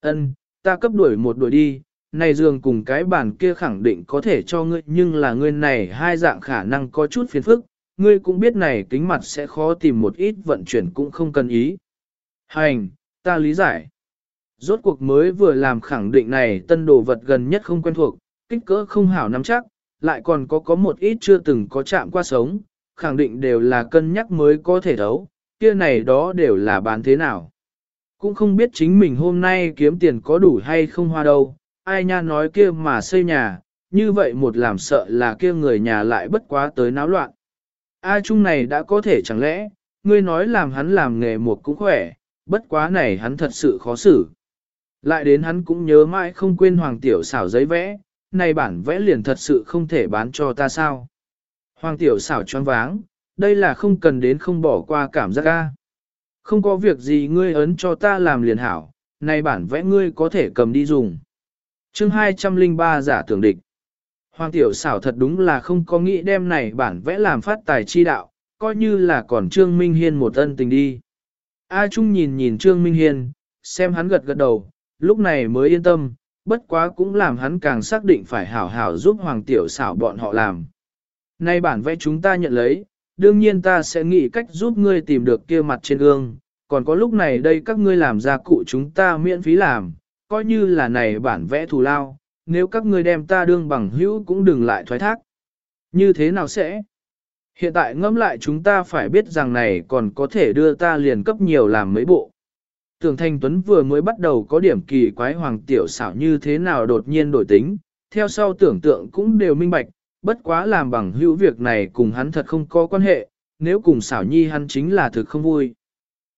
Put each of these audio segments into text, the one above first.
Ân, ta cấp đuổi một đuổi đi, này giường cùng cái bàn kia khẳng định có thể cho ngươi nhưng là ngươi này hai dạng khả năng có chút phiền phức, ngươi cũng biết này kính mặt sẽ khó tìm một ít vận chuyển cũng không cần ý. Hành, ta lý giải. Rốt cuộc mới vừa làm khẳng định này tân đồ vật gần nhất không quen thuộc, kích cỡ không hảo nắm chắc, lại còn có có một ít chưa từng có chạm qua sống, khẳng định đều là cân nhắc mới có thể đấu, kia này đó đều là bán thế nào. Cũng không biết chính mình hôm nay kiếm tiền có đủ hay không hoa đâu, ai nha nói kia mà xây nhà, như vậy một làm sợ là kia người nhà lại bất quá tới náo loạn. A chung này đã có thể chẳng lẽ, ngươi nói làm hắn làm nghề một cũng khỏe, bất quá này hắn thật sự khó xử. Lại đến hắn cũng nhớ mãi không quên hoàng tiểu xảo giấy vẽ, này bản vẽ liền thật sự không thể bán cho ta sao. Hoàng tiểu xảo choáng váng, đây là không cần đến không bỏ qua cảm giác a không có việc gì ngươi ấn cho ta làm liền hảo, này bản vẽ ngươi có thể cầm đi dùng. chương 203 giả tưởng địch. Hoàng tiểu xảo thật đúng là không có nghĩ đem này bản vẽ làm phát tài chi đạo, coi như là còn Trương Minh Hiên một ân tình đi. A Trung nhìn nhìn Trương Minh Hiên, xem hắn gật gật đầu, lúc này mới yên tâm, bất quá cũng làm hắn càng xác định phải hảo hảo giúp Hoàng tiểu xảo bọn họ làm. Nay bản vẽ chúng ta nhận lấy, đương nhiên ta sẽ nghĩ cách giúp ngươi tìm được kia mặt trên gương, còn có lúc này đây các ngươi làm ra cụ chúng ta miễn phí làm, coi như là này bản vẽ thù lao, nếu các ngươi đem ta đương bằng hữu cũng đừng lại thoái thác. Như thế nào sẽ? Hiện tại ngẫm lại chúng ta phải biết rằng này còn có thể đưa ta liền cấp nhiều làm mấy bộ. Tưởng Thanh Tuấn vừa mới bắt đầu có điểm kỳ quái hoàng tiểu xảo như thế nào đột nhiên đổi tính, theo sau tưởng tượng cũng đều minh bạch, bất quá làm bằng hữu việc này cùng hắn thật không có quan hệ, nếu cùng xảo nhi hắn chính là thực không vui.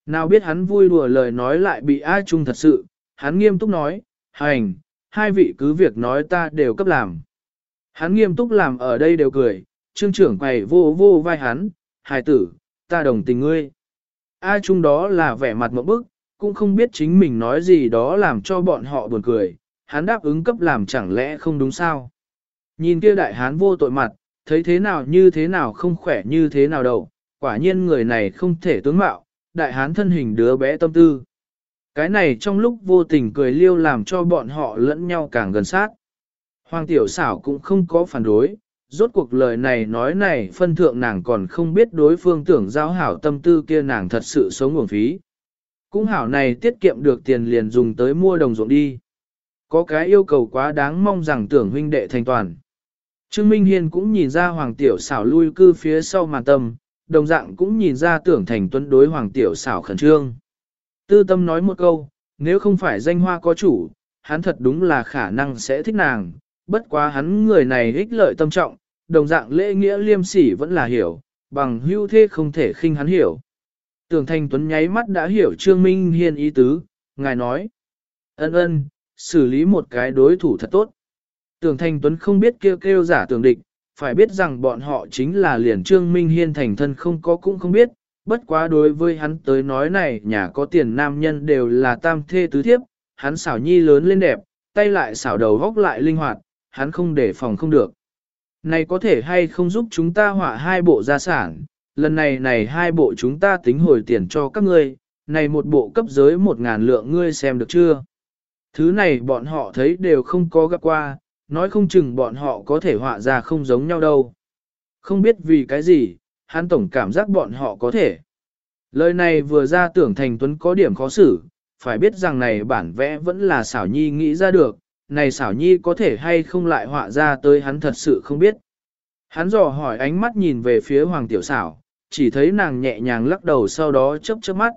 Nào biết hắn vui đùa lời nói lại bị ai chung thật sự, hắn nghiêm túc nói, hành, hai vị cứ việc nói ta đều cấp làm. Hắn nghiêm túc làm ở đây đều cười, trương trưởng quầy vô vô vai hắn, hài tử, ta đồng tình ngươi. A chung đó là vẻ mặt một bức, cũng không biết chính mình nói gì đó làm cho bọn họ buồn cười, hắn đáp ứng cấp làm chẳng lẽ không đúng sao. Nhìn kia đại hán vô tội mặt, thấy thế nào như thế nào không khỏe như thế nào đâu, quả nhiên người này không thể tướng mạo, đại hán thân hình đứa bé tâm tư. Cái này trong lúc vô tình cười liêu làm cho bọn họ lẫn nhau càng gần sát. Hoàng tiểu xảo cũng không có phản đối, rốt cuộc lời này nói này phân thượng nàng còn không biết đối phương tưởng giao hảo tâm tư kia nàng thật sự sống nguồn phí. Cũng hảo này tiết kiệm được tiền liền dùng tới mua đồng ruộng đi. Có cái yêu cầu quá đáng mong rằng tưởng huynh đệ thành toàn. Trương Minh Hiên cũng nhìn ra Hoàng Tiểu xảo lui cư phía sau màn tâm, đồng dạng cũng nhìn ra tưởng thành tuấn đối Hoàng Tiểu xảo khẩn trương. Tư tâm nói một câu, nếu không phải danh hoa có chủ, hắn thật đúng là khả năng sẽ thích nàng, bất quá hắn người này ích lợi tâm trọng, đồng dạng lễ nghĩa liêm sỉ vẫn là hiểu, bằng hưu thế không thể khinh hắn hiểu. Tưởng thành tuấn nháy mắt đã hiểu Trương Minh Hiên ý tứ, ngài nói. Ân ân, xử lý một cái đối thủ thật tốt. Tưởng Thành Tuấn không biết kêu kêu giả tưởng địch, phải biết rằng bọn họ chính là liền Trương Minh Hiên thành thân không có cũng không biết, bất quá đối với hắn tới nói này nhà có tiền nam nhân đều là tam thê tứ thiếp, hắn xảo nhi lớn lên đẹp, tay lại xảo đầu góc lại linh hoạt, hắn không để phòng không được. Này có thể hay không giúp chúng ta họa hai bộ gia sản, lần này này hai bộ chúng ta tính hồi tiền cho các ngươi, này một bộ cấp giới một ngàn lượng ngươi xem được chưa? Thứ này bọn họ thấy đều không có gặp qua, nói không chừng bọn họ có thể họa ra không giống nhau đâu. Không biết vì cái gì, hắn tổng cảm giác bọn họ có thể. Lời này vừa ra tưởng thành tuấn có điểm khó xử, phải biết rằng này bản vẽ vẫn là xảo nhi nghĩ ra được, này xảo nhi có thể hay không lại họa ra tới hắn thật sự không biết. Hắn dò hỏi ánh mắt nhìn về phía hoàng tiểu xảo, chỉ thấy nàng nhẹ nhàng lắc đầu sau đó chớp chớp mắt.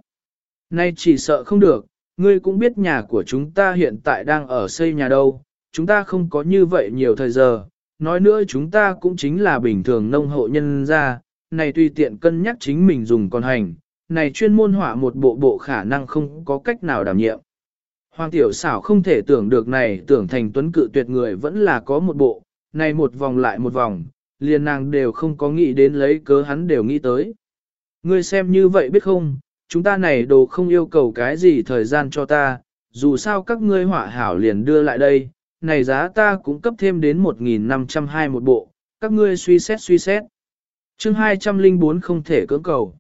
Nay chỉ sợ không được, ngươi cũng biết nhà của chúng ta hiện tại đang ở xây nhà đâu, chúng ta không có như vậy nhiều thời giờ, nói nữa chúng ta cũng chính là bình thường nông hộ nhân ra, này tùy tiện cân nhắc chính mình dùng con hành, này chuyên môn họa một bộ bộ khả năng không có cách nào đảm nhiệm. Hoàng tiểu xảo không thể tưởng được này tưởng thành tuấn cự tuyệt người vẫn là có một bộ, này một vòng lại một vòng, liền nàng đều không có nghĩ đến lấy cớ hắn đều nghĩ tới. Ngươi xem như vậy biết không, chúng ta này đồ không yêu cầu cái gì thời gian cho ta, dù sao các ngươi họa hảo liền đưa lại đây, này giá ta cũng cấp thêm đến 1.520 một bộ, các ngươi suy xét suy xét. Chương 204 không thể cưỡng cầu.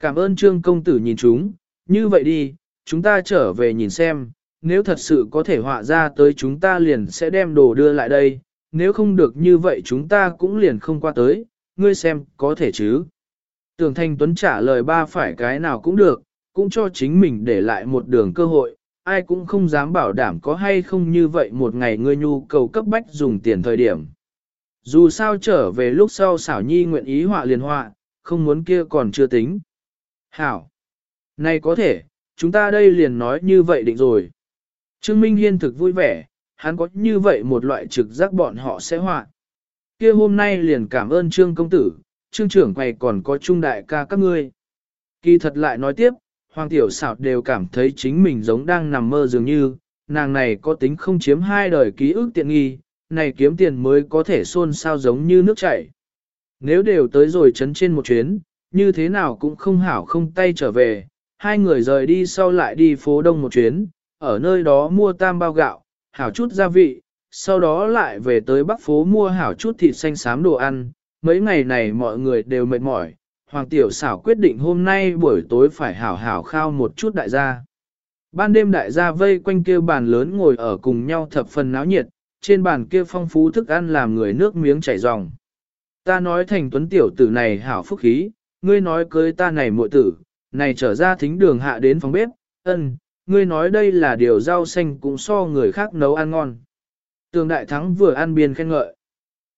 Cảm ơn trương công tử nhìn chúng, như vậy đi, chúng ta trở về nhìn xem, nếu thật sự có thể họa ra tới chúng ta liền sẽ đem đồ đưa lại đây, nếu không được như vậy chúng ta cũng liền không qua tới, ngươi xem có thể chứ. Tưởng Thanh Tuấn trả lời ba phải cái nào cũng được, cũng cho chính mình để lại một đường cơ hội, ai cũng không dám bảo đảm có hay không như vậy một ngày ngươi nhu cầu cấp bách dùng tiền thời điểm. Dù sao trở về lúc sau xảo nhi nguyện ý họa liền họa, không muốn kia còn chưa tính. Hảo! Này có thể, chúng ta đây liền nói như vậy định rồi. Trương Minh Hiên thực vui vẻ, hắn có như vậy một loại trực giác bọn họ sẽ họa. Kia hôm nay liền cảm ơn Trương Công Tử, Trương trưởng quầy còn có trung đại ca các ngươi. Kỳ thật lại nói tiếp, Hoàng Tiểu xảo đều cảm thấy chính mình giống đang nằm mơ dường như, nàng này có tính không chiếm hai đời ký ức tiện nghi, này kiếm tiền mới có thể xôn sao giống như nước chảy. Nếu đều tới rồi chấn trên một chuyến, như thế nào cũng không hảo không tay trở về, hai người rời đi sau lại đi phố đông một chuyến, ở nơi đó mua tam bao gạo, hảo chút gia vị, sau đó lại về tới bắc phố mua hảo chút thịt xanh xám đồ ăn, mấy ngày này mọi người đều mệt mỏi, Hoàng Tiểu xảo quyết định hôm nay buổi tối phải hảo hảo khao một chút đại gia. Ban đêm đại gia vây quanh kia bàn lớn ngồi ở cùng nhau thập phần náo nhiệt, trên bàn kia phong phú thức ăn làm người nước miếng chảy ròng. Ta nói thành tuấn tiểu tử này hảo phúc khí, ngươi nói cưới ta này muội tử, này trở ra thính đường hạ đến phòng bếp, ân, ngươi nói đây là điều rau xanh cũng so người khác nấu ăn ngon. Tường đại thắng vừa ăn biên khen ngợi.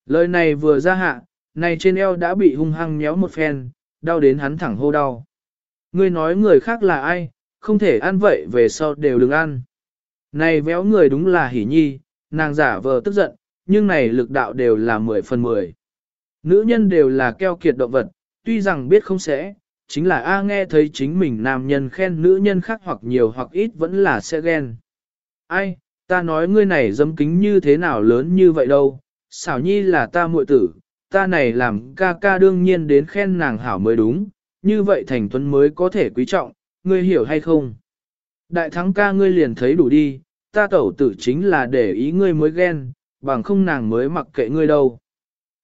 Lời này vừa ra hạ, này trên eo đã bị hung hăng nhéo một phen, đau đến hắn thẳng hô đau. Ngươi nói người khác là ai, không thể ăn vậy về sau đều đừng ăn. Này véo người đúng là hỉ nhi, nàng giả vờ tức giận, nhưng này lực đạo đều là 10 phần 10. Nữ nhân đều là keo kiệt động vật, tuy rằng biết không sẽ, chính là A nghe thấy chính mình nam nhân khen nữ nhân khác hoặc nhiều hoặc ít vẫn là sẽ ghen. Ai, ta nói ngươi này dâm kính như thế nào lớn như vậy đâu, xảo nhi là ta muội tử, ta này làm ca ca đương nhiên đến khen nàng hảo mới đúng, như vậy thành tuấn mới có thể quý trọng, ngươi hiểu hay không? Đại thắng ca ngươi liền thấy đủ đi, ta tẩu tử chính là để ý ngươi mới ghen, bằng không nàng mới mặc kệ ngươi đâu.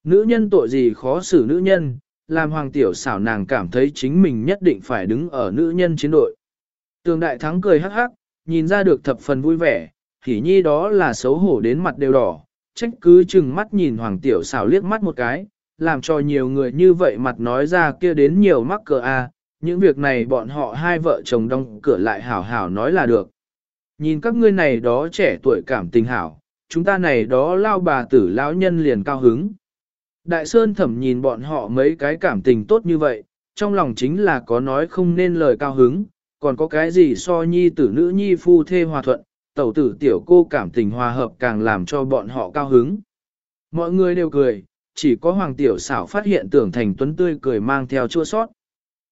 Nữ nhân tội gì khó xử nữ nhân, làm hoàng tiểu xảo nàng cảm thấy chính mình nhất định phải đứng ở nữ nhân chiến đội. Tường đại thắng cười hắc hắc, nhìn ra được thập phần vui vẻ, thì nhi đó là xấu hổ đến mặt đều đỏ, trách cứ chừng mắt nhìn hoàng tiểu xảo liếc mắt một cái, làm cho nhiều người như vậy mặt nói ra kia đến nhiều mắc cờ a những việc này bọn họ hai vợ chồng đóng cửa lại hảo hảo nói là được. Nhìn các ngươi này đó trẻ tuổi cảm tình hảo, chúng ta này đó lao bà tử lão nhân liền cao hứng. Đại Sơn thẩm nhìn bọn họ mấy cái cảm tình tốt như vậy, trong lòng chính là có nói không nên lời cao hứng, còn có cái gì so nhi tử nữ nhi phu thê hòa thuận, tẩu tử tiểu cô cảm tình hòa hợp càng làm cho bọn họ cao hứng. Mọi người đều cười, chỉ có Hoàng Tiểu xảo phát hiện tưởng thành tuấn tươi cười mang theo chua sót.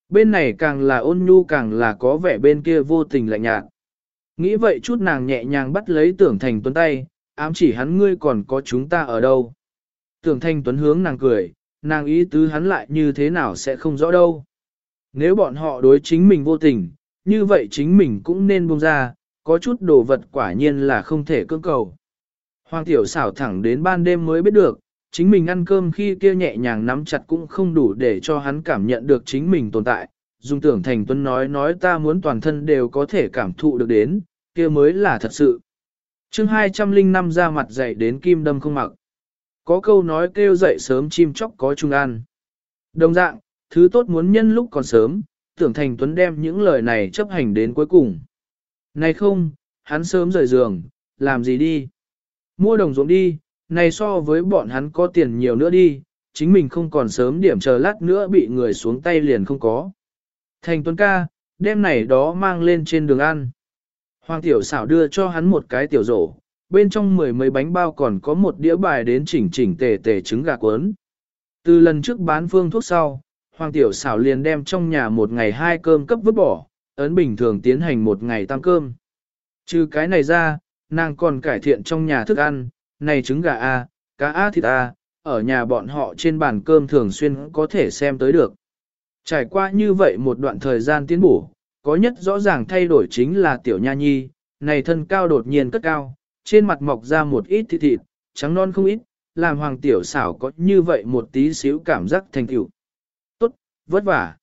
Bên này càng là ôn nhu càng là có vẻ bên kia vô tình lạnh nhạt. Nghĩ vậy chút nàng nhẹ nhàng bắt lấy tưởng thành tuấn tay, ám chỉ hắn ngươi còn có chúng ta ở đâu. Tưởng thành tuấn hướng nàng cười, nàng ý tứ hắn lại như thế nào sẽ không rõ đâu. Nếu bọn họ đối chính mình vô tình, như vậy chính mình cũng nên buông ra, có chút đồ vật quả nhiên là không thể cưỡng cầu. Hoàng tiểu xảo thẳng đến ban đêm mới biết được, chính mình ăn cơm khi kia nhẹ nhàng nắm chặt cũng không đủ để cho hắn cảm nhận được chính mình tồn tại. Dung tưởng thành tuấn nói nói ta muốn toàn thân đều có thể cảm thụ được đến, kia mới là thật sự. chương 205 ra mặt dậy đến kim đâm không mặc. Có câu nói kêu dậy sớm chim chóc có chung ăn. Đồng dạng, thứ tốt muốn nhân lúc còn sớm, tưởng thành tuấn đem những lời này chấp hành đến cuối cùng. Này không, hắn sớm rời giường, làm gì đi? Mua đồng ruộng đi, này so với bọn hắn có tiền nhiều nữa đi, chính mình không còn sớm điểm chờ lát nữa bị người xuống tay liền không có. Thành tuấn ca, đem này đó mang lên trên đường ăn. Hoàng tiểu xảo đưa cho hắn một cái tiểu rổ, bên trong mười mấy bánh bao còn có một đĩa bài đến chỉnh chỉnh tề tề trứng gà cuốn. Từ lần trước bán phương thuốc sau, Hoàng tiểu xảo liền đem trong nhà một ngày hai cơm cấp vứt bỏ, ấn bình thường tiến hành một ngày tăng cơm. Trừ cái này ra, nàng còn cải thiện trong nhà thức ăn, này trứng gà A, cá A thịt A, ở nhà bọn họ trên bàn cơm thường xuyên có thể xem tới được. Trải qua như vậy một đoạn thời gian tiến bổ, có nhất rõ ràng thay đổi chính là tiểu nha nhi, này thân cao đột nhiên cất cao, trên mặt mọc ra một ít thịt thịt, trắng non không ít, làm hoàng tiểu xảo có như vậy một tí xíu cảm giác thành tựu. Tốt, vất vả.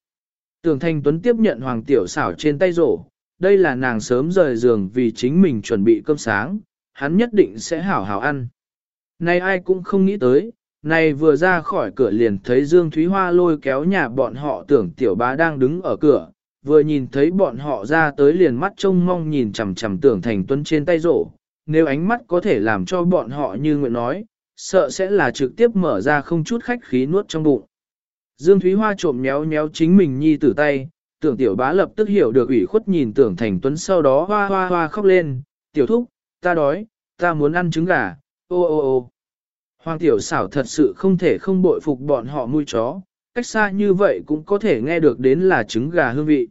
Tưởng Thanh Tuấn tiếp nhận hoàng tiểu xảo trên tay rổ, đây là nàng sớm rời giường vì chính mình chuẩn bị cơm sáng, hắn nhất định sẽ hảo hảo ăn. Này ai cũng không nghĩ tới, này vừa ra khỏi cửa liền thấy Dương Thúy Hoa lôi kéo nhà bọn họ tưởng tiểu bá đang đứng ở cửa, vừa nhìn thấy bọn họ ra tới liền mắt trông mong nhìn chằm chằm tưởng thành tuấn trên tay rổ, nếu ánh mắt có thể làm cho bọn họ như nguyện nói, sợ sẽ là trực tiếp mở ra không chút khách khí nuốt trong bụng. Dương Thúy Hoa trộm méo méo chính mình nhi tử tay, tưởng tiểu bá lập tức hiểu được ủy khuất nhìn tưởng thành tuấn sau đó hoa hoa hoa khóc lên, tiểu thúc, ta đói, ta muốn ăn trứng gà, ô ô ô. Hoàng tiểu xảo thật sự không thể không bội phục bọn họ nuôi chó, cách xa như vậy cũng có thể nghe được đến là trứng gà hương vị.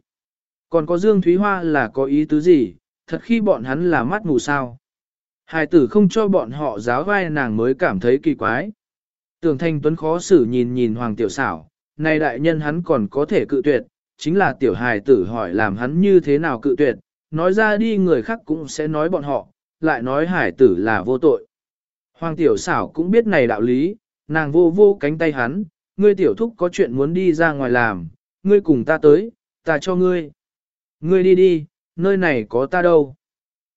Còn có Dương Thúy Hoa là có ý tứ gì, thật khi bọn hắn là mắt mù sao. Hài tử không cho bọn họ giáo vai nàng mới cảm thấy kỳ quái. Tưởng thanh tuấn khó xử nhìn nhìn Hoàng tiểu xảo, này đại nhân hắn còn có thể cự tuyệt, chính là tiểu hài tử hỏi làm hắn như thế nào cự tuyệt, nói ra đi người khác cũng sẽ nói bọn họ, lại nói hải tử là vô tội. Hoàng tiểu xảo cũng biết này đạo lý, nàng vô vô cánh tay hắn, ngươi tiểu thúc có chuyện muốn đi ra ngoài làm, ngươi cùng ta tới, ta cho ngươi. Ngươi đi đi, nơi này có ta đâu.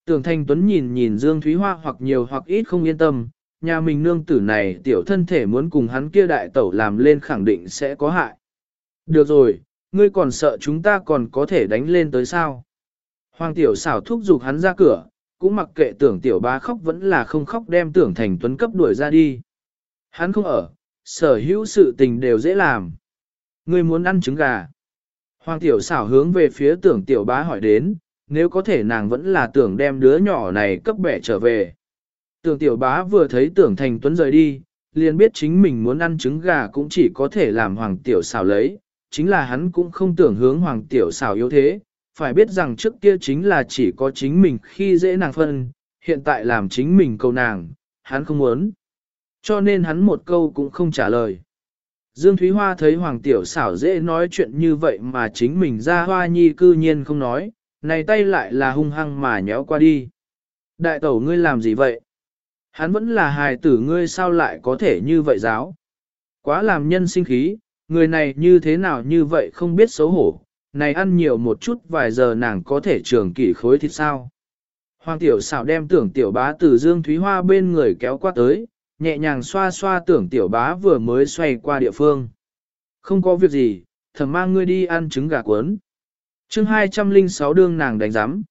Tưởng Thanh Tuấn nhìn nhìn Dương Thúy Hoa hoặc nhiều hoặc ít không yên tâm, nhà mình nương tử này tiểu thân thể muốn cùng hắn kia đại tẩu làm lên khẳng định sẽ có hại. Được rồi, ngươi còn sợ chúng ta còn có thể đánh lên tới sao. Hoàng tiểu xảo thúc giục hắn ra cửa, cũng mặc kệ tưởng tiểu bá khóc vẫn là không khóc đem tưởng thành tuấn cấp đuổi ra đi. Hắn không ở, sở hữu sự tình đều dễ làm. Ngươi muốn ăn trứng gà. Hoàng tiểu xảo hướng về phía tưởng tiểu bá hỏi đến, nếu có thể nàng vẫn là tưởng đem đứa nhỏ này cấp bẻ trở về. Tưởng tiểu bá vừa thấy tưởng thành tuấn rời đi, liền biết chính mình muốn ăn trứng gà cũng chỉ có thể làm hoàng tiểu xảo lấy, chính là hắn cũng không tưởng hướng hoàng tiểu xảo yếu thế, phải biết rằng trước kia chính là chỉ có chính mình khi dễ nàng phân, hiện tại làm chính mình câu nàng, hắn không muốn. Cho nên hắn một câu cũng không trả lời. Dương Thúy Hoa thấy Hoàng Tiểu xảo dễ nói chuyện như vậy mà chính mình ra hoa nhi cư nhiên không nói, này tay lại là hung hăng mà nhéo qua đi. Đại tẩu ngươi làm gì vậy? Hắn vẫn là hài tử ngươi sao lại có thể như vậy giáo? Quá làm nhân sinh khí, người này như thế nào như vậy không biết xấu hổ, này ăn nhiều một chút vài giờ nàng có thể trường kỷ khối thịt sao. Hoàng tiểu xảo đem tưởng tiểu bá từ Dương Thúy Hoa bên người kéo qua tới, nhẹ nhàng xoa xoa tưởng tiểu bá vừa mới xoay qua địa phương. Không có việc gì, thầm mang ngươi đi ăn trứng gà cuốn. chương 206 đương nàng đánh giám.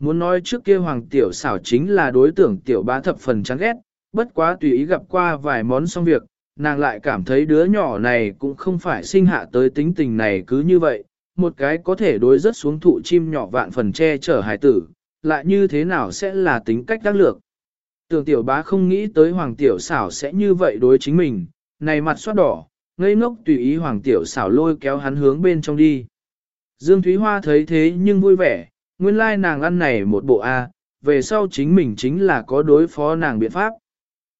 Muốn nói trước kia hoàng tiểu xảo chính là đối tượng tiểu bá thập phần chán ghét, bất quá tùy ý gặp qua vài món xong việc, nàng lại cảm thấy đứa nhỏ này cũng không phải sinh hạ tới tính tình này cứ như vậy, một cái có thể đối rất xuống thụ chim nhỏ vạn phần che chở hải tử, lại như thế nào sẽ là tính cách đắc lược. Tưởng tiểu bá không nghĩ tới hoàng tiểu xảo sẽ như vậy đối chính mình, này mặt xoát đỏ, ngây ngốc tùy ý hoàng tiểu xảo lôi kéo hắn hướng bên trong đi. Dương Thúy Hoa thấy thế nhưng vui vẻ, nguyên lai nàng ăn này một bộ A, về sau chính mình chính là có đối phó nàng biện pháp.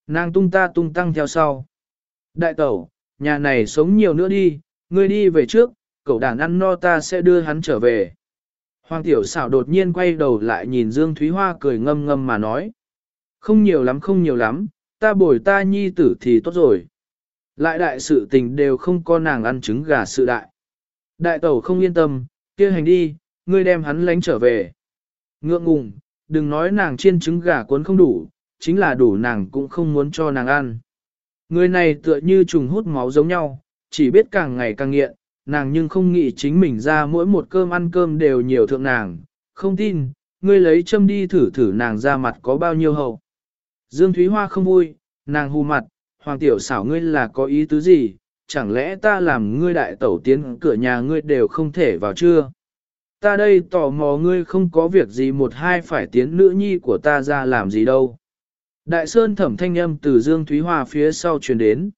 Nàng tung ta tung tăng theo sau. Đại tẩu, nhà này sống nhiều nữa đi, ngươi đi về trước, cậu đàn ăn no ta sẽ đưa hắn trở về. Hoàng tiểu xảo đột nhiên quay đầu lại nhìn Dương Thúy Hoa cười ngâm ngâm mà nói. Không nhiều lắm không nhiều lắm, ta bồi ta nhi tử thì tốt rồi. Lại đại sự tình đều không có nàng ăn trứng gà sự đại. Đại tẩu không yên tâm, kia hành đi, ngươi đem hắn lánh trở về. Ngượng ngùng, đừng nói nàng chiên trứng gà cuốn không đủ, chính là đủ nàng cũng không muốn cho nàng ăn. Người này tựa như trùng hút máu giống nhau, chỉ biết càng ngày càng nghiện, nàng nhưng không nghĩ chính mình ra mỗi một cơm ăn cơm đều nhiều thượng nàng, không tin, ngươi lấy châm đi thử thử nàng ra mặt có bao nhiêu hậu. Dương Thúy Hoa không vui, nàng hù mặt, hoàng tiểu xảo ngươi là có ý tứ gì, chẳng lẽ ta làm ngươi đại tẩu tiến cửa nhà ngươi đều không thể vào chưa? Ta đây tò mò ngươi không có việc gì một hai phải tiến nữ nhi của ta ra làm gì đâu. Đại Sơn thẩm thanh âm từ Dương Thúy Hoa phía sau truyền đến.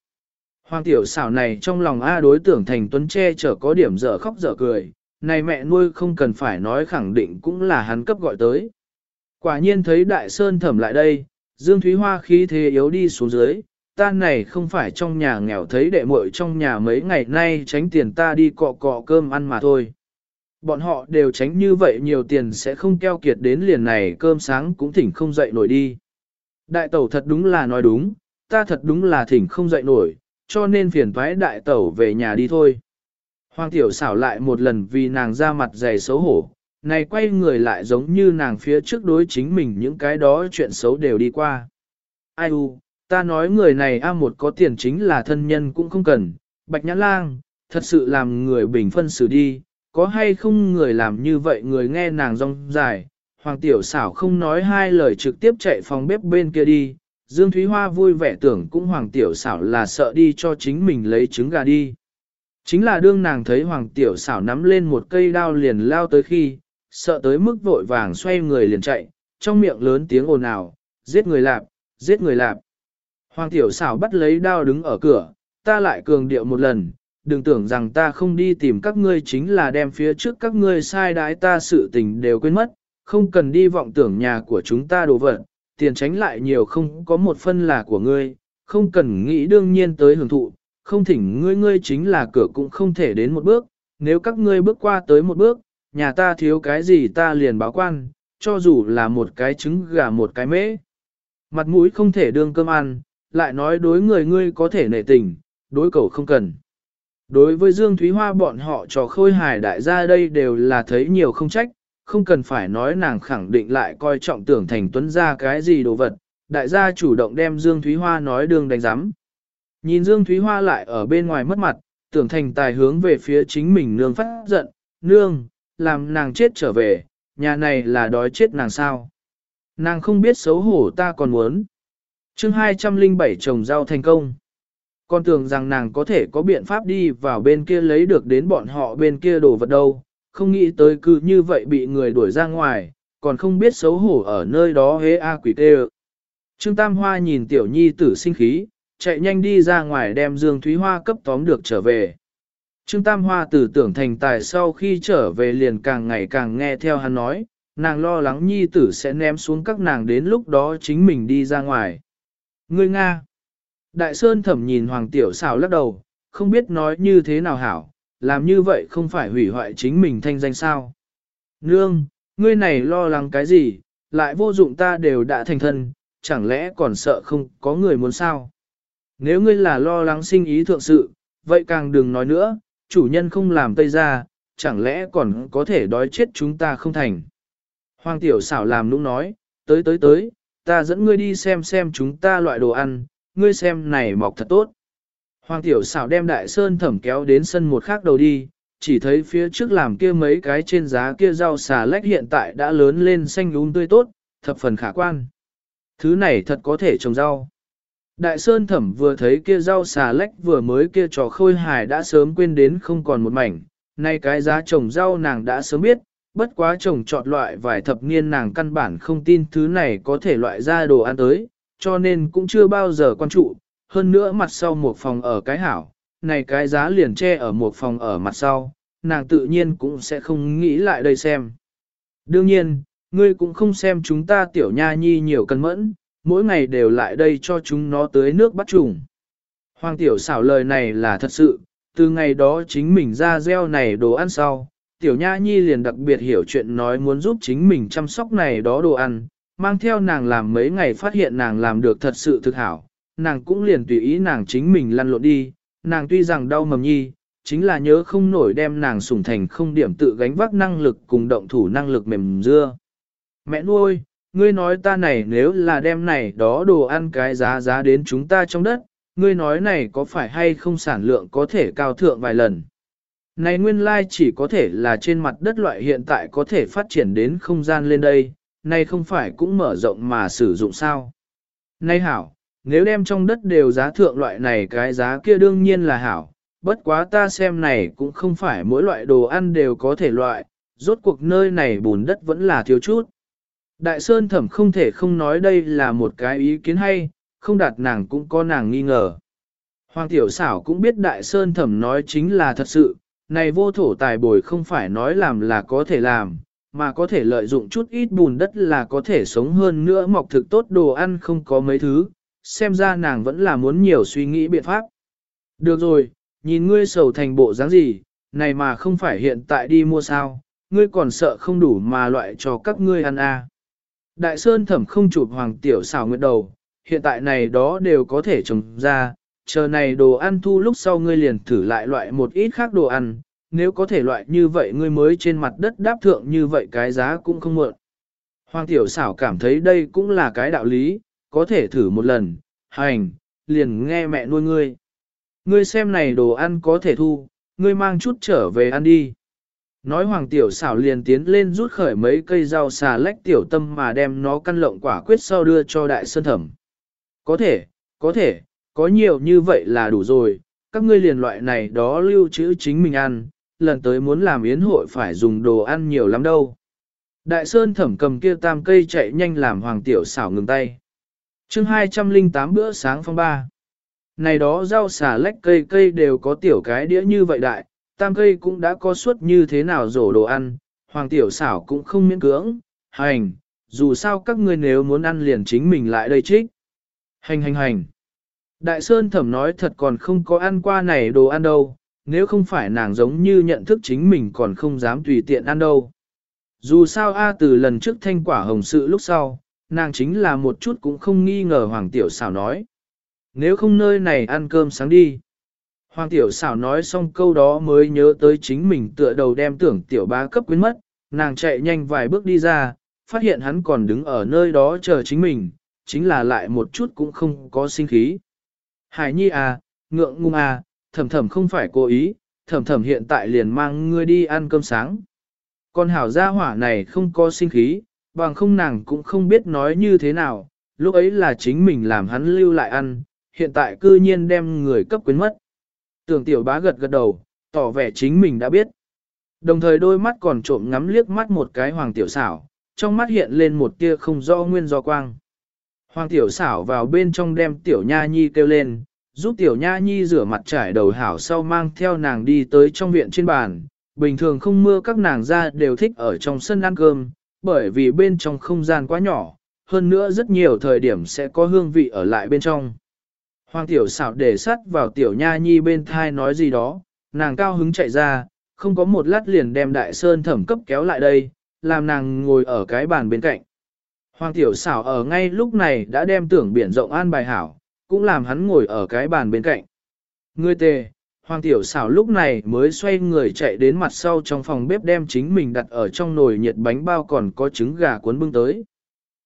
Hoàng tiểu xảo này trong lòng A đối tưởng thành tuấn che chở có điểm dở khóc dở cười, này mẹ nuôi không cần phải nói khẳng định cũng là hắn cấp gọi tới. Quả nhiên thấy Đại Sơn thẩm lại đây, Dương Thúy Hoa khí thế yếu đi xuống dưới, ta này không phải trong nhà nghèo thấy đệ muội trong nhà mấy ngày nay tránh tiền ta đi cọ cọ cơm ăn mà thôi. Bọn họ đều tránh như vậy nhiều tiền sẽ không keo kiệt đến liền này cơm sáng cũng thỉnh không dậy nổi đi. Đại tẩu thật đúng là nói đúng, ta thật đúng là thỉnh không dậy nổi, cho nên phiền thoái đại tẩu về nhà đi thôi. Hoàng tiểu xảo lại một lần vì nàng ra mặt dày xấu hổ, này quay người lại giống như nàng phía trước đối chính mình những cái đó chuyện xấu đều đi qua. Ai u, ta nói người này a một có tiền chính là thân nhân cũng không cần, bạch nhã lang, thật sự làm người bình phân xử đi, có hay không người làm như vậy người nghe nàng rong dài, hoàng tiểu xảo không nói hai lời trực tiếp chạy phòng bếp bên kia đi, Dương Thúy Hoa vui vẻ tưởng cũng hoàng tiểu xảo là sợ đi cho chính mình lấy trứng gà đi. Chính là đương nàng thấy hoàng tiểu xảo nắm lên một cây đao liền lao tới khi, sợ tới mức vội vàng xoay người liền chạy, trong miệng lớn tiếng ồn ào, giết người lạp, giết người lạp. Hoàng tiểu xảo bắt lấy đao đứng ở cửa, ta lại cường điệu một lần, đừng tưởng rằng ta không đi tìm các ngươi chính là đem phía trước các ngươi sai đái ta sự tình đều quên mất, không cần đi vọng tưởng nhà của chúng ta đồ vật, tiền tránh lại nhiều không có một phân là của ngươi, không cần nghĩ đương nhiên tới hưởng thụ, không thỉnh ngươi ngươi chính là cửa cũng không thể đến một bước, nếu các ngươi bước qua tới một bước, nhà ta thiếu cái gì ta liền báo quan, cho dù là một cái trứng gà một cái mễ. Mặt mũi không thể đương cơm ăn, lại nói đối người ngươi có thể nể tình, đối cầu không cần. Đối với Dương Thúy Hoa bọn họ trò khôi hài đại gia đây đều là thấy nhiều không trách, không cần phải nói nàng khẳng định lại coi trọng tưởng thành tuấn ra cái gì đồ vật, đại gia chủ động đem Dương Thúy Hoa nói đường đánh giám. Nhìn Dương Thúy Hoa lại ở bên ngoài mất mặt, tưởng thành tài hướng về phía chính mình nương phát giận, nương, làm nàng chết trở về, nhà này là đói chết nàng sao. Nàng không biết xấu hổ ta còn muốn. chương 207 trồng rau thành công. Con tưởng rằng nàng có thể có biện pháp đi vào bên kia lấy được đến bọn họ bên kia đồ vật đâu, không nghĩ tới cứ như vậy bị người đuổi ra ngoài, còn không biết xấu hổ ở nơi đó hế a quỷ tê Trương Tam Hoa nhìn tiểu nhi tử sinh khí, chạy nhanh đi ra ngoài đem Dương Thúy Hoa cấp tóm được trở về. Trương Tam Hoa tử tưởng thành tài sau khi trở về liền càng ngày càng nghe theo hắn nói, nàng lo lắng nhi tử sẽ ném xuống các nàng đến lúc đó chính mình đi ra ngoài. Ngươi Nga Đại Sơn thẩm nhìn Hoàng Tiểu xào lắc đầu, không biết nói như thế nào hảo, làm như vậy không phải hủy hoại chính mình thanh danh sao. Nương, ngươi này lo lắng cái gì, lại vô dụng ta đều đã thành thân, chẳng lẽ còn sợ không có người muốn sao. Nếu ngươi là lo lắng sinh ý thượng sự, vậy càng đừng nói nữa, chủ nhân không làm tây ra, chẳng lẽ còn có thể đói chết chúng ta không thành. Hoàng tiểu xảo làm nũng nói, tới tới tới, ta dẫn ngươi đi xem xem chúng ta loại đồ ăn, ngươi xem này mọc thật tốt. Hoàng tiểu xảo đem đại sơn thẩm kéo đến sân một khác đầu đi, chỉ thấy phía trước làm kia mấy cái trên giá kia rau xà lách hiện tại đã lớn lên xanh lún tươi tốt, thập phần khả quan. Thứ này thật có thể trồng rau. Đại sơn thẩm vừa thấy kia rau xà lách vừa mới kia trò khôi hài đã sớm quên đến không còn một mảnh, nay cái giá trồng rau nàng đã sớm biết, bất quá trồng chọn loại vài thập niên nàng căn bản không tin thứ này có thể loại ra đồ ăn tới, cho nên cũng chưa bao giờ quan trụ, hơn nữa mặt sau một phòng ở cái hảo, này cái giá liền che ở một phòng ở mặt sau, nàng tự nhiên cũng sẽ không nghĩ lại đây xem. Đương nhiên, ngươi cũng không xem chúng ta tiểu nha nhi nhiều cân mẫn, mỗi ngày đều lại đây cho chúng nó tới nước bắt trùng. Hoàng tiểu xảo lời này là thật sự, từ ngày đó chính mình ra gieo này đồ ăn sau, tiểu nha nhi liền đặc biệt hiểu chuyện nói muốn giúp chính mình chăm sóc này đó đồ ăn, mang theo nàng làm mấy ngày phát hiện nàng làm được thật sự thực hảo, nàng cũng liền tùy ý nàng chính mình lăn lộn đi, nàng tuy rằng đau mầm nhi, chính là nhớ không nổi đem nàng sủng thành không điểm tự gánh vác năng lực cùng động thủ năng lực mềm dưa. Mẹ nuôi, ngươi nói ta này nếu là đem này đó đồ ăn cái giá giá đến chúng ta trong đất, ngươi nói này có phải hay không sản lượng có thể cao thượng vài lần. Này nguyên lai chỉ có thể là trên mặt đất loại hiện tại có thể phát triển đến không gian lên đây, nay không phải cũng mở rộng mà sử dụng sao. nay hảo, nếu đem trong đất đều giá thượng loại này cái giá kia đương nhiên là hảo, bất quá ta xem này cũng không phải mỗi loại đồ ăn đều có thể loại, rốt cuộc nơi này bùn đất vẫn là thiếu chút. Đại Sơn Thẩm không thể không nói đây là một cái ý kiến hay, không đạt nàng cũng có nàng nghi ngờ. Hoàng Tiểu Xảo cũng biết Đại Sơn Thẩm nói chính là thật sự, này vô thổ tài bồi không phải nói làm là có thể làm, mà có thể lợi dụng chút ít bùn đất là có thể sống hơn nữa mọc thực tốt đồ ăn không có mấy thứ, xem ra nàng vẫn là muốn nhiều suy nghĩ biện pháp. Được rồi, nhìn ngươi sầu thành bộ dáng gì, này mà không phải hiện tại đi mua sao, ngươi còn sợ không đủ mà loại cho các ngươi ăn à. Đại Sơn thẩm không chụp hoàng tiểu xào nguyệt đầu, hiện tại này đó đều có thể trồng ra, chờ này đồ ăn thu lúc sau ngươi liền thử lại loại một ít khác đồ ăn, nếu có thể loại như vậy ngươi mới trên mặt đất đáp thượng như vậy cái giá cũng không muộn. Hoàng tiểu xảo cảm thấy đây cũng là cái đạo lý, có thể thử một lần, hành, liền nghe mẹ nuôi ngươi. Ngươi xem này đồ ăn có thể thu, ngươi mang chút trở về ăn đi. Nói hoàng tiểu xảo liền tiến lên rút khởi mấy cây rau xà lách tiểu tâm mà đem nó căn lộng quả quyết sau đưa cho đại sơn thẩm. Có thể, có thể, có nhiều như vậy là đủ rồi, các ngươi liền loại này đó lưu trữ chính mình ăn, lần tới muốn làm yến hội phải dùng đồ ăn nhiều lắm đâu. Đại sơn thẩm cầm kia tam cây chạy nhanh làm hoàng tiểu xảo ngừng tay. chương 208 bữa sáng phong ba. Này đó rau xà lách cây cây đều có tiểu cái đĩa như vậy đại, tam cây cũng đã có suất như thế nào rổ đồ ăn, hoàng tiểu xảo cũng không miễn cưỡng, hành, dù sao các ngươi nếu muốn ăn liền chính mình lại đây trích. Hành hành hành. Đại Sơn thẩm nói thật còn không có ăn qua này đồ ăn đâu, nếu không phải nàng giống như nhận thức chính mình còn không dám tùy tiện ăn đâu. Dù sao A từ lần trước thanh quả hồng sự lúc sau, nàng chính là một chút cũng không nghi ngờ Hoàng Tiểu xảo nói. Nếu không nơi này ăn cơm sáng đi. Hoàng Tiểu xảo nói xong câu đó mới nhớ tới chính mình tựa đầu đem tưởng Tiểu bá cấp quyến mất, nàng chạy nhanh vài bước đi ra, phát hiện hắn còn đứng ở nơi đó chờ chính mình, chính là lại một chút cũng không có sinh khí. Hải nhi à, ngượng ngung à, thầm thầm không phải cố ý, thầm thầm hiện tại liền mang ngươi đi ăn cơm sáng. Còn hảo gia hỏa này không có sinh khí, bằng không nàng cũng không biết nói như thế nào, lúc ấy là chính mình làm hắn lưu lại ăn, hiện tại cư nhiên đem người cấp quyến mất. Tưởng tiểu bá gật gật đầu, tỏ vẻ chính mình đã biết. Đồng thời đôi mắt còn trộm ngắm liếc mắt một cái hoàng tiểu xảo, trong mắt hiện lên một tia không do nguyên do quang. Hoàng tiểu xảo vào bên trong đem tiểu nha nhi kêu lên, giúp tiểu nha nhi rửa mặt trải đầu hảo sau mang theo nàng đi tới trong viện trên bàn. Bình thường không mưa các nàng ra đều thích ở trong sân ăn cơm, bởi vì bên trong không gian quá nhỏ, hơn nữa rất nhiều thời điểm sẽ có hương vị ở lại bên trong. Hoàng tiểu xảo để sắt vào tiểu nha nhi bên thai nói gì đó, nàng cao hứng chạy ra, không có một lát liền đem đại sơn thẩm cấp kéo lại đây, làm nàng ngồi ở cái bàn bên cạnh. Hoàng tiểu xảo ở ngay lúc này đã đem tưởng biển rộng an bài hảo, cũng làm hắn ngồi ở cái bàn bên cạnh. Ngươi tề, Hoàng tiểu xảo lúc này mới xoay người chạy đến mặt sau trong phòng bếp đem chính mình đặt ở trong nồi nhiệt bánh bao còn có trứng gà cuốn bưng tới.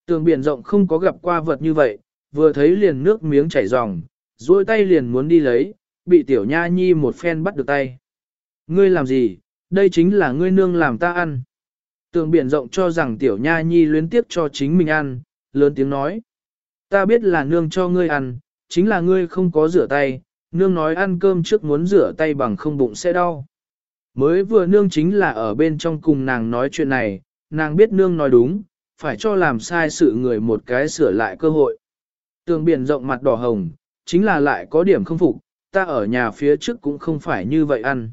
Tường biển rộng không có gặp qua vật như vậy, vừa thấy liền nước miếng chảy ròng, duỗi tay liền muốn đi lấy, bị tiểu nha nhi một phen bắt được tay. Ngươi làm gì, đây chính là ngươi nương làm ta ăn. Tường biển rộng cho rằng tiểu nha nhi luyến tiếp cho chính mình ăn, lớn tiếng nói. Ta biết là nương cho ngươi ăn, chính là ngươi không có rửa tay, nương nói ăn cơm trước muốn rửa tay bằng không bụng sẽ đau. Mới vừa nương chính là ở bên trong cùng nàng nói chuyện này, nàng biết nương nói đúng, phải cho làm sai sự người một cái sửa lại cơ hội. Tường biển rộng mặt đỏ hồng, chính là lại có điểm không phục, ta ở nhà phía trước cũng không phải như vậy ăn.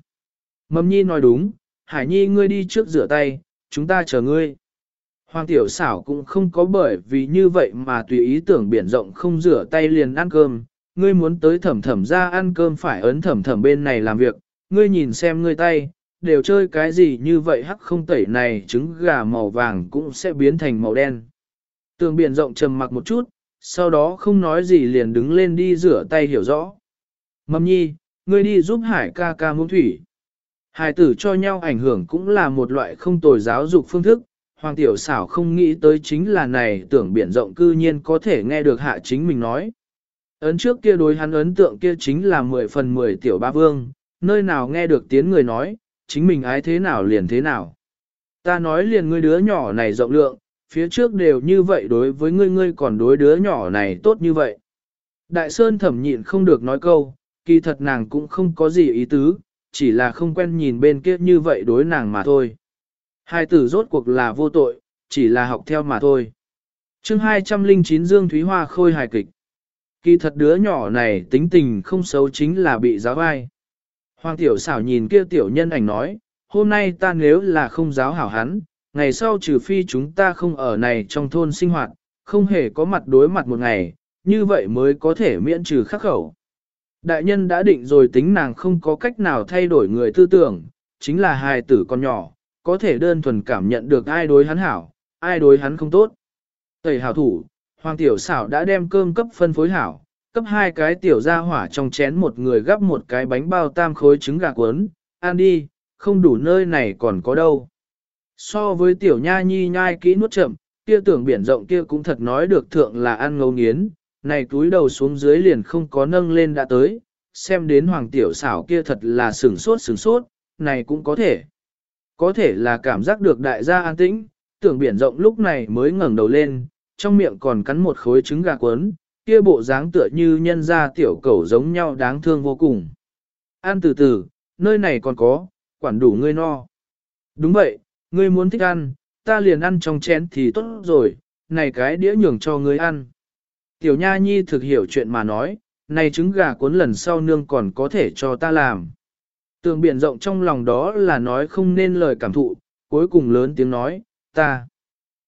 Mầm nhi nói đúng, Hải nhi ngươi đi trước rửa tay, chúng ta chờ ngươi. Hoàng tiểu xảo cũng không có bởi vì như vậy mà tùy ý tưởng biển rộng không rửa tay liền ăn cơm, ngươi muốn tới thẩm thẩm ra ăn cơm phải ấn thẩm thẩm bên này làm việc, ngươi nhìn xem ngươi tay, đều chơi cái gì như vậy hắc không tẩy này trứng gà màu vàng cũng sẽ biến thành màu đen. Tường biển rộng trầm mặc một chút, sau đó không nói gì liền đứng lên đi rửa tay hiểu rõ. Mầm nhi, ngươi đi giúp hải ca ca muông thủy. Hải tử cho nhau ảnh hưởng cũng là một loại không tồi giáo dục phương thức, Hoàng tiểu xảo không nghĩ tới chính là này tưởng biển rộng cư nhiên có thể nghe được hạ chính mình nói. Ấn trước kia đối hắn ấn tượng kia chính là 10 phần 10 tiểu ba vương, nơi nào nghe được tiếng người nói, chính mình ái thế nào liền thế nào. Ta nói liền ngươi đứa nhỏ này rộng lượng, phía trước đều như vậy đối với ngươi ngươi còn đối đứa nhỏ này tốt như vậy. Đại Sơn thẩm nhịn không được nói câu, kỳ thật nàng cũng không có gì ý tứ, chỉ là không quen nhìn bên kia như vậy đối nàng mà thôi. Hai tử rốt cuộc là vô tội, chỉ là học theo mà thôi. chương 209 Dương Thúy Hoa khôi hài kịch. Kỳ thật đứa nhỏ này tính tình không xấu chính là bị giáo vai. Hoàng tiểu xảo nhìn kia tiểu nhân ảnh nói, hôm nay ta nếu là không giáo hảo hắn, ngày sau trừ phi chúng ta không ở này trong thôn sinh hoạt, không hề có mặt đối mặt một ngày, như vậy mới có thể miễn trừ khắc khẩu. Đại nhân đã định rồi tính nàng không có cách nào thay đổi người tư tưởng, chính là hài tử con nhỏ, có thể đơn thuần cảm nhận được ai đối hắn hảo, ai đối hắn không tốt. Tẩy hảo thủ, Hoàng tiểu xảo đã đem cơm cấp phân phối hảo, cấp hai cái tiểu ra hỏa trong chén một người gắp một cái bánh bao tam khối trứng gà cuốn, ăn đi, không đủ nơi này còn có đâu. So với tiểu nha nhi nhai kỹ nuốt chậm, kia tưởng biển rộng kia cũng thật nói được thượng là ăn ngấu nghiến, này túi đầu xuống dưới liền không có nâng lên đã tới, xem đến hoàng tiểu xảo kia thật là sừng sốt sừng sốt, này cũng có thể. Có thể là cảm giác được đại gia an tĩnh, tưởng biển rộng lúc này mới ngẩng đầu lên, trong miệng còn cắn một khối trứng gà cuốn, kia bộ dáng tựa như nhân gia tiểu cẩu giống nhau đáng thương vô cùng. Ăn từ từ, nơi này còn có, quản đủ ngươi no. Đúng vậy, ngươi muốn thích ăn, ta liền ăn trong chén thì tốt rồi, này cái đĩa nhường cho ngươi ăn. Tiểu Nha Nhi thực hiểu chuyện mà nói, này trứng gà cuốn lần sau nương còn có thể cho ta làm. Tường biển rộng trong lòng đó là nói không nên lời cảm thụ, cuối cùng lớn tiếng nói, ta,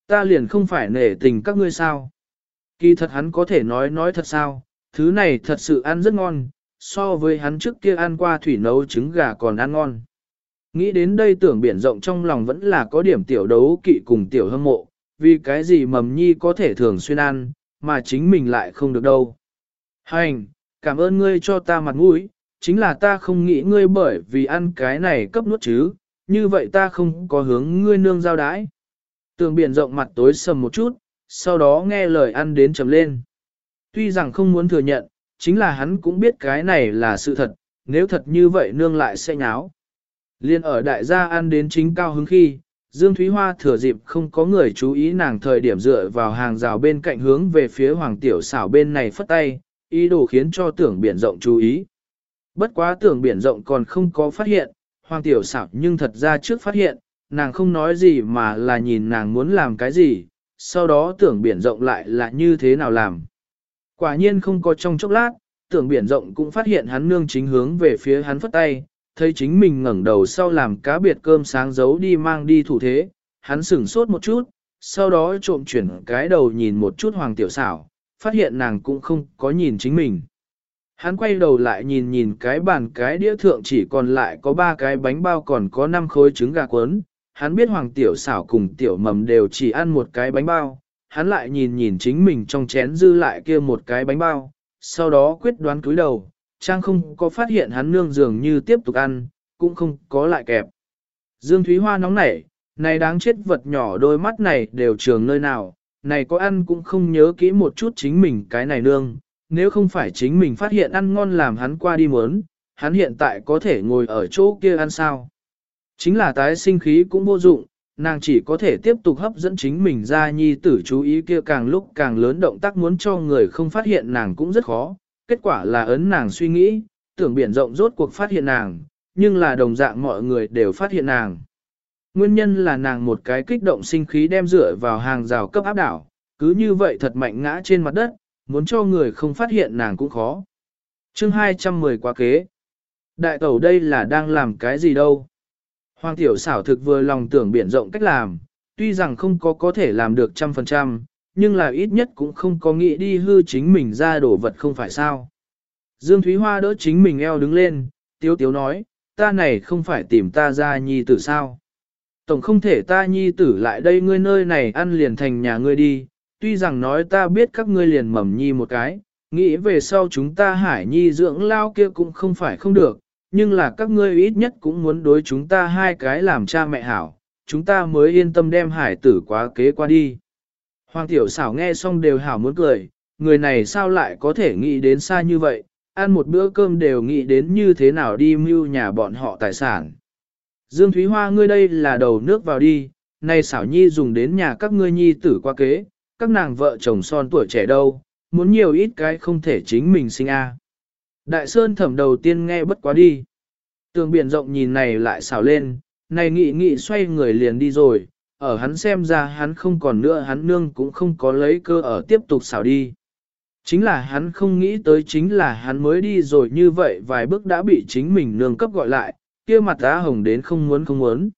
ta liền không phải nể tình các ngươi sao. Kỳ thật hắn có thể nói nói thật sao, thứ này thật sự ăn rất ngon, so với hắn trước kia ăn qua thủy nấu trứng gà còn ăn ngon. Nghĩ đến đây tưởng biển rộng trong lòng vẫn là có điểm tiểu đấu kỵ cùng tiểu hâm mộ, vì cái gì mầm nhi có thể thường xuyên ăn, mà chính mình lại không được đâu. Hành, cảm ơn ngươi cho ta mặt mũi, chính là ta không nghĩ ngươi bởi vì ăn cái này cấp nuốt chứ, như vậy ta không có hướng ngươi nương giao đái. Tường biển rộng mặt tối sầm một chút, sau đó nghe lời ăn đến trầm lên. Tuy rằng không muốn thừa nhận, chính là hắn cũng biết cái này là sự thật, nếu thật như vậy nương lại sẽ nháo. Liên ở đại gia ăn đến chính cao hứng khi, Dương Thúy Hoa thừa dịp không có người chú ý nàng thời điểm dựa vào hàng rào bên cạnh hướng về phía Hoàng Tiểu xảo bên này phất tay, ý đồ khiến cho tưởng biển rộng chú ý. Bất quá tưởng biển rộng còn không có phát hiện, Hoàng Tiểu xảo nhưng thật ra trước phát hiện, nàng không nói gì mà là nhìn nàng muốn làm cái gì, sau đó tưởng biển rộng lại là như thế nào làm. Quả nhiên không có trong chốc lát, tưởng biển rộng cũng phát hiện hắn nương chính hướng về phía hắn phất tay, thấy chính mình ngẩng đầu sau làm cá biệt cơm sáng giấu đi mang đi thủ thế, hắn sửng sốt một chút, sau đó trộm chuyển cái đầu nhìn một chút hoàng tiểu xảo, phát hiện nàng cũng không có nhìn chính mình. Hắn quay đầu lại nhìn nhìn cái bàn cái đĩa thượng chỉ còn lại có ba cái bánh bao còn có năm khối trứng gà cuốn, hắn biết hoàng tiểu xảo cùng tiểu mầm đều chỉ ăn một cái bánh bao, hắn lại nhìn nhìn chính mình trong chén dư lại kia một cái bánh bao, sau đó quyết đoán cúi đầu, Trang không có phát hiện hắn nương dường như tiếp tục ăn, cũng không có lại kẹp. Dương Thúy Hoa nóng nảy, này đáng chết vật nhỏ đôi mắt này đều trường nơi nào, này có ăn cũng không nhớ kỹ một chút chính mình cái này nương, nếu không phải chính mình phát hiện ăn ngon làm hắn qua đi muốn, hắn hiện tại có thể ngồi ở chỗ kia ăn sao. Chính là tái sinh khí cũng vô dụng, nàng chỉ có thể tiếp tục hấp dẫn chính mình ra nhi tử chú ý kia càng lúc càng lớn động tác muốn cho người không phát hiện nàng cũng rất khó, kết quả là ấn nàng suy nghĩ, tưởng biển rộng rốt cuộc phát hiện nàng, nhưng là đồng dạng mọi người đều phát hiện nàng. Nguyên nhân là nàng một cái kích động sinh khí đem rửa vào hàng rào cấp áp đảo, cứ như vậy thật mạnh ngã trên mặt đất, muốn cho người không phát hiện nàng cũng khó. chương 210 quá kế. Đại tẩu đây là đang làm cái gì đâu? Hoàng tiểu xảo thực vừa lòng tưởng biển rộng cách làm, tuy rằng không có có thể làm được trăm phần trăm, nhưng là ít nhất cũng không có nghĩ đi hư chính mình ra đổ vật không phải sao. Dương Thúy Hoa đỡ chính mình eo đứng lên, tiếu tiếu nói, ta này không phải tìm ta ra nhi tử sao. Tổng không thể ta nhi tử lại đây ngươi nơi này ăn liền thành nhà ngươi đi, tuy rằng nói ta biết các ngươi liền mầm nhi một cái, nghĩ về sau chúng ta hải nhi dưỡng lao kia cũng không phải không được, nhưng là các ngươi ít nhất cũng muốn đối chúng ta hai cái làm cha mẹ hảo, chúng ta mới yên tâm đem hải tử quá kế qua đi. Hoàng tiểu xảo nghe xong đều hảo muốn cười, người này sao lại có thể nghĩ đến xa như vậy, ăn một bữa cơm đều nghĩ đến như thế nào đi mưu nhà bọn họ tài sản. Dương Thúy Hoa ngươi đây là đầu nước vào đi, nay xảo nhi dùng đến nhà các ngươi nhi tử qua kế, các nàng vợ chồng son tuổi trẻ đâu, muốn nhiều ít cái không thể chính mình sinh a. Đại Sơn thẩm đầu tiên nghe bất quá đi. Tường biển rộng nhìn này lại xảo lên, này nghị nghị xoay người liền đi rồi, ở hắn xem ra hắn không còn nữa hắn nương cũng không có lấy cơ ở tiếp tục xảo đi. Chính là hắn không nghĩ tới chính là hắn mới đi rồi như vậy vài bước đã bị chính mình nương cấp gọi lại, kia mặt á hồng đến không muốn không muốn.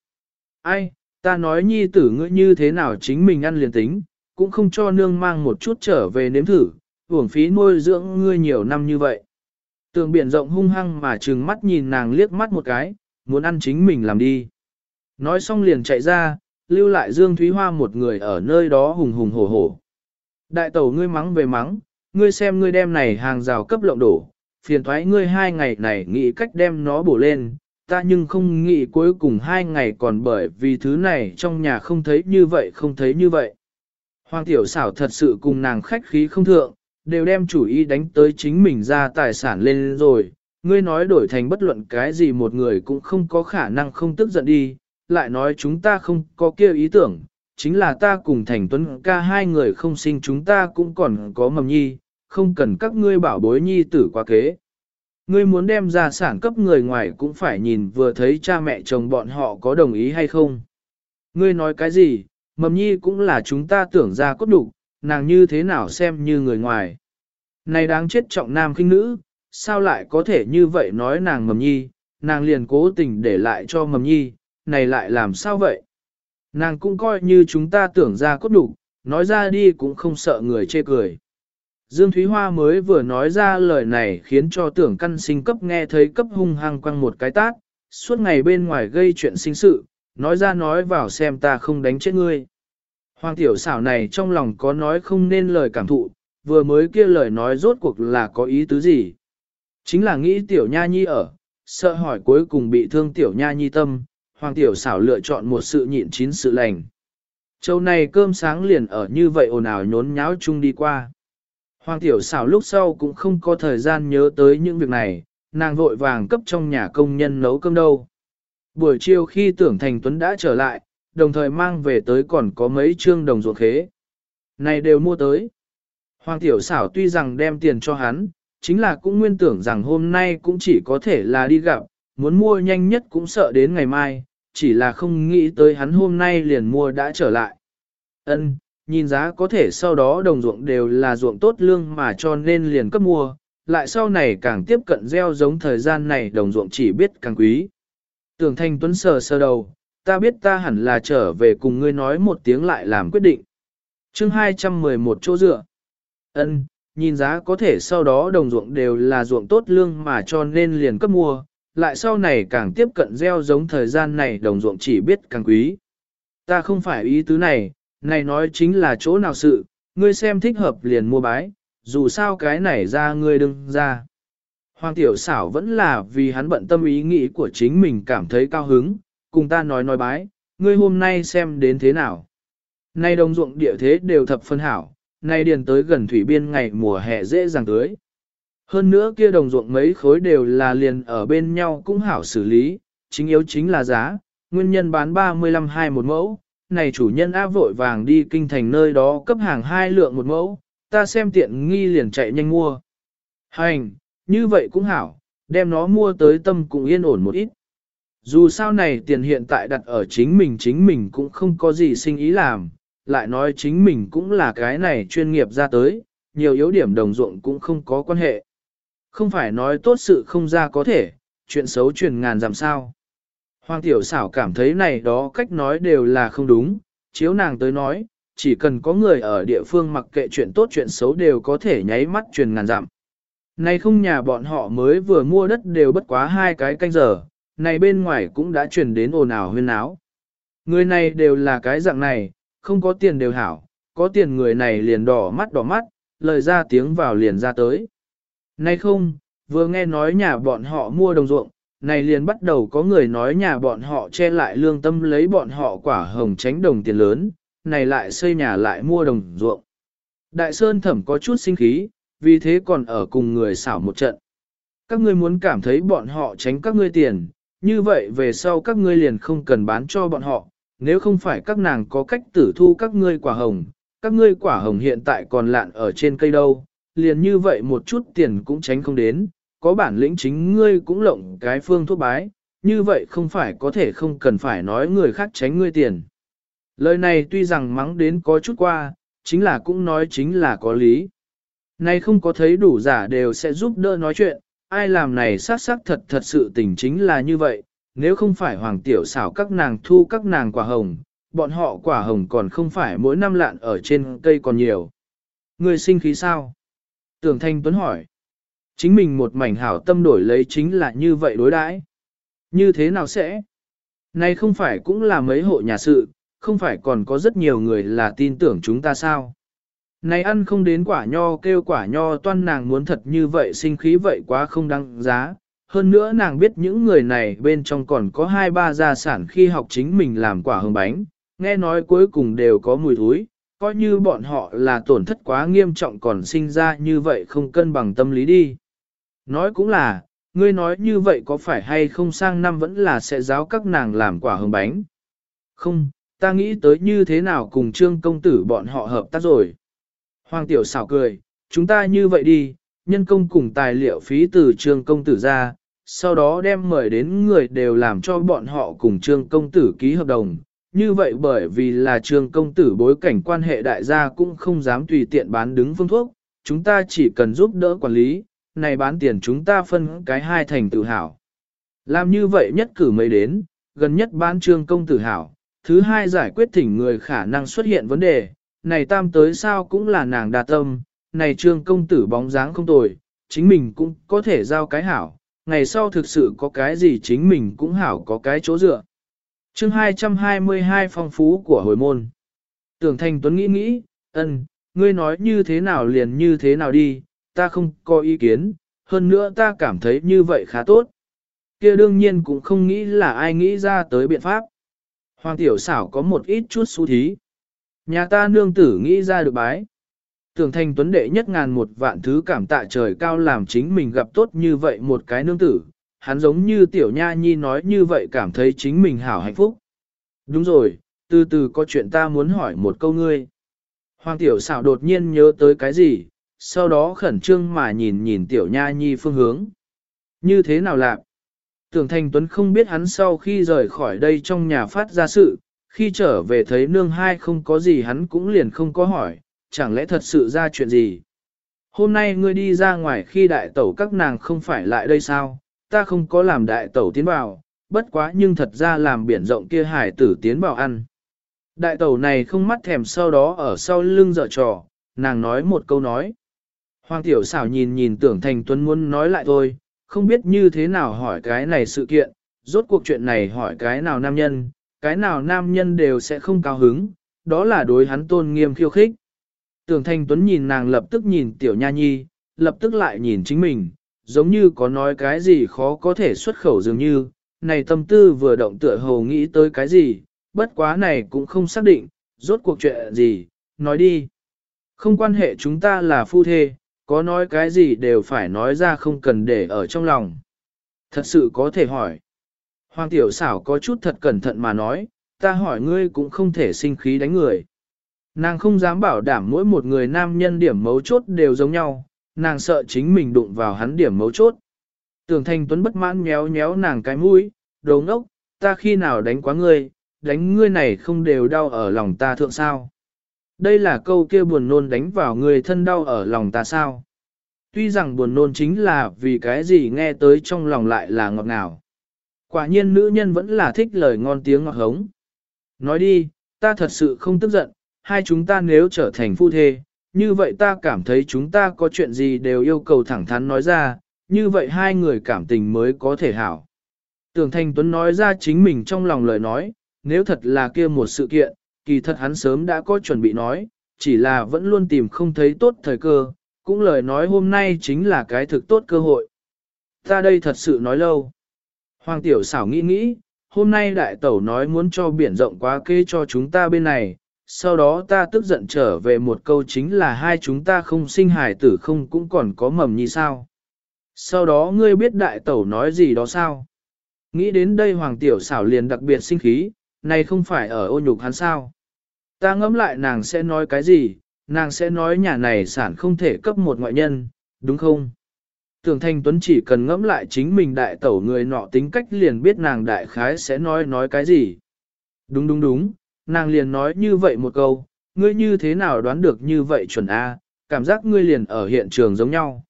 Ai, ta nói nhi tử ngươi như thế nào chính mình ăn liền tính, cũng không cho nương mang một chút trở về nếm thử, uổng phí nuôi dưỡng ngươi nhiều năm như vậy. Tường biển rộng hung hăng mà trừng mắt nhìn nàng liếc mắt một cái, muốn ăn chính mình làm đi. Nói xong liền chạy ra, lưu lại Dương Thúy Hoa một người ở nơi đó hùng hùng hổ hổ. Đại tẩu ngươi mắng về mắng, ngươi xem ngươi đem này hàng rào cấp lộng đổ, phiền thoái ngươi hai ngày này nghĩ cách đem nó bổ lên, ta nhưng không nghĩ cuối cùng hai ngày còn bởi vì thứ này trong nhà không thấy như vậy không thấy như vậy. Hoàng tiểu xảo thật sự cùng nàng khách khí không thượng, đều đem chủ ý đánh tới chính mình ra tài sản lên rồi, ngươi nói đổi thành bất luận cái gì một người cũng không có khả năng không tức giận đi, lại nói chúng ta không có kia ý tưởng, chính là ta cùng thành tuấn ca hai người không sinh chúng ta cũng còn có mầm nhi, không cần các ngươi bảo bối nhi tử quá kế. Ngươi muốn đem ra sản cấp người ngoài cũng phải nhìn vừa thấy cha mẹ chồng bọn họ có đồng ý hay không. Ngươi nói cái gì, mầm nhi cũng là chúng ta tưởng ra cốt đủ, nàng như thế nào xem như người ngoài. Này đáng chết trọng nam khinh nữ, sao lại có thể như vậy nói nàng mầm nhi, nàng liền cố tình để lại cho mầm nhi, này lại làm sao vậy? Nàng cũng coi như chúng ta tưởng ra cốt đủ, nói ra đi cũng không sợ người chê cười. Dương Thúy Hoa mới vừa nói ra lời này khiến cho tưởng căn sinh cấp nghe thấy cấp hung hăng quăng một cái tát, suốt ngày bên ngoài gây chuyện sinh sự, nói ra nói vào xem ta không đánh chết ngươi. Hoàng tiểu xảo này trong lòng có nói không nên lời cảm thụ, vừa mới kia lời nói rốt cuộc là có ý tứ gì. Chính là nghĩ tiểu nha nhi ở, sợ hỏi cuối cùng bị thương tiểu nha nhi tâm, hoàng tiểu xảo lựa chọn một sự nhịn chín sự lành. Châu này cơm sáng liền ở như vậy ồn ào nhốn nháo chung đi qua. Hoàng tiểu xảo lúc sau cũng không có thời gian nhớ tới những việc này, nàng vội vàng cấp trong nhà công nhân nấu cơm đâu. Buổi chiều khi tưởng thành tuấn đã trở lại, đồng thời mang về tới còn có mấy trương đồng ruộng khế. Này đều mua tới. Hoàng tiểu xảo tuy rằng đem tiền cho hắn, chính là cũng nguyên tưởng rằng hôm nay cũng chỉ có thể là đi gặp, muốn mua nhanh nhất cũng sợ đến ngày mai, chỉ là không nghĩ tới hắn hôm nay liền mua đã trở lại. Ân, nhìn giá có thể sau đó đồng ruộng đều là ruộng tốt lương mà cho nên liền cấp mua, lại sau này càng tiếp cận gieo giống thời gian này đồng ruộng chỉ biết càng quý. Tưởng thanh tuấn sờ sờ đầu, ta biết ta hẳn là trở về cùng ngươi nói một tiếng lại làm quyết định. chương 211 chỗ dựa. ân nhìn giá có thể sau đó đồng ruộng đều là ruộng tốt lương mà cho nên liền cấp mua, lại sau này càng tiếp cận gieo giống thời gian này đồng ruộng chỉ biết càng quý. Ta không phải ý tứ này, này nói chính là chỗ nào sự, ngươi xem thích hợp liền mua bái, dù sao cái này ra ngươi đừng ra. Hoàng tiểu xảo vẫn là vì hắn bận tâm ý nghĩ của chính mình cảm thấy cao hứng, cùng ta nói nói bái, ngươi hôm nay xem đến thế nào. Nay đồng ruộng địa thế đều thập phân hảo, nay điền tới gần thủy biên ngày mùa hè dễ dàng tưới. Hơn nữa kia đồng ruộng mấy khối đều là liền ở bên nhau cũng hảo xử lý, chính yếu chính là giá, nguyên nhân bán 35 hai một mẫu, này chủ nhân áp vội vàng đi kinh thành nơi đó cấp hàng hai lượng một mẫu, ta xem tiện nghi liền chạy nhanh mua. Hành, như vậy cũng hảo, đem nó mua tới tâm cũng yên ổn một ít. Dù sao này tiền hiện tại đặt ở chính mình chính mình cũng không có gì sinh ý làm, lại nói chính mình cũng là cái này chuyên nghiệp ra tới, nhiều yếu điểm đồng ruộng cũng không có quan hệ. Không phải nói tốt sự không ra có thể, chuyện xấu truyền ngàn giảm sao. Hoàng tiểu xảo cảm thấy này đó cách nói đều là không đúng, chiếu nàng tới nói, chỉ cần có người ở địa phương mặc kệ chuyện tốt chuyện xấu đều có thể nháy mắt truyền ngàn dặm. Này không nhà bọn họ mới vừa mua đất đều bất quá hai cái canh giờ, này bên ngoài cũng đã truyền đến ồn ào huyên áo. Người này đều là cái dạng này, không có tiền đều hảo, có tiền người này liền đỏ mắt đỏ mắt, lời ra tiếng vào liền ra tới. Này không, vừa nghe nói nhà bọn họ mua đồng ruộng, này liền bắt đầu có người nói nhà bọn họ che lại lương tâm lấy bọn họ quả hồng tránh đồng tiền lớn, này lại xây nhà lại mua đồng ruộng. Đại Sơn thẩm có chút sinh khí, vì thế còn ở cùng người xảo một trận. Các ngươi muốn cảm thấy bọn họ tránh các ngươi tiền, như vậy về sau các ngươi liền không cần bán cho bọn họ, nếu không phải các nàng có cách tử thu các ngươi quả hồng, các ngươi quả hồng hiện tại còn lạn ở trên cây đâu, liền như vậy một chút tiền cũng tránh không đến, có bản lĩnh chính ngươi cũng lộng cái phương thuốc bái, như vậy không phải có thể không cần phải nói người khác tránh ngươi tiền. Lời này tuy rằng mắng đến có chút qua, chính là cũng nói chính là có lý. Nay không có thấy đủ giả đều sẽ giúp đỡ nói chuyện, ai làm này sát sắc thật thật sự tình chính là như vậy, nếu không phải hoàng tiểu xảo các nàng thu các nàng quả hồng, bọn họ quả hồng còn không phải mỗi năm lạn ở trên cây còn nhiều. Người sinh khí sao? Tưởng Thanh Tuấn hỏi. Chính mình một mảnh hảo tâm đổi lấy chính là như vậy đối đãi. Như thế nào sẽ? Này không phải cũng là mấy hộ nhà sự, không phải còn có rất nhiều người là tin tưởng chúng ta sao? Này ăn không đến quả nho kêu quả nho toan nàng muốn thật như vậy sinh khí vậy quá không đăng giá, hơn nữa nàng biết những người này bên trong còn có hai ba gia sản khi học chính mình làm quả hương bánh, nghe nói cuối cùng đều có mùi thúi, coi như bọn họ là tổn thất quá nghiêm trọng còn sinh ra như vậy không cân bằng tâm lý đi. Nói cũng là, ngươi nói như vậy có phải hay không sang năm vẫn là sẽ giáo các nàng làm quả hương bánh. Không, ta nghĩ tới như thế nào cùng trương công tử bọn họ hợp tác rồi. Hoàng tiểu xảo cười, chúng ta như vậy đi, nhân công cùng tài liệu phí từ trương công tử ra, sau đó đem mời đến người đều làm cho bọn họ cùng trương công tử ký hợp đồng. Như vậy bởi vì là trương công tử bối cảnh quan hệ đại gia cũng không dám tùy tiện bán đứng phương thuốc, chúng ta chỉ cần giúp đỡ quản lý, này bán tiền chúng ta phân cái hai thành tự hào. Làm như vậy nhất cử mới đến, gần nhất bán trương công tử hảo, thứ hai giải quyết thỉnh người khả năng xuất hiện vấn đề, này tam tới sao cũng là nàng đa tâm, này trương công tử bóng dáng không tồi, chính mình cũng có thể giao cái hảo, ngày sau thực sự có cái gì chính mình cũng hảo có cái chỗ dựa. chương 222 phong phú của hồi môn. Tưởng Thành Tuấn nghĩ nghĩ, ân, ngươi nói như thế nào liền như thế nào đi, ta không có ý kiến, hơn nữa ta cảm thấy như vậy khá tốt. kia đương nhiên cũng không nghĩ là ai nghĩ ra tới biện pháp. Hoàng tiểu xảo có một ít chút xu thí. Nhà ta nương tử nghĩ ra được bái. Tưởng thành tuấn đệ nhất ngàn một vạn thứ cảm tạ trời cao làm chính mình gặp tốt như vậy một cái nương tử. Hắn giống như tiểu nha nhi nói như vậy cảm thấy chính mình hảo hạnh phúc. Đúng rồi, từ từ có chuyện ta muốn hỏi một câu ngươi. Hoàng tiểu xảo đột nhiên nhớ tới cái gì, sau đó khẩn trương mà nhìn nhìn tiểu nha nhi phương hướng. Như thế nào lạc? Tưởng Thành Tuấn không biết hắn sau khi rời khỏi đây trong nhà phát ra sự, khi trở về thấy nương hai không có gì hắn cũng liền không có hỏi, chẳng lẽ thật sự ra chuyện gì. Hôm nay ngươi đi ra ngoài khi đại tẩu các nàng không phải lại đây sao, ta không có làm đại tẩu tiến vào, bất quá nhưng thật ra làm biển rộng kia hải tử tiến vào ăn. Đại tẩu này không mắt thèm sau đó ở sau lưng dở trò, nàng nói một câu nói. Hoàng tiểu xảo nhìn nhìn tưởng thành tuấn muốn nói lại thôi, không biết như thế nào hỏi cái này sự kiện, rốt cuộc chuyện này hỏi cái nào nam nhân, cái nào nam nhân đều sẽ không cao hứng, đó là đối hắn tôn nghiêm khiêu khích. Tưởng Thanh Tuấn nhìn nàng lập tức nhìn Tiểu Nha Nhi, lập tức lại nhìn chính mình, giống như có nói cái gì khó có thể xuất khẩu dường như, này tâm tư vừa động tựa hồ nghĩ tới cái gì, bất quá này cũng không xác định, rốt cuộc chuyện gì, nói đi. Không quan hệ chúng ta là phu thê, có nói cái gì đều phải nói ra không cần để ở trong lòng. Thật sự có thể hỏi. Hoàng tiểu xảo có chút thật cẩn thận mà nói, ta hỏi ngươi cũng không thể sinh khí đánh người. Nàng không dám bảo đảm mỗi một người nam nhân điểm mấu chốt đều giống nhau, nàng sợ chính mình đụng vào hắn điểm mấu chốt. Tưởng thanh tuấn bất mãn nhéo nhéo nàng cái mũi, đồ ngốc, ta khi nào đánh quá ngươi, đánh ngươi này không đều đau ở lòng ta thượng sao. Đây là câu kia buồn nôn đánh vào người thân đau ở lòng ta sao. Tuy rằng buồn nôn chính là vì cái gì nghe tới trong lòng lại là ngọt ngào. Quả nhiên nữ nhân vẫn là thích lời ngon tiếng ngọt hống. Nói đi, ta thật sự không tức giận, hai chúng ta nếu trở thành phu thê, như vậy ta cảm thấy chúng ta có chuyện gì đều yêu cầu thẳng thắn nói ra, như vậy hai người cảm tình mới có thể hảo. Tưởng Thành Tuấn nói ra chính mình trong lòng lời nói, nếu thật là kia một sự kiện, kỳ thật hắn sớm đã có chuẩn bị nói, chỉ là vẫn luôn tìm không thấy tốt thời cơ, cũng lời nói hôm nay chính là cái thực tốt cơ hội. Ta đây thật sự nói lâu. Hoàng tiểu xảo nghĩ nghĩ, hôm nay đại tẩu nói muốn cho biển rộng quá kê cho chúng ta bên này, sau đó ta tức giận trở về một câu chính là hai chúng ta không sinh hài tử không cũng còn có mầm như sao. Sau đó ngươi biết đại tẩu nói gì đó sao? Nghĩ đến đây hoàng tiểu xảo liền đặc biệt sinh khí, này không phải ở ô nhục hắn sao? Ta ngẫm lại nàng sẽ nói cái gì, nàng sẽ nói nhà này sản không thể cấp một ngoại nhân, đúng không? Tưởng Thanh Tuấn chỉ cần ngẫm lại chính mình đại tẩu người nọ tính cách liền biết nàng đại khái sẽ nói nói cái gì. Đúng đúng đúng, nàng liền nói như vậy một câu, ngươi như thế nào đoán được như vậy chuẩn A, cảm giác ngươi liền ở hiện trường giống nhau.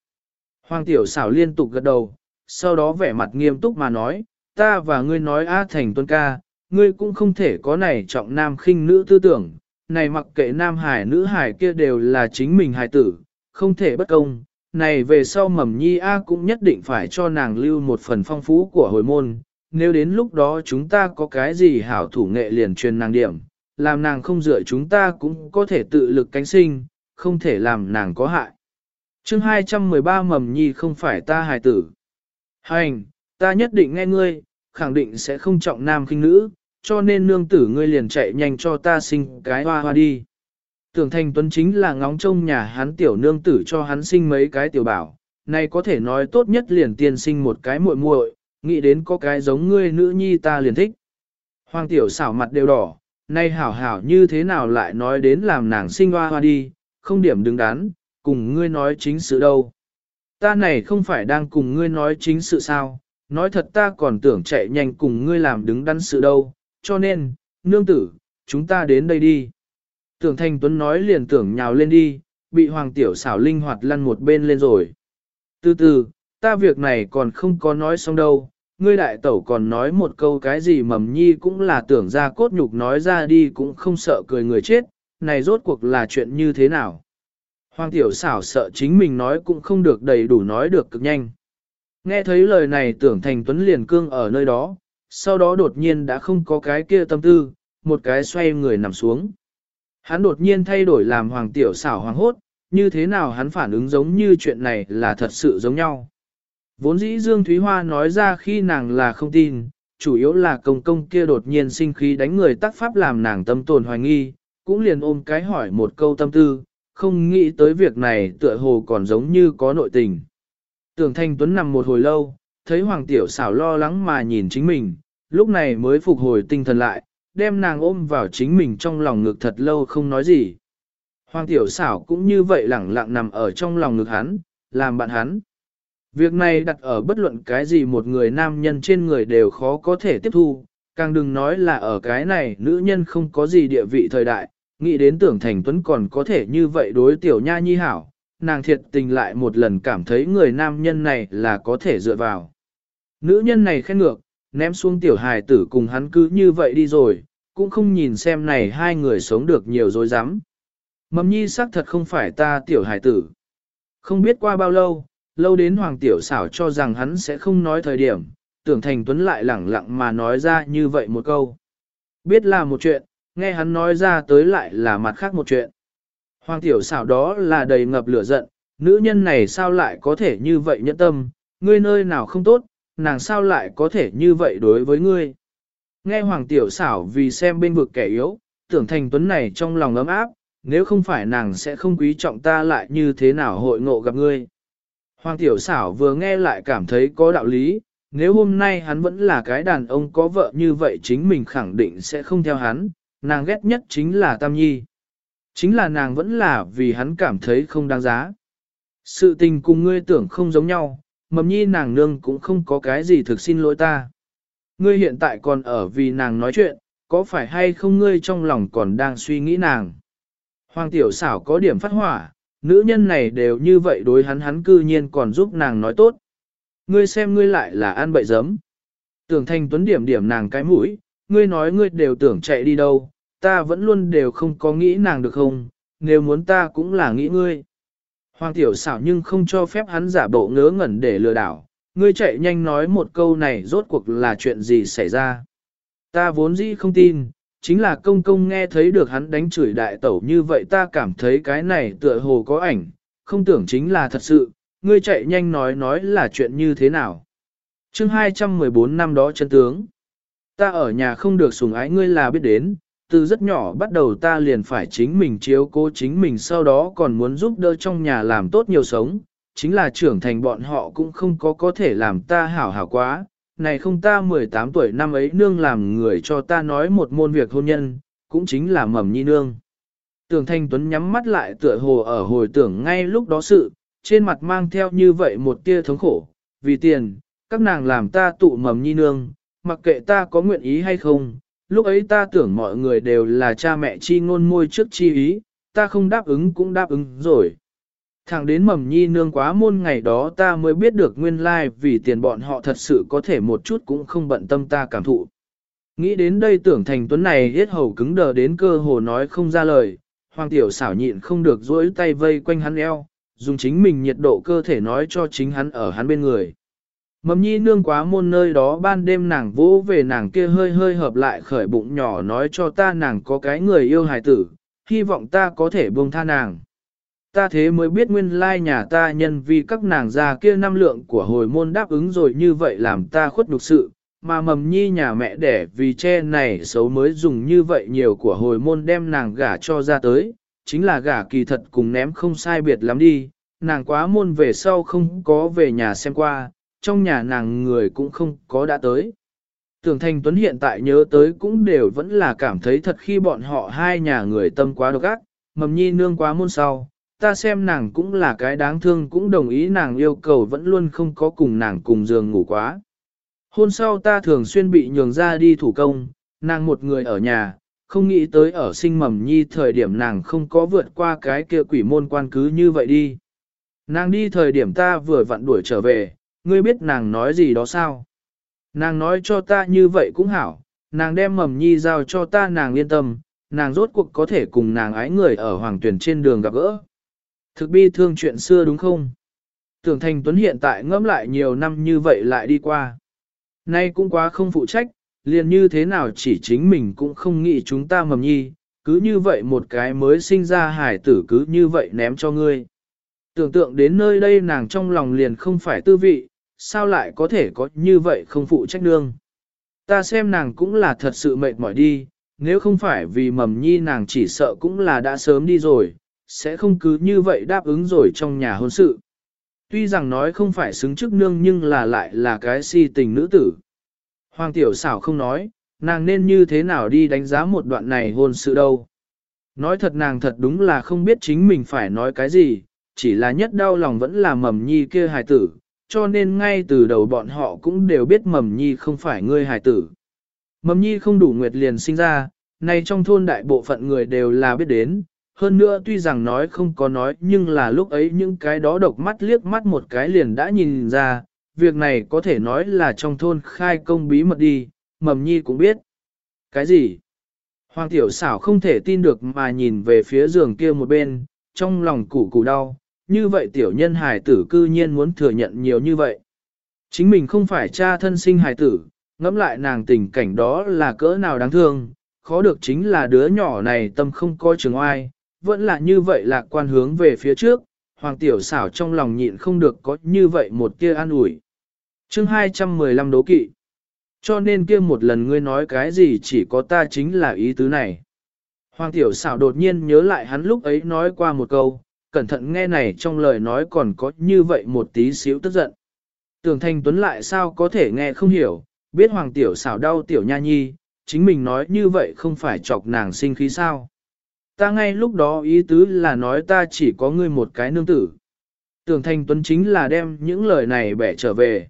Hoàng tiểu xảo liên tục gật đầu, sau đó vẻ mặt nghiêm túc mà nói, ta và ngươi nói A thành tuân ca, ngươi cũng không thể có này trọng nam khinh nữ tư tưởng, này mặc kệ nam hải nữ hải kia đều là chính mình hài tử, không thể bất công, này về sau mầm nhi A cũng nhất định phải cho nàng lưu một phần phong phú của hồi môn, nếu đến lúc đó chúng ta có cái gì hảo thủ nghệ liền truyền nàng điểm, làm nàng không dựa chúng ta cũng có thể tự lực cánh sinh, không thể làm nàng có hại. chương 213 mầm nhi không phải ta hài tử. Hành, ta nhất định nghe ngươi, khẳng định sẽ không trọng nam khinh nữ, cho nên nương tử ngươi liền chạy nhanh cho ta sinh cái hoa hoa đi. Tưởng thành tuấn chính là ngóng trông nhà hắn tiểu nương tử cho hắn sinh mấy cái tiểu bảo, này có thể nói tốt nhất liền tiên sinh một cái muội muội, nghĩ đến có cái giống ngươi nữ nhi ta liền thích. Hoàng tiểu xảo mặt đều đỏ, nay hảo hảo như thế nào lại nói đến làm nàng sinh hoa hoa đi, không điểm đứng đắn, cùng ngươi nói chính sự đâu. Ta này không phải đang cùng ngươi nói chính sự sao, nói thật ta còn tưởng chạy nhanh cùng ngươi làm đứng đắn sự đâu, cho nên, nương tử, chúng ta đến đây đi. Tưởng Thanh Tuấn nói liền tưởng nhào lên đi, bị Hoàng Tiểu xảo linh hoạt lăn một bên lên rồi. Từ từ, ta việc này còn không có nói xong đâu, ngươi đại tẩu còn nói một câu cái gì mầm nhi cũng là tưởng ra cốt nhục nói ra đi cũng không sợ cười người chết, này rốt cuộc là chuyện như thế nào. Hoàng tiểu xảo sợ chính mình nói cũng không được đầy đủ nói được cực nhanh. Nghe thấy lời này tưởng thành tuấn liền cương ở nơi đó, sau đó đột nhiên đã không có cái kia tâm tư, một cái xoay người nằm xuống. Hắn đột nhiên thay đổi làm hoàng tiểu xảo hoàng hốt, như thế nào hắn phản ứng giống như chuyện này là thật sự giống nhau. Vốn dĩ Dương Thúy Hoa nói ra khi nàng là không tin, chủ yếu là công công kia đột nhiên sinh khí đánh người tác pháp làm nàng tâm tồn hoài nghi, cũng liền ôm cái hỏi một câu tâm tư, không nghĩ tới việc này tựa hồ còn giống như có nội tình. Tưởng Thanh Tuấn nằm một hồi lâu, thấy Hoàng Tiểu xảo lo lắng mà nhìn chính mình, lúc này mới phục hồi tinh thần lại, đem nàng ôm vào chính mình trong lòng ngực thật lâu không nói gì. Hoàng Tiểu xảo cũng như vậy lẳng lặng nằm ở trong lòng ngực hắn, làm bạn hắn. Việc này đặt ở bất luận cái gì một người nam nhân trên người đều khó có thể tiếp thu, càng đừng nói là ở cái này nữ nhân không có gì địa vị thời đại, nghĩ đến tưởng thành tuấn còn có thể như vậy đối tiểu nha nhi hảo, nàng thiệt tình lại một lần cảm thấy người nam nhân này là có thể dựa vào. Nữ nhân này khen ngược, ném xuống tiểu hài tử cùng hắn cứ như vậy đi rồi, cũng không nhìn xem này hai người sống được nhiều dối rắm Mầm nhi xác thật không phải ta tiểu hải tử. Không biết qua bao lâu, lâu đến Hoàng Tiểu xảo cho rằng hắn sẽ không nói thời điểm, tưởng thành tuấn lại lẳng lặng mà nói ra như vậy một câu. Biết là một chuyện, nghe hắn nói ra tới lại là mặt khác một chuyện. Hoàng Tiểu xảo đó là đầy ngập lửa giận, nữ nhân này sao lại có thể như vậy nhẫn tâm, ngươi nơi nào không tốt, nàng sao lại có thể như vậy đối với ngươi. Nghe Hoàng Tiểu xảo vì xem bên vực kẻ yếu, tưởng thành tuấn này trong lòng ấm áp, nếu không phải nàng sẽ không quý trọng ta lại như thế nào hội ngộ gặp ngươi. Hoàng tiểu xảo vừa nghe lại cảm thấy có đạo lý, nếu hôm nay hắn vẫn là cái đàn ông có vợ như vậy chính mình khẳng định sẽ không theo hắn, nàng ghét nhất chính là Tam Nhi. Chính là nàng vẫn là vì hắn cảm thấy không đáng giá. Sự tình cùng ngươi tưởng không giống nhau, mầm nhi nàng nương cũng không có cái gì thực xin lỗi ta. Ngươi hiện tại còn ở vì nàng nói chuyện, có phải hay không ngươi trong lòng còn đang suy nghĩ nàng. Hoàng tiểu xảo có điểm phát hỏa, nữ nhân này đều như vậy đối hắn hắn cư nhiên còn giúp nàng nói tốt. Ngươi xem ngươi lại là an bậy giấm. Tưởng thanh tuấn điểm điểm nàng cái mũi, ngươi nói ngươi đều tưởng chạy đi đâu, ta vẫn luôn đều không có nghĩ nàng được không, nếu muốn ta cũng là nghĩ ngươi. Hoàng tiểu xảo nhưng không cho phép hắn giả bộ ngớ ngẩn để lừa đảo, ngươi chạy nhanh nói một câu này rốt cuộc là chuyện gì xảy ra. Ta vốn dĩ không tin, chính là công công nghe thấy được hắn đánh chửi đại tẩu như vậy ta cảm thấy cái này tựa hồ có ảnh, không tưởng chính là thật sự, ngươi chạy nhanh nói nói là chuyện như thế nào. chương 214 năm đó chân tướng, ta ở nhà không được sủng ái ngươi là biết đến, từ rất nhỏ bắt đầu ta liền phải chính mình chiếu cố chính mình sau đó còn muốn giúp đỡ trong nhà làm tốt nhiều sống, chính là trưởng thành bọn họ cũng không có có thể làm ta hảo hảo quá, này không ta 18 tuổi năm ấy nương làm người cho ta nói một môn việc hôn nhân, cũng chính là mầm nhi nương. Tưởng Thanh Tuấn nhắm mắt lại tựa hồ ở hồi tưởng ngay lúc đó sự, trên mặt mang theo như vậy một tia thống khổ, vì tiền, các nàng làm ta tụ mầm nhi nương, mặc kệ ta có nguyện ý hay không, lúc ấy ta tưởng mọi người đều là cha mẹ chi ngôn môi trước chi ý, ta không đáp ứng cũng đáp ứng rồi. Thẳng đến mầm nhi nương quá môn ngày đó ta mới biết được nguyên lai vì tiền bọn họ thật sự có thể một chút cũng không bận tâm ta cảm thụ. Nghĩ đến đây tưởng thành tuấn này hết hầu cứng đờ đến cơ hồ nói không ra lời, hoàng tiểu xảo nhịn không được duỗi tay vây quanh hắn eo, dùng chính mình nhiệt độ cơ thể nói cho chính hắn ở hắn bên người. Mầm nhi nương quá môn nơi đó ban đêm nàng vỗ về nàng kia hơi hơi hợp lại khởi bụng nhỏ nói cho ta nàng có cái người yêu hài tử, hy vọng ta có thể buông tha nàng ta thế mới biết nguyên lai nhà ta nhân vì các nàng già kia năm lượng của hồi môn đáp ứng rồi như vậy làm ta khuất nhục sự, mà mầm nhi nhà mẹ đẻ vì che này xấu mới dùng như vậy nhiều của hồi môn đem nàng gả cho ra tới, chính là gả kỳ thật cùng ném không sai biệt lắm đi, nàng quá môn về sau không có về nhà xem qua, trong nhà nàng người cũng không có đã tới. Tưởng Thành Tuấn hiện tại nhớ tới cũng đều vẫn là cảm thấy thật khi bọn họ hai nhà người tâm quá độc ác, mầm nhi nương quá môn sau, ta xem nàng cũng là cái đáng thương cũng đồng ý nàng yêu cầu vẫn luôn không có cùng nàng cùng giường ngủ quá. Hôn sau ta thường xuyên bị nhường ra đi thủ công, nàng một người ở nhà, không nghĩ tới ở sinh mầm nhi thời điểm nàng không có vượt qua cái kia quỷ môn quan cứ như vậy đi. Nàng đi thời điểm ta vừa vặn đuổi trở về, ngươi biết nàng nói gì đó sao? Nàng nói cho ta như vậy cũng hảo, nàng đem mầm nhi giao cho ta nàng yên tâm, nàng rốt cuộc có thể cùng nàng ái người ở hoàng tuyển trên đường gặp gỡ. Thực bi thương chuyện xưa đúng không? Tưởng Thành Tuấn hiện tại ngẫm lại nhiều năm như vậy lại đi qua. Nay cũng quá không phụ trách, liền như thế nào chỉ chính mình cũng không nghĩ chúng ta mầm nhi, cứ như vậy một cái mới sinh ra hải tử cứ như vậy ném cho ngươi. Tưởng tượng đến nơi đây nàng trong lòng liền không phải tư vị, sao lại có thể có như vậy không phụ trách đương. Ta xem nàng cũng là thật sự mệt mỏi đi, nếu không phải vì mầm nhi nàng chỉ sợ cũng là đã sớm đi rồi, sẽ không cứ như vậy đáp ứng rồi trong nhà hôn sự. Tuy rằng nói không phải xứng chức nương nhưng là lại là cái si tình nữ tử. Hoàng tiểu xảo không nói, nàng nên như thế nào đi đánh giá một đoạn này hôn sự đâu. Nói thật nàng thật đúng là không biết chính mình phải nói cái gì, chỉ là nhất đau lòng vẫn là mầm nhi kia hài tử, cho nên ngay từ đầu bọn họ cũng đều biết mầm nhi không phải ngươi hài tử. Mầm nhi không đủ nguyệt liền sinh ra, nay trong thôn đại bộ phận người đều là biết đến, hơn nữa tuy rằng nói không có nói nhưng là lúc ấy những cái đó độc mắt liếc mắt một cái liền đã nhìn ra, việc này có thể nói là trong thôn khai công bí mật đi, mầm nhi cũng biết. Cái gì? Hoàng tiểu xảo không thể tin được mà nhìn về phía giường kia một bên, trong lòng củ củ đau, như vậy tiểu nhân hài tử cư nhiên muốn thừa nhận nhiều như vậy. Chính mình không phải cha thân sinh hài tử, ngẫm lại nàng tình cảnh đó là cỡ nào đáng thương, khó được chính là đứa nhỏ này tâm không coi trường oai, vẫn là như vậy lạc quan hướng về phía trước, hoàng tiểu xảo trong lòng nhịn không được có như vậy một tia an ủi. chương 215 đố kỵ. Cho nên kia một lần ngươi nói cái gì chỉ có ta chính là ý tứ này. Hoàng tiểu xảo đột nhiên nhớ lại hắn lúc ấy nói qua một câu, cẩn thận nghe này trong lời nói còn có như vậy một tí xíu tức giận. Tưởng thanh tuấn lại sao có thể nghe không hiểu, biết hoàng tiểu xảo đau tiểu nha nhi, chính mình nói như vậy không phải chọc nàng sinh khí sao. Ta ngay lúc đó ý tứ là nói ta chỉ có ngươi một cái nương tử. Tưởng thanh tuấn chính là đem những lời này bẻ trở về.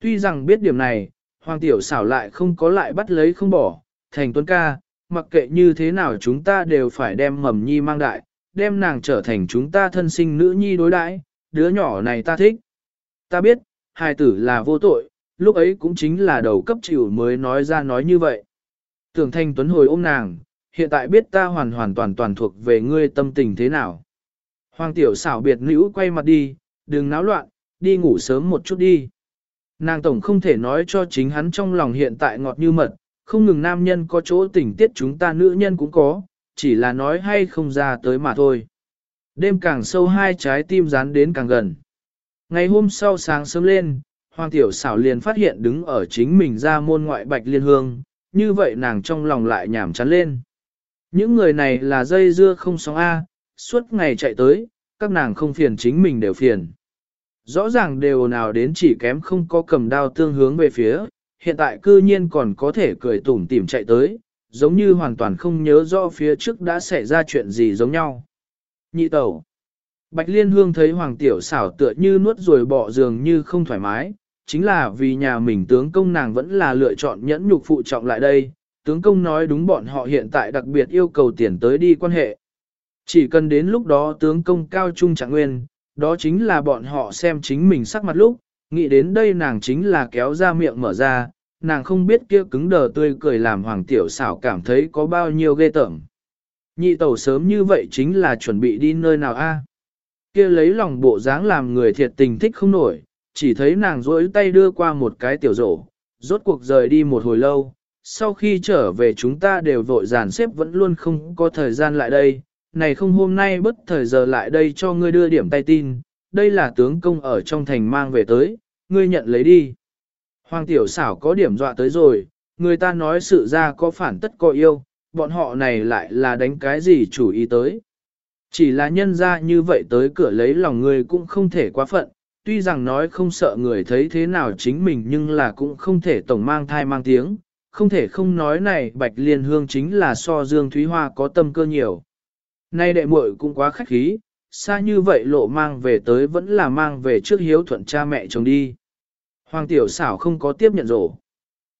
Tuy rằng biết điểm này, hoàng tiểu xảo lại không có lại bắt lấy không bỏ, thành tuấn ca, mặc kệ như thế nào chúng ta đều phải đem mầm nhi mang đại, đem nàng trở thành chúng ta thân sinh nữ nhi đối đãi, đứa nhỏ này ta thích. Ta biết, hài tử là vô tội, lúc ấy cũng chính là đầu cấp chịu mới nói ra nói như vậy. Tưởng thanh tuấn hồi ôm nàng, hiện tại biết ta hoàn hoàn toàn toàn thuộc về ngươi tâm tình thế nào. Hoàng tiểu xảo biệt nữ quay mặt đi, đừng náo loạn, đi ngủ sớm một chút đi. Nàng tổng không thể nói cho chính hắn trong lòng hiện tại ngọt như mật, không ngừng nam nhân có chỗ tình tiết chúng ta nữ nhân cũng có, chỉ là nói hay không ra tới mà thôi. Đêm càng sâu hai trái tim dán đến càng gần. Ngày hôm sau sáng sớm lên, Hoàng Tiểu xảo liền phát hiện đứng ở chính mình ra môn ngoại bạch liên hương, như vậy nàng trong lòng lại nhảm chán lên. Những người này là dây dưa không sóng A, suốt ngày chạy tới, các nàng không phiền chính mình đều phiền. Rõ ràng đều nào đến chỉ kém không có cầm đao tương hướng về phía, hiện tại cư nhiên còn có thể cười tủm tỉm chạy tới, giống như hoàn toàn không nhớ rõ phía trước đã xảy ra chuyện gì giống nhau. Nhị tẩu. Bạch Liên Hương thấy Hoàng Tiểu xảo tựa như nuốt rồi bỏ giường như không thoải mái, chính là vì nhà mình tướng công nàng vẫn là lựa chọn nhẫn nhục phụ trọng lại đây. Tướng công nói đúng bọn họ hiện tại đặc biệt yêu cầu tiền tới đi quan hệ. Chỉ cần đến lúc đó tướng công cao trung trạng nguyên, đó chính là bọn họ xem chính mình sắc mặt lúc, nghĩ đến đây nàng chính là kéo ra miệng mở ra, nàng không biết kia cứng đờ tươi cười làm hoàng tiểu xảo cảm thấy có bao nhiêu ghê tởm. Nhị tẩu sớm như vậy chính là chuẩn bị đi nơi nào a? Kia lấy lòng bộ dáng làm người thiệt tình thích không nổi, chỉ thấy nàng rỗi tay đưa qua một cái tiểu rổ, rốt cuộc rời đi một hồi lâu. Sau khi trở về chúng ta đều vội dàn xếp vẫn luôn không có thời gian lại đây, này không hôm nay bất thời giờ lại đây cho ngươi đưa điểm tay tin, đây là tướng công ở trong thành mang về tới, ngươi nhận lấy đi. Hoàng tiểu xảo có điểm dọa tới rồi, người ta nói sự ra có phản tất có yêu, bọn họ này lại là đánh cái gì chủ ý tới. Chỉ là nhân ra như vậy tới cửa lấy lòng người cũng không thể quá phận, tuy rằng nói không sợ người thấy thế nào chính mình nhưng là cũng không thể tổng mang thai mang tiếng, không thể không nói này bạch liên hương chính là so dương thúy hoa có tâm cơ nhiều. Nay đệ muội cũng quá khách khí, xa như vậy lộ mang về tới vẫn là mang về trước hiếu thuận cha mẹ chồng đi. Hoàng tiểu xảo không có tiếp nhận rổ.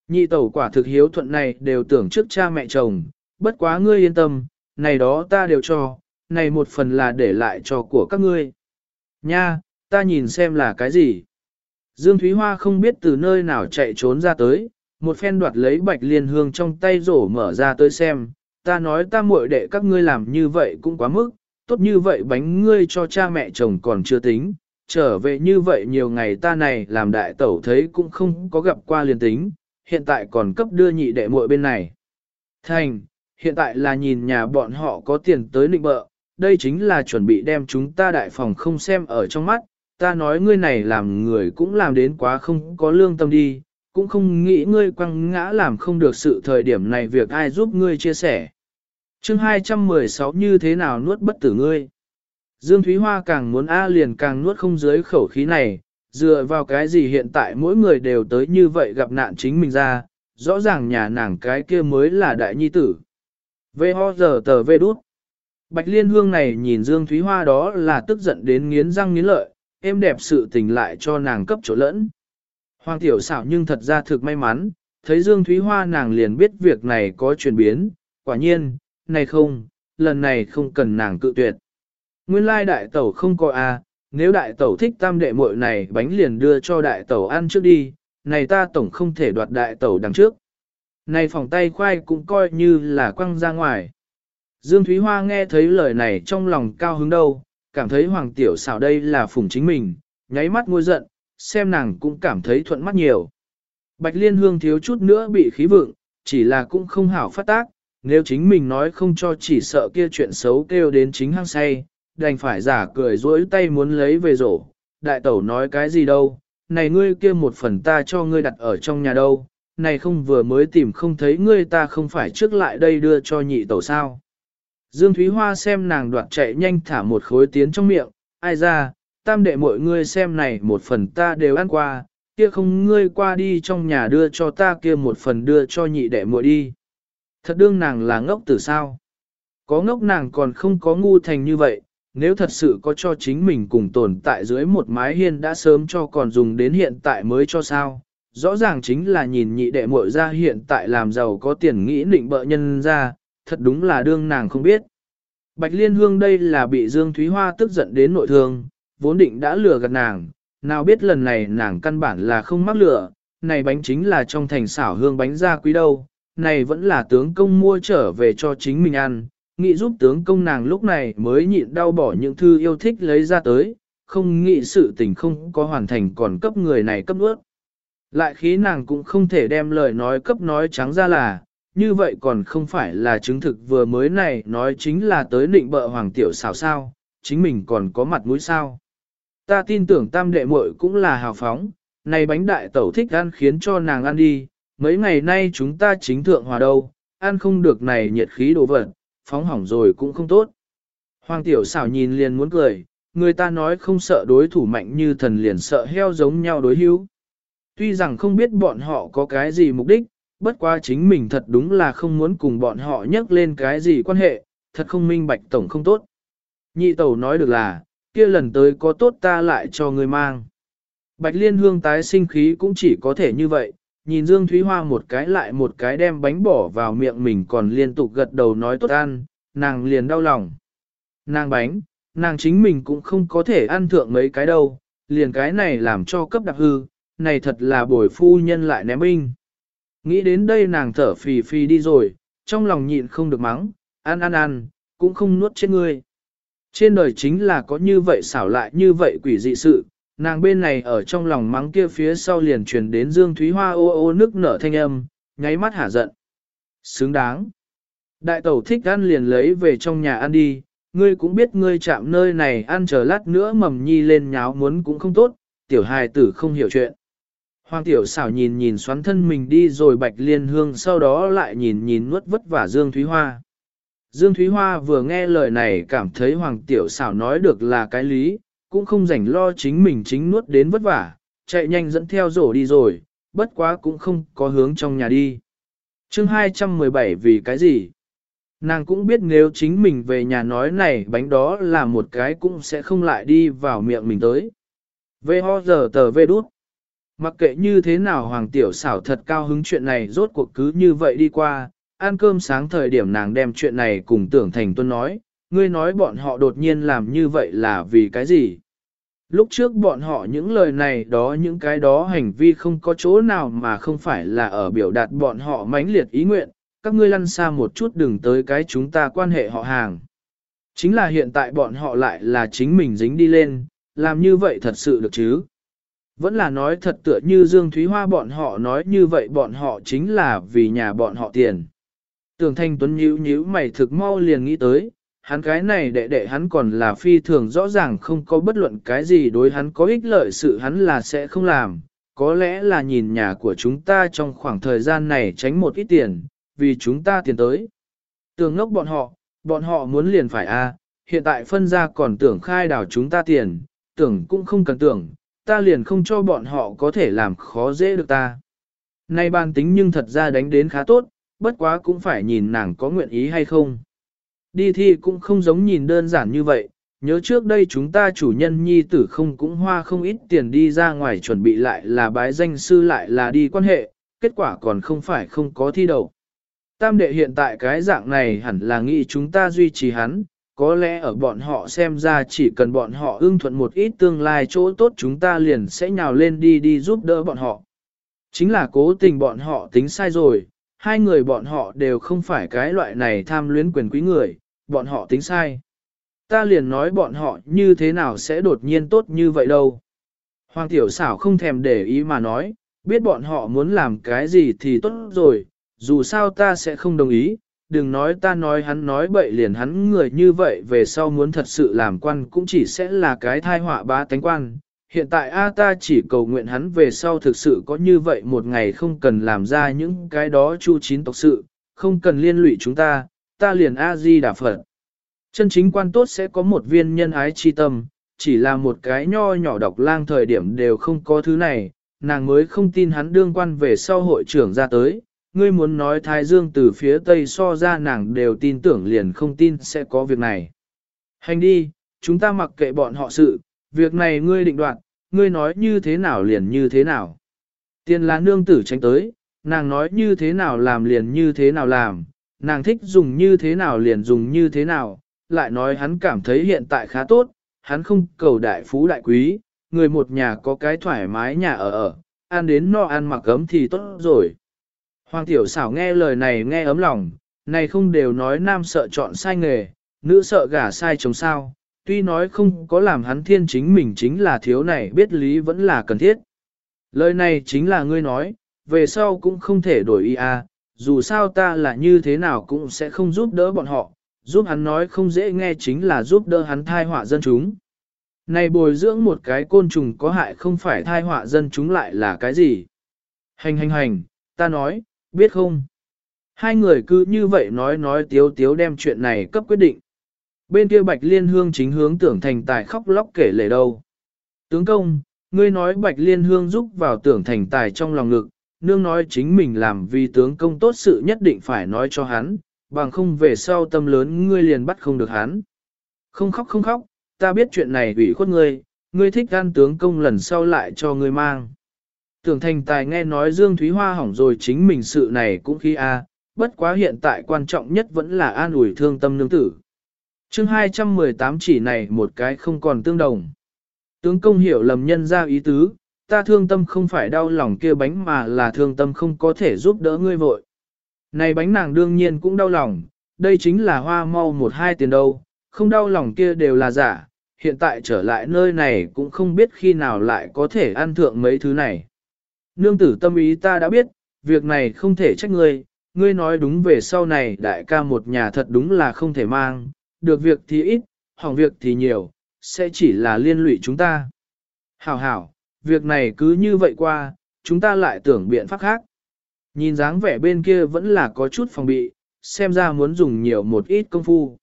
Nhị tẩu quả thực hiếu thuận này đều tưởng trước cha mẹ chồng, bất quá ngươi yên tâm, này đó ta đều cho, này một phần là để lại cho của các ngươi. Nha, ta nhìn xem là cái gì. Dương Thúy Hoa không biết từ nơi nào chạy trốn ra tới, một phen đoạt lấy bạch liên hương trong tay rổ mở ra tới xem, ta nói ta muội đệ các ngươi làm như vậy cũng quá mức, tốt như vậy bánh ngươi cho cha mẹ chồng còn chưa tính, trở về như vậy nhiều ngày ta này làm đại tẩu thấy cũng không có gặp qua liền tính, hiện tại còn cấp đưa nhị đệ muội bên này. Thành, hiện tại là nhìn nhà bọn họ có tiền tới định bợ, đây chính là chuẩn bị đem chúng ta đại phòng không xem ở trong mắt, ta nói ngươi này làm người cũng làm đến quá không có lương tâm đi, cũng không nghĩ ngươi quăng ngã làm không được sự thời điểm này việc ai giúp ngươi chia sẻ. chương 216 như thế nào nuốt bất tử ngươi? Dương Thúy Hoa càng muốn A liền càng nuốt không dưới khẩu khí này, dựa vào cái gì hiện tại mỗi người đều tới như vậy gặp nạn chính mình ra, rõ ràng nhà nàng cái kia mới là đại nhi tử. Vê ho giờ tờ vê đút. Bạch Liên Hương này nhìn Dương Thúy Hoa đó là tức giận đến nghiến răng nghiến lợi, em đẹp sự tình lại cho nàng cấp chỗ lẫn. Hoàng tiểu xảo nhưng thật ra thực may mắn, thấy Dương Thúy Hoa nàng liền biết việc này có chuyển biến, quả nhiên, này không, lần này không cần nàng cự tuyệt. Nguyên lai đại tẩu không có a, à, nếu đại tẩu thích tam đệ muội này bánh liền đưa cho đại tẩu ăn trước đi, này ta tổng không thể đoạt đại tẩu đằng trước. Này phòng tay khoai cũng coi như là quăng ra ngoài. Dương Thúy Hoa nghe thấy lời này trong lòng cao hứng đâu, cảm thấy hoàng tiểu xảo đây là phủng chính mình, nháy mắt ngôi giận, xem nàng cũng cảm thấy thuận mắt nhiều. Bạch Liên Hương thiếu chút nữa bị khí vượng, chỉ là cũng không hảo phát tác, nếu chính mình nói không cho chỉ sợ kia chuyện xấu kêu đến chính hăng say, đành phải giả cười dối tay muốn lấy về rổ. Đại tẩu nói cái gì đâu, này ngươi kia một phần ta cho ngươi đặt ở trong nhà đâu, này không vừa mới tìm không thấy ngươi ta không phải trước lại đây đưa cho nhị tẩu sao. Dương Thúy Hoa xem nàng đoạt chạy nhanh thả một khối tiến trong miệng, ai ra, tam đệ mọi ngươi xem này một phần ta đều ăn qua, kia không ngươi qua đi trong nhà đưa cho ta kia một phần đưa cho nhị đệ muội đi. Thật đương nàng là ngốc từ sao? Có ngốc nàng còn không có ngu thành như vậy, nếu thật sự có cho chính mình cùng tồn tại dưới một mái hiên đã sớm cho còn dùng đến hiện tại mới cho sao. Rõ ràng chính là nhìn nhị đệ muội ra hiện tại làm giàu có tiền nghĩ định bợ nhân ra, thật đúng là đương nàng không biết. Bạch Liên Hương đây là bị Dương Thúy Hoa tức giận đến nội thương, vốn định đã lừa gạt nàng, nào biết lần này nàng căn bản là không mắc lừa, này bánh chính là trong thành xảo hương bánh ra quý đâu, này vẫn là tướng công mua trở về cho chính mình ăn, nghĩ giúp tướng công nàng lúc này mới nhịn đau bỏ những thư yêu thích lấy ra tới, không nghĩ sự tình không có hoàn thành còn cấp người này cấp nước, Lại khí nàng cũng không thể đem lời nói cấp nói trắng ra là, như vậy còn không phải là chứng thực vừa mới này nói chính là tới định bợ hoàng tiểu xảo sao, chính mình còn có mặt mũi sao. Ta tin tưởng tam đệ muội cũng là hào phóng, này bánh đại tẩu thích ăn khiến cho nàng ăn đi, mấy ngày nay chúng ta chính thượng hòa đâu, ăn không được này nhiệt khí đồ vật, phóng hỏng rồi cũng không tốt. Hoàng tiểu xảo nhìn liền muốn cười, người ta nói không sợ đối thủ mạnh như thần liền sợ heo giống nhau đối hữu. Tuy rằng không biết bọn họ có cái gì mục đích, bất quá chính mình thật đúng là không muốn cùng bọn họ nhắc lên cái gì quan hệ, thật không minh bạch tổng không tốt. Nhị tẩu nói được là, kia lần tới có tốt ta lại cho ngươi mang. Bạch liên hương tái sinh khí cũng chỉ có thể như vậy, nhìn Dương Thúy Hoa một cái lại một cái đem bánh bỏ vào miệng mình còn liên tục gật đầu nói tốt ăn, nàng liền đau lòng. Nàng bánh, nàng chính mình cũng không có thể ăn thượng mấy cái đâu, liền cái này làm cho cấp đặc hư, này thật là bồi phu nhân lại ném binh. Nghĩ đến đây nàng thở phì phì đi rồi, trong lòng nhịn không được mắng, ăn ăn ăn, cũng không nuốt chết ngươi. Trên đời chính là có như vậy xảo lại như vậy quỷ dị sự, nàng bên này ở trong lòng mắng kia phía sau liền truyền đến Dương Thúy Hoa ô ô nước nở thanh âm, nháy mắt hả giận. Xứng đáng. Đại tẩu thích ăn liền lấy về trong nhà ăn đi, ngươi cũng biết ngươi chạm nơi này ăn chờ lát nữa mầm nhi lên nháo muốn cũng không tốt, tiểu hài tử không hiểu chuyện. Hoàng tiểu xảo nhìn nhìn xoắn thân mình đi rồi bạch liên hương sau đó lại nhìn nhìn nuốt vất vả Dương Thúy Hoa. Dương Thúy Hoa vừa nghe lời này cảm thấy Hoàng tiểu xảo nói được là cái lý, cũng không rảnh lo chính mình chính nuốt đến vất vả, chạy nhanh dẫn theo rổ đi rồi, bất quá cũng không có hướng trong nhà đi. chương 217 vì cái gì? Nàng cũng biết nếu chính mình về nhà nói này bánh đó là một cái cũng sẽ không lại đi vào miệng mình tới. Về ho giờ tờ về đút. Mặc kệ như thế nào Hoàng Tiểu xảo thật cao hứng chuyện này rốt cuộc cứ như vậy đi qua, ăn cơm sáng thời điểm nàng đem chuyện này cùng tưởng thành tuân nói, ngươi nói bọn họ đột nhiên làm như vậy là vì cái gì? Lúc trước bọn họ những lời này đó những cái đó hành vi không có chỗ nào mà không phải là ở biểu đạt bọn họ mãnh liệt ý nguyện, các ngươi lăn xa một chút đừng tới cái chúng ta quan hệ họ hàng. Chính là hiện tại bọn họ lại là chính mình dính đi lên, làm như vậy thật sự được chứ? Vẫn là nói thật tựa như Dương Thúy Hoa bọn họ nói như vậy bọn họ chính là vì nhà bọn họ tiền. Tưởng Thanh Tuấn nhíu nhíu mày thực mau liền nghĩ tới, hắn cái này đệ đệ hắn còn là phi thường rõ ràng không có bất luận cái gì đối hắn có ích lợi sự hắn là sẽ không làm, có lẽ là nhìn nhà của chúng ta trong khoảng thời gian này tránh một ít tiền, vì chúng ta tiền tới. Tưởng ngốc bọn họ, bọn họ muốn liền phải a, hiện tại phân ra còn tưởng khai đảo chúng ta tiền, tưởng cũng không cần tưởng, ta liền không cho bọn họ có thể làm khó dễ được ta. Nay ban tính nhưng thật ra đánh đến khá tốt, bất quá cũng phải nhìn nàng có nguyện ý hay không. Đi thi cũng không giống nhìn đơn giản như vậy, nhớ trước đây chúng ta chủ nhân nhi tử không cũng hoa không ít tiền đi ra ngoài chuẩn bị lại là bái danh sư lại là đi quan hệ, kết quả còn không phải không có thi đầu. Tam đệ hiện tại cái dạng này hẳn là nghĩ chúng ta duy trì hắn, có lẽ ở bọn họ xem ra chỉ cần bọn họ ưng thuận một ít tương lai chỗ tốt chúng ta liền sẽ nhào lên đi đi giúp đỡ bọn họ. Chính là cố tình bọn họ tính sai rồi, hai người bọn họ đều không phải cái loại này tham luyến quyền quý người, bọn họ tính sai. Ta liền nói bọn họ như thế nào sẽ đột nhiên tốt như vậy đâu. Hoàng tiểu xảo không thèm để ý mà nói, biết bọn họ muốn làm cái gì thì tốt rồi, dù sao ta sẽ không đồng ý, đừng nói ta nói hắn nói bậy liền hắn người như vậy về sau muốn thật sự làm quan cũng chỉ sẽ là cái thai họa bá tánh quan. Hiện tại A ta chỉ cầu nguyện hắn về sau thực sự có như vậy một ngày không cần làm ra những cái đó chu chín tộc sự, không cần liên lụy chúng ta, ta liền A-di đà Phật. Chân chính quan tốt sẽ có một viên nhân ái chi tâm, chỉ là một cái nho nhỏ độc lang thời điểm đều không có thứ này, nàng mới không tin hắn đương quan về sau hội trưởng ra tới, ngươi muốn nói Thái Dương từ phía Tây so ra nàng đều tin tưởng liền không tin sẽ có việc này. Hành đi, chúng ta mặc kệ bọn họ sự, việc này ngươi định đoạt, ngươi nói như thế nào liền như thế nào. Tiên là nương tử tránh tới, nàng nói như thế nào làm liền như thế nào làm, nàng thích dùng như thế nào liền dùng như thế nào, lại nói hắn cảm thấy hiện tại khá tốt, hắn không cầu đại phú đại quý, người một nhà có cái thoải mái nhà ở ở, ăn đến no ăn mặc ấm thì tốt rồi. Hoàng tiểu xảo nghe lời này nghe ấm lòng, này không đều nói nam sợ chọn sai nghề, nữ sợ gả sai chồng sao, tuy nói không có làm hắn thiên chính mình chính là thiếu này biết lý vẫn là cần thiết. Lời này chính là ngươi nói, về sau cũng không thể đổi ý à, dù sao ta là như thế nào cũng sẽ không giúp đỡ bọn họ, giúp hắn nói không dễ nghe chính là giúp đỡ hắn thai họa dân chúng. Này bồi dưỡng một cái côn trùng có hại không phải thai họa dân chúng lại là cái gì? Hành hành hành, ta nói, biết không? Hai người cứ như vậy nói nói tiếu tiếu đem chuyện này cấp quyết định. Bên kia Bạch Liên Hương chính hướng tưởng thành tài khóc lóc kể lể đâu. Tướng công, ngươi nói Bạch Liên Hương giúp vào tưởng thành tài trong lòng ngực, nương nói chính mình làm vì tướng công tốt sự nhất định phải nói cho hắn, bằng không về sau tâm lớn ngươi liền bắt không được hắn. Không khóc không khóc, ta biết chuyện này ủy khuất ngươi, ngươi thích gan tướng công lần sau lại cho ngươi mang. Tưởng thành tài nghe nói Dương Thúy Hoa hỏng rồi chính mình sự này cũng khi a, bất quá hiện tại quan trọng nhất vẫn là an ủi thương tâm nương tử chương 218 chỉ này một cái không còn tương đồng. Tướng công hiểu lầm nhân ra ý tứ, ta thương tâm không phải đau lòng kia bánh mà là thương tâm không có thể giúp đỡ ngươi vội. Này bánh nàng đương nhiên cũng đau lòng, đây chính là hoa mau một hai tiền đâu, không đau lòng kia đều là giả, hiện tại trở lại nơi này cũng không biết khi nào lại có thể ăn thượng mấy thứ này. Nương tử tâm ý ta đã biết, việc này không thể trách ngươi, ngươi nói đúng về sau này đại ca một nhà thật đúng là không thể mang, được việc thì ít, hỏng việc thì nhiều, sẽ chỉ là liên lụy chúng ta. Hảo hảo, việc này cứ như vậy qua, chúng ta lại tưởng biện pháp khác. Nhìn dáng vẻ bên kia vẫn là có chút phòng bị, xem ra muốn dùng nhiều một ít công phu.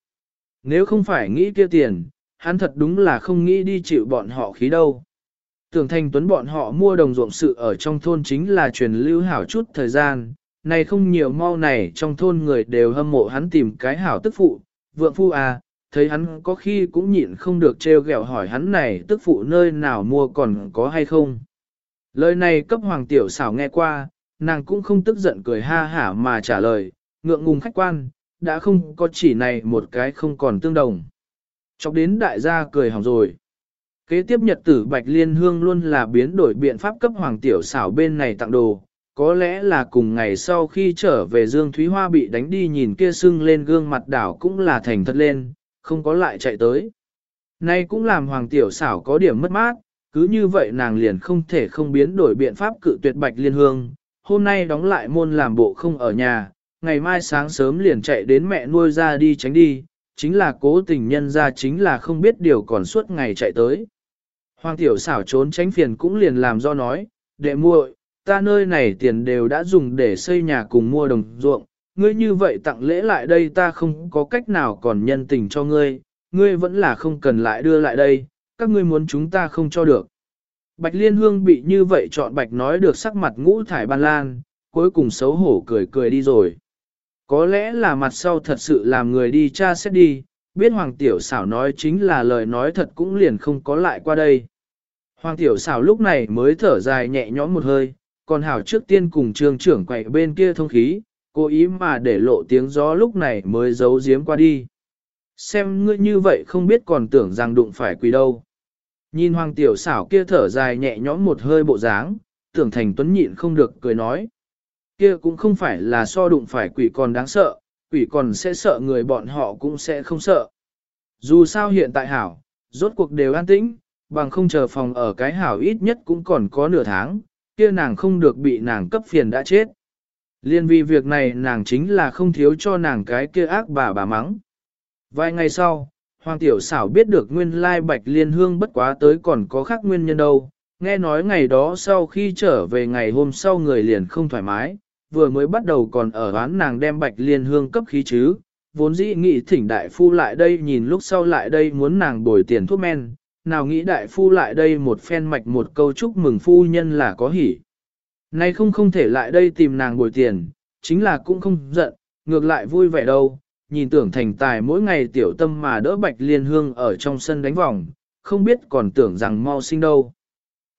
Nếu không phải nghĩ kia tiền, hắn thật đúng là không nghĩ đi chịu bọn họ khí đâu. Tưởng thành tuấn bọn họ mua đồng ruộng sự ở trong thôn chính là truyền lưu hảo chút thời gian, này không nhiều mau này trong thôn người đều hâm mộ hắn tìm cái hảo tức phụ, vượng phu à, thấy hắn có khi cũng nhịn không được trêu ghẹo hỏi hắn này tức phụ nơi nào mua còn có hay không. Lời này cấp hoàng tiểu xảo nghe qua, nàng cũng không tức giận cười ha hả mà trả lời, ngượng ngùng khách quan, đã không có chỉ này một cái không còn tương đồng. Chọc đến đại gia cười hỏng rồi. Kế tiếp nhật tử Bạch Liên Hương luôn là biến đổi biện pháp cấp hoàng tiểu xảo bên này tặng đồ, có lẽ là cùng ngày sau khi trở về Dương Thúy Hoa bị đánh đi nhìn kia sưng lên gương mặt đảo cũng là thành thật lên, không có lại chạy tới. Nay cũng làm hoàng tiểu xảo có điểm mất mát, cứ như vậy nàng liền không thể không biến đổi biện pháp cự tuyệt Bạch Liên Hương, hôm nay đóng lại môn làm bộ không ở nhà, ngày mai sáng sớm liền chạy đến mẹ nuôi ra đi tránh đi, chính là cố tình nhân ra chính là không biết điều còn suốt ngày chạy tới. Hoàng tiểu xảo trốn tránh phiền cũng liền làm do nói, đệ muội, ta nơi này tiền đều đã dùng để xây nhà cùng mua đồng ruộng, ngươi như vậy tặng lễ lại đây ta không có cách nào còn nhân tình cho ngươi, ngươi vẫn là không cần lại đưa lại đây, các ngươi muốn chúng ta không cho được. Bạch Liên Hương bị như vậy chọn Bạch nói được sắc mặt ngũ thải ban lan, cuối cùng xấu hổ cười cười đi rồi. Có lẽ là mặt sau thật sự làm người đi cha xét đi, biết Hoàng Tiểu xảo nói chính là lời nói thật cũng liền không có lại qua đây. Hoàng Tiểu xảo lúc này mới thở dài nhẹ nhõm một hơi, còn Hảo trước tiên cùng trường trưởng quậy bên kia thông khí, cố ý mà để lộ tiếng gió lúc này mới giấu giếm qua đi. Xem ngươi như vậy không biết còn tưởng rằng đụng phải quỷ đâu. Nhìn Hoàng Tiểu xảo kia thở dài nhẹ nhõm một hơi bộ dáng, tưởng thành tuấn nhịn không được cười nói. Kia cũng không phải là so đụng phải quỷ còn đáng sợ, quỷ còn sẽ sợ người bọn họ cũng sẽ không sợ. Dù sao hiện tại hảo, rốt cuộc đều an tĩnh, bằng không chờ phòng ở cái hảo ít nhất cũng còn có nửa tháng, kia nàng không được bị nàng cấp phiền đã chết. Liên vì việc này nàng chính là không thiếu cho nàng cái kia ác bà bà mắng. Vài ngày sau, Hoàng Tiểu xảo biết được nguyên lai bạch liên hương bất quá tới còn có khác nguyên nhân đâu. Nghe nói ngày đó sau khi trở về ngày hôm sau người liền không thoải mái, vừa mới bắt đầu còn ở đoán nàng đem bạch liên hương cấp khí chứ, vốn dĩ nghĩ thỉnh đại phu lại đây nhìn lúc sau lại đây muốn nàng bồi tiền thuốc men, nào nghĩ đại phu lại đây một phen mạch một câu chúc mừng phu nhân là có hỉ. Nay không không thể lại đây tìm nàng bồi tiền, chính là cũng không giận, ngược lại vui vẻ đâu, nhìn tưởng thành tài mỗi ngày tiểu tâm mà đỡ bạch liên hương ở trong sân đánh vòng, không biết còn tưởng rằng mau sinh đâu.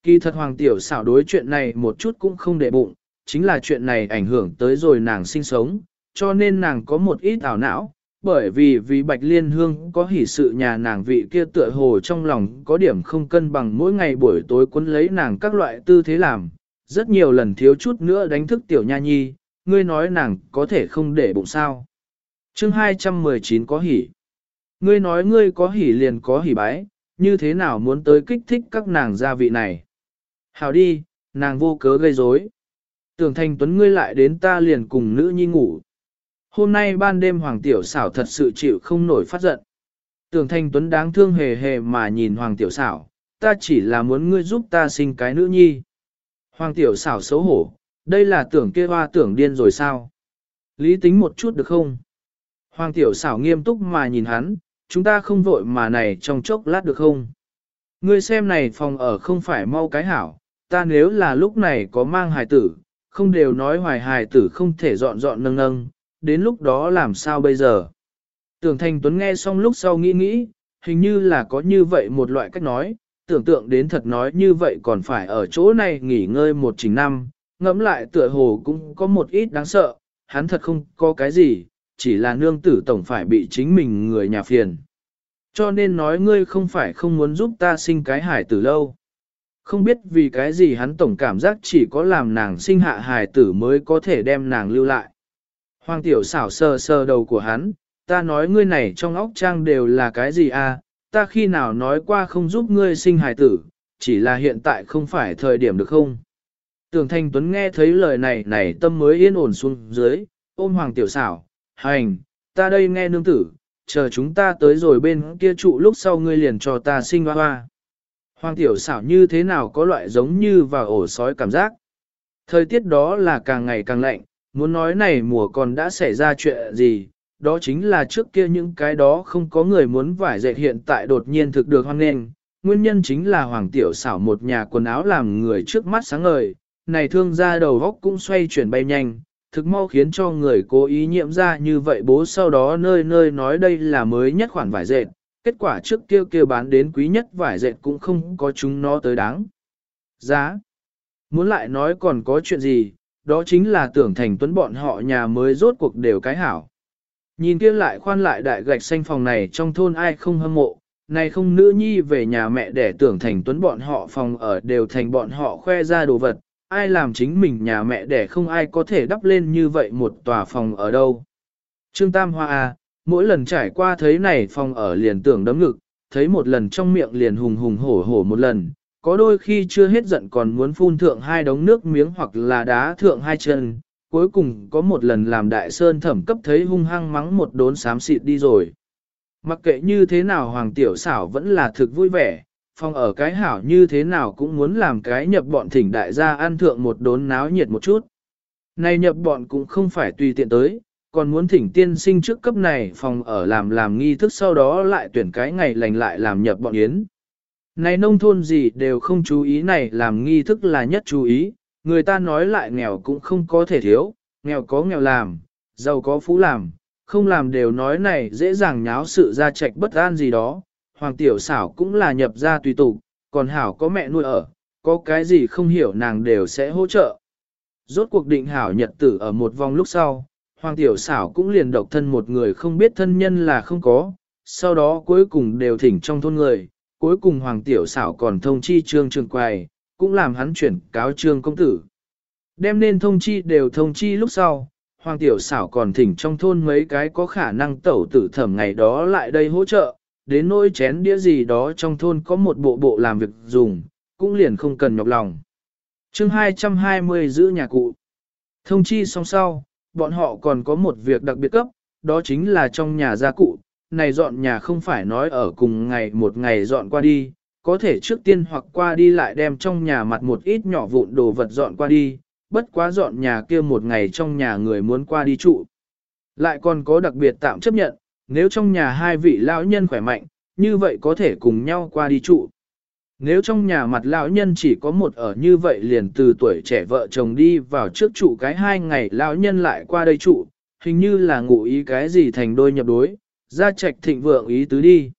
Kỳ thật hoàng tiểu xảo đối chuyện này một chút cũng không để bụng, chính là chuyện này ảnh hưởng tới rồi nàng sinh sống, cho nên nàng có một ít ảo não, bởi vì vì Bạch Liên Hương có hỷ sự nhà nàng vị kia tựa hồ trong lòng có điểm không cân bằng mỗi ngày buổi tối quấn lấy nàng các loại tư thế làm, rất nhiều lần thiếu chút nữa đánh thức tiểu nha nhi, ngươi nói nàng có thể không để bụng sao. chương 219 có hỉ. Ngươi nói ngươi có hỉ liền có hỉ bái, như thế nào muốn tới kích thích các nàng gia vị này. Hào đi, nàng vô cớ gây rối. Tưởng thành tuấn ngươi lại đến ta liền cùng nữ nhi ngủ. Hôm nay ban đêm Hoàng Tiểu xảo thật sự chịu không nổi phát giận. Tưởng Thanh Tuấn đáng thương hề hề mà nhìn Hoàng Tiểu xảo, ta chỉ là muốn ngươi giúp ta sinh cái nữ nhi. Hoàng Tiểu xảo xấu hổ, đây là tưởng kia hoa tưởng điên rồi sao? Lý tính một chút được không? Hoàng Tiểu xảo nghiêm túc mà nhìn hắn, chúng ta không vội mà này trong chốc lát được không? Ngươi xem này phòng ở không phải mau cái hảo, ta nếu là lúc này có mang hài tử, không đều nói hoài hài tử không thể dọn dọn nâng nâng, đến lúc đó làm sao bây giờ? Tưởng Thành Tuấn nghe xong lúc sau nghĩ nghĩ, hình như là có như vậy một loại cách nói, tưởng tượng đến thật nói như vậy còn phải ở chỗ này nghỉ ngơi một trình năm, ngẫm lại tựa hồ cũng có một ít đáng sợ, hắn thật không có cái gì, chỉ là nương tử tổng phải bị chính mình người nhà phiền. Cho nên nói ngươi không phải không muốn giúp ta sinh cái hải tử lâu. Không biết vì cái gì hắn tổng cảm giác chỉ có làm nàng sinh hạ hài tử mới có thể đem nàng lưu lại. Hoàng tiểu xảo sờ sờ đầu của hắn, ta nói ngươi này trong óc trang đều là cái gì à, ta khi nào nói qua không giúp ngươi sinh hài tử, chỉ là hiện tại không phải thời điểm được không. Tưởng Thanh Tuấn nghe thấy lời này này tâm mới yên ổn xuống dưới, ôm Hoàng tiểu xảo, hành, ta đây nghe nương tử, chờ chúng ta tới rồi bên kia trụ lúc sau ngươi liền cho ta sinh hoa hoa. Hoàng tiểu xảo như thế nào có loại giống như vào ổ sói cảm giác. Thời tiết đó là càng ngày càng lạnh, muốn nói này mùa còn đã xảy ra chuyện gì, đó chính là trước kia những cái đó không có người muốn vải dệt hiện tại đột nhiên thực được hoan nghênh. Nguyên nhân chính là Hoàng Tiểu xảo một nhà quần áo làm người trước mắt sáng ngời, này thương ra đầu góc cũng xoay chuyển bay nhanh, thực mau khiến cho người cố ý nhiễm ra như vậy bố sau đó nơi nơi nói đây là mới nhất khoản vải dệt, kết quả trước kia kia bán đến quý nhất vải dệt cũng không có chúng nó tới đáng. Giá. Muốn lại nói còn có chuyện gì, đó chính là tưởng thành tuấn bọn họ nhà mới rốt cuộc đều cái hảo. Nhìn kia lại khoan lại đại gạch xanh phòng này trong thôn ai không hâm mộ, này không nữ nhi về nhà mẹ để tưởng thành tuấn bọn họ phòng ở đều thành bọn họ khoe ra đồ vật, ai làm chính mình nhà mẹ để không ai có thể đắp lên như vậy một tòa phòng ở đâu. Trương Tam Hoa à, mỗi lần trải qua thấy này phòng ở liền tưởng đấm ngực, thấy một lần trong miệng liền hùng hùng hổ hổ một lần, có đôi khi chưa hết giận còn muốn phun thượng hai đống nước miếng hoặc là đá thượng hai chân, cuối cùng có một lần làm đại sơn thẩm cấp thấy hung hăng mắng một đốn xám xịt đi rồi. Mặc kệ như thế nào Hoàng Tiểu xảo vẫn là thực vui vẻ, phòng ở cái hảo như thế nào cũng muốn làm cái nhập bọn thỉnh đại gia ăn thượng một đốn náo nhiệt một chút. Này nhập bọn cũng không phải tùy tiện tới, còn muốn thỉnh tiên sinh trước cấp này phòng ở làm làm nghi thức sau đó lại tuyển cái ngày lành lại làm nhập bọn yến. Này nông thôn gì đều không chú ý này làm nghi thức là nhất chú ý, người ta nói lại nghèo cũng không có thể thiếu, nghèo có nghèo làm, giàu có phú làm, không làm đều nói này dễ dàng nháo sự ra trạch bất an gì đó, hoàng tiểu xảo cũng là nhập ra tùy tục, còn hảo có mẹ nuôi ở, có cái gì không hiểu nàng đều sẽ hỗ trợ. Rốt cuộc định hảo nhật tử ở một vòng lúc sau, hoàng tiểu xảo cũng liền độc thân một người không biết thân nhân là không có, sau đó cuối cùng đều thỉnh trong thôn người, cuối cùng hoàng tiểu xảo còn thông chi trương trường quầy, cũng làm hắn chuyển cáo trương công tử. Đem nên thông chi đều thông chi lúc sau, hoàng tiểu xảo còn thỉnh trong thôn mấy cái có khả năng tẩu tử thẩm ngày đó lại đây hỗ trợ, đến nỗi chén đĩa gì đó trong thôn có một bộ bộ làm việc dùng, cũng liền không cần nhọc lòng. chương 220 giữ nhà cụ. Thông chi xong sau, bọn họ còn có một việc đặc biệt cấp, đó chính là trong nhà gia cụ, này dọn nhà không phải nói ở cùng ngày một ngày dọn qua đi, có thể trước tiên hoặc qua đi lại đem trong nhà mặt một ít nhỏ vụn đồ vật dọn qua đi, bất quá dọn nhà kia một ngày trong nhà người muốn qua đi trụ. Lại còn có đặc biệt tạm chấp nhận, nếu trong nhà hai vị lão nhân khỏe mạnh, như vậy có thể cùng nhau qua đi trụ. Nếu trong nhà mặt lão nhân chỉ có một ở như vậy liền từ tuổi trẻ vợ chồng đi vào trước trụ cái hai ngày lão nhân lại qua đây trụ, hình như là ngụ ý cái gì thành đôi nhập đối, ra trạch thịnh vượng ý tứ đi.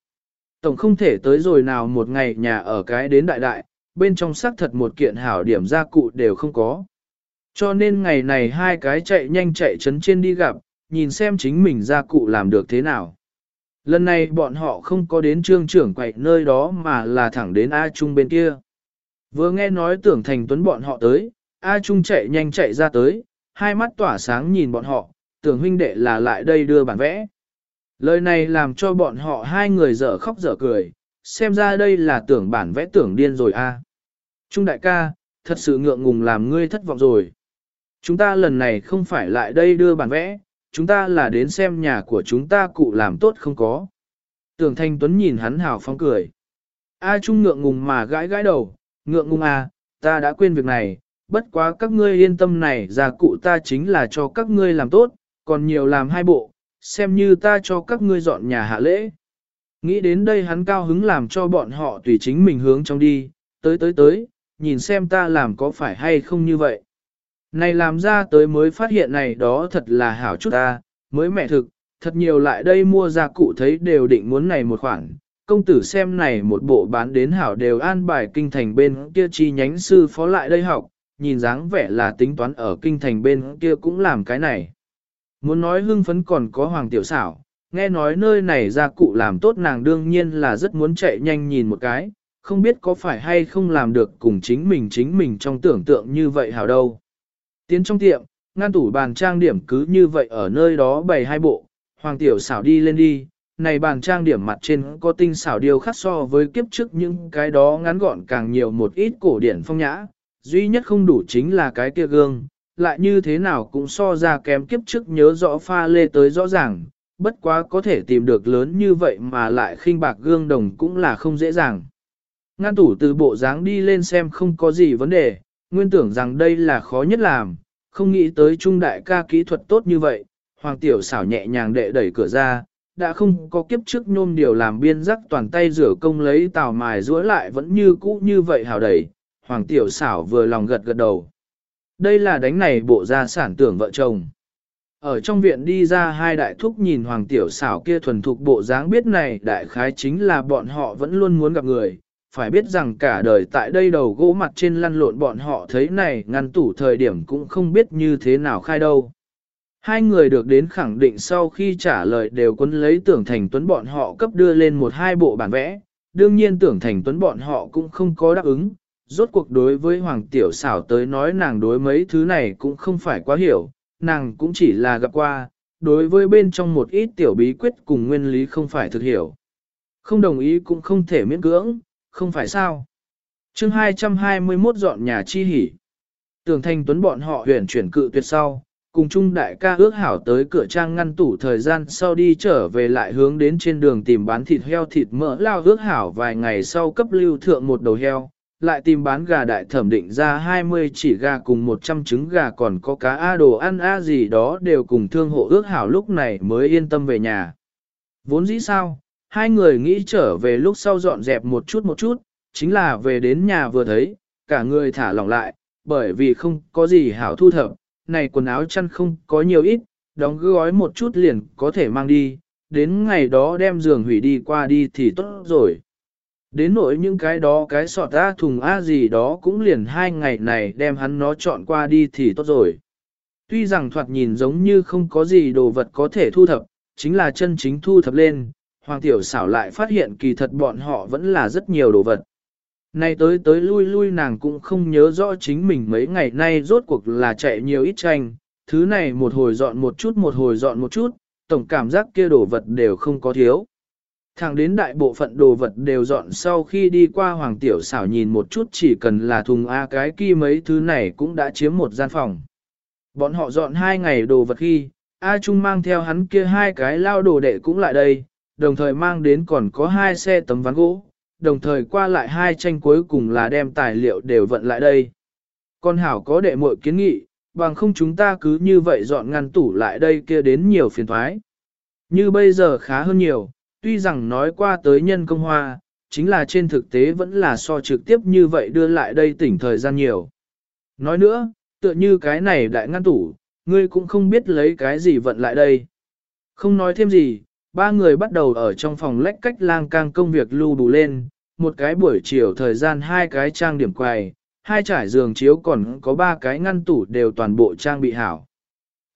Tổng không thể tới rồi nào một ngày nhà ở cái đến đại đại, bên trong xác thật một kiện hảo điểm gia cụ đều không có. Cho nên ngày này hai cái chạy nhanh chạy chấn trên đi gặp, nhìn xem chính mình gia cụ làm được thế nào. Lần này bọn họ không có đến trương trưởng quậy nơi đó mà là thẳng đến A Trung bên kia. Vừa nghe nói tưởng thành tuấn bọn họ tới, A Trung chạy nhanh chạy ra tới, hai mắt tỏa sáng nhìn bọn họ, tưởng huynh đệ là lại đây đưa bản vẽ. Lời này làm cho bọn họ hai người dở khóc dở cười, xem ra đây là tưởng bản vẽ tưởng điên rồi a. Trung đại ca, thật sự ngượng ngùng làm ngươi thất vọng rồi. Chúng ta lần này không phải lại đây đưa bản vẽ, chúng ta là đến xem nhà của chúng ta cụ làm tốt không có. Tưởng Thanh Tuấn nhìn hắn hào phóng cười. A Trung ngượng ngùng mà gãi gãi đầu, ngượng ngùng à, ta đã quên việc này, bất quá các ngươi yên tâm này ra cụ ta chính là cho các ngươi làm tốt, còn nhiều làm hai bộ, xem như ta cho các ngươi dọn nhà hạ lễ. Nghĩ đến đây hắn cao hứng làm cho bọn họ tùy chính mình hướng trong đi, tới tới tới, nhìn xem ta làm có phải hay không như vậy. Này làm ra tới mới phát hiện này đó thật là hảo chút ta, mới mẹ thực, thật nhiều lại đây mua gia cụ thấy đều định muốn này một khoản. Công tử xem này một bộ bán đến hảo đều an bài kinh thành bên kia chi nhánh sư phó lại đây học, nhìn dáng vẻ là tính toán ở kinh thành bên kia cũng làm cái này. Muốn nói hưng phấn còn có hoàng tiểu xảo, nghe nói nơi này gia cụ làm tốt nàng đương nhiên là rất muốn chạy nhanh nhìn một cái, không biết có phải hay không làm được cùng chính mình chính mình trong tưởng tượng như vậy hảo đâu. Tiến trong tiệm, ngăn tủ bàn trang điểm cứ như vậy ở nơi đó bày hai bộ, hoàng tiểu xảo đi lên đi, này bàn trang điểm mặt trên có tinh xảo điều khác so với kiếp trước những cái đó ngắn gọn càng nhiều một ít cổ điển phong nhã, duy nhất không đủ chính là cái kia gương, lại như thế nào cũng so ra kém kiếp trước nhớ rõ pha lê tới rõ ràng, bất quá có thể tìm được lớn như vậy mà lại khinh bạc gương đồng cũng là không dễ dàng. Ngăn tủ từ bộ dáng đi lên xem không có gì vấn đề, nguyên tưởng rằng đây là khó nhất làm, không nghĩ tới trung đại ca kỹ thuật tốt như vậy, hoàng tiểu xảo nhẹ nhàng đệ đẩy cửa ra, đã không có kiếp trước nhôm điều làm biên rắc toàn tay rửa công lấy tàu mài rũa lại vẫn như cũ như vậy hào đẩy, hoàng tiểu xảo vừa lòng gật gật đầu. Đây là đánh này bộ gia sản tưởng vợ chồng. Ở trong viện đi ra hai đại thúc nhìn hoàng tiểu xảo kia thuần thục bộ dáng biết này đại khái chính là bọn họ vẫn luôn muốn gặp người, phải biết rằng cả đời tại đây đầu gỗ mặt trên lăn lộn bọn họ thấy này ngăn tủ thời điểm cũng không biết như thế nào khai đâu. Hai người được đến khẳng định sau khi trả lời đều quấn lấy tưởng thành tuấn bọn họ cấp đưa lên một hai bộ bản vẽ, đương nhiên tưởng thành tuấn bọn họ cũng không có đáp ứng. Rốt cuộc đối với Hoàng Tiểu xảo tới nói nàng đối mấy thứ này cũng không phải quá hiểu, nàng cũng chỉ là gặp qua, đối với bên trong một ít tiểu bí quyết cùng nguyên lý không phải thực hiểu. Không đồng ý cũng không thể miễn cưỡng, không phải sao. chương 221 dọn nhà chi hỉ. Tưởng thanh tuấn bọn họ huyền chuyển cự tuyệt sau, cùng chung đại ca ước hảo tới cửa trang ngăn tủ thời gian sau đi trở về lại hướng đến trên đường tìm bán thịt heo thịt mỡ lao ước hảo vài ngày sau cấp lưu thượng một đầu heo, lại tìm bán gà đại thẩm định ra 20 chỉ gà cùng 100 trứng gà còn có cá A đồ ăn A gì đó đều cùng thương hộ ước hảo lúc này mới yên tâm về nhà. Vốn dĩ sao, hai người nghĩ trở về lúc sau dọn dẹp một chút một chút, chính là về đến nhà vừa thấy, cả người thả lỏng lại, bởi vì không có gì hảo thu thập, này quần áo chăn không có nhiều ít, đóng gói một chút liền có thể mang đi, đến ngày đó đem giường hủy đi qua đi thì tốt rồi. Đến nỗi những cái đó cái sọt ra thùng A gì đó cũng liền hai ngày này đem hắn nó chọn qua đi thì tốt rồi. Tuy rằng thoạt nhìn giống như không có gì đồ vật có thể thu thập, chính là chân chính thu thập lên, Hoàng Tiểu xảo lại phát hiện kỳ thật bọn họ vẫn là rất nhiều đồ vật. Nay tới tới lui lui nàng cũng không nhớ rõ chính mình mấy ngày nay rốt cuộc là chạy nhiều ít tranh, thứ này một hồi dọn một chút một hồi dọn một chút, tổng cảm giác kia đồ vật đều không có thiếu. Thẳng đến đại bộ phận đồ vật đều dọn sau khi đi qua hoàng tiểu xảo nhìn một chút chỉ cần là thùng A cái kia mấy thứ này cũng đã chiếm một gian phòng. Bọn họ dọn hai ngày đồ vật khi, A Trung mang theo hắn kia hai cái lao đồ đệ cũng lại đây, đồng thời mang đến còn có hai xe tấm ván gỗ, đồng thời qua lại hai tranh cuối cùng là đem tài liệu đều vận lại đây. Con Hảo có đệ muội kiến nghị, bằng không chúng ta cứ như vậy dọn ngăn tủ lại đây kia đến nhiều phiền thoái. Như bây giờ khá hơn nhiều, tuy rằng nói qua tới nhân công hoa, chính là trên thực tế vẫn là so trực tiếp như vậy đưa lại đây tỉnh thời gian nhiều. Nói nữa, tựa như cái này đại ngăn tủ, ngươi cũng không biết lấy cái gì vận lại đây. Không nói thêm gì, ba người bắt đầu ở trong phòng lách cách lang cang công việc lưu đủ lên, một cái buổi chiều thời gian hai cái trang điểm quầy, hai trải giường chiếu còn có ba cái ngăn tủ đều toàn bộ trang bị hảo.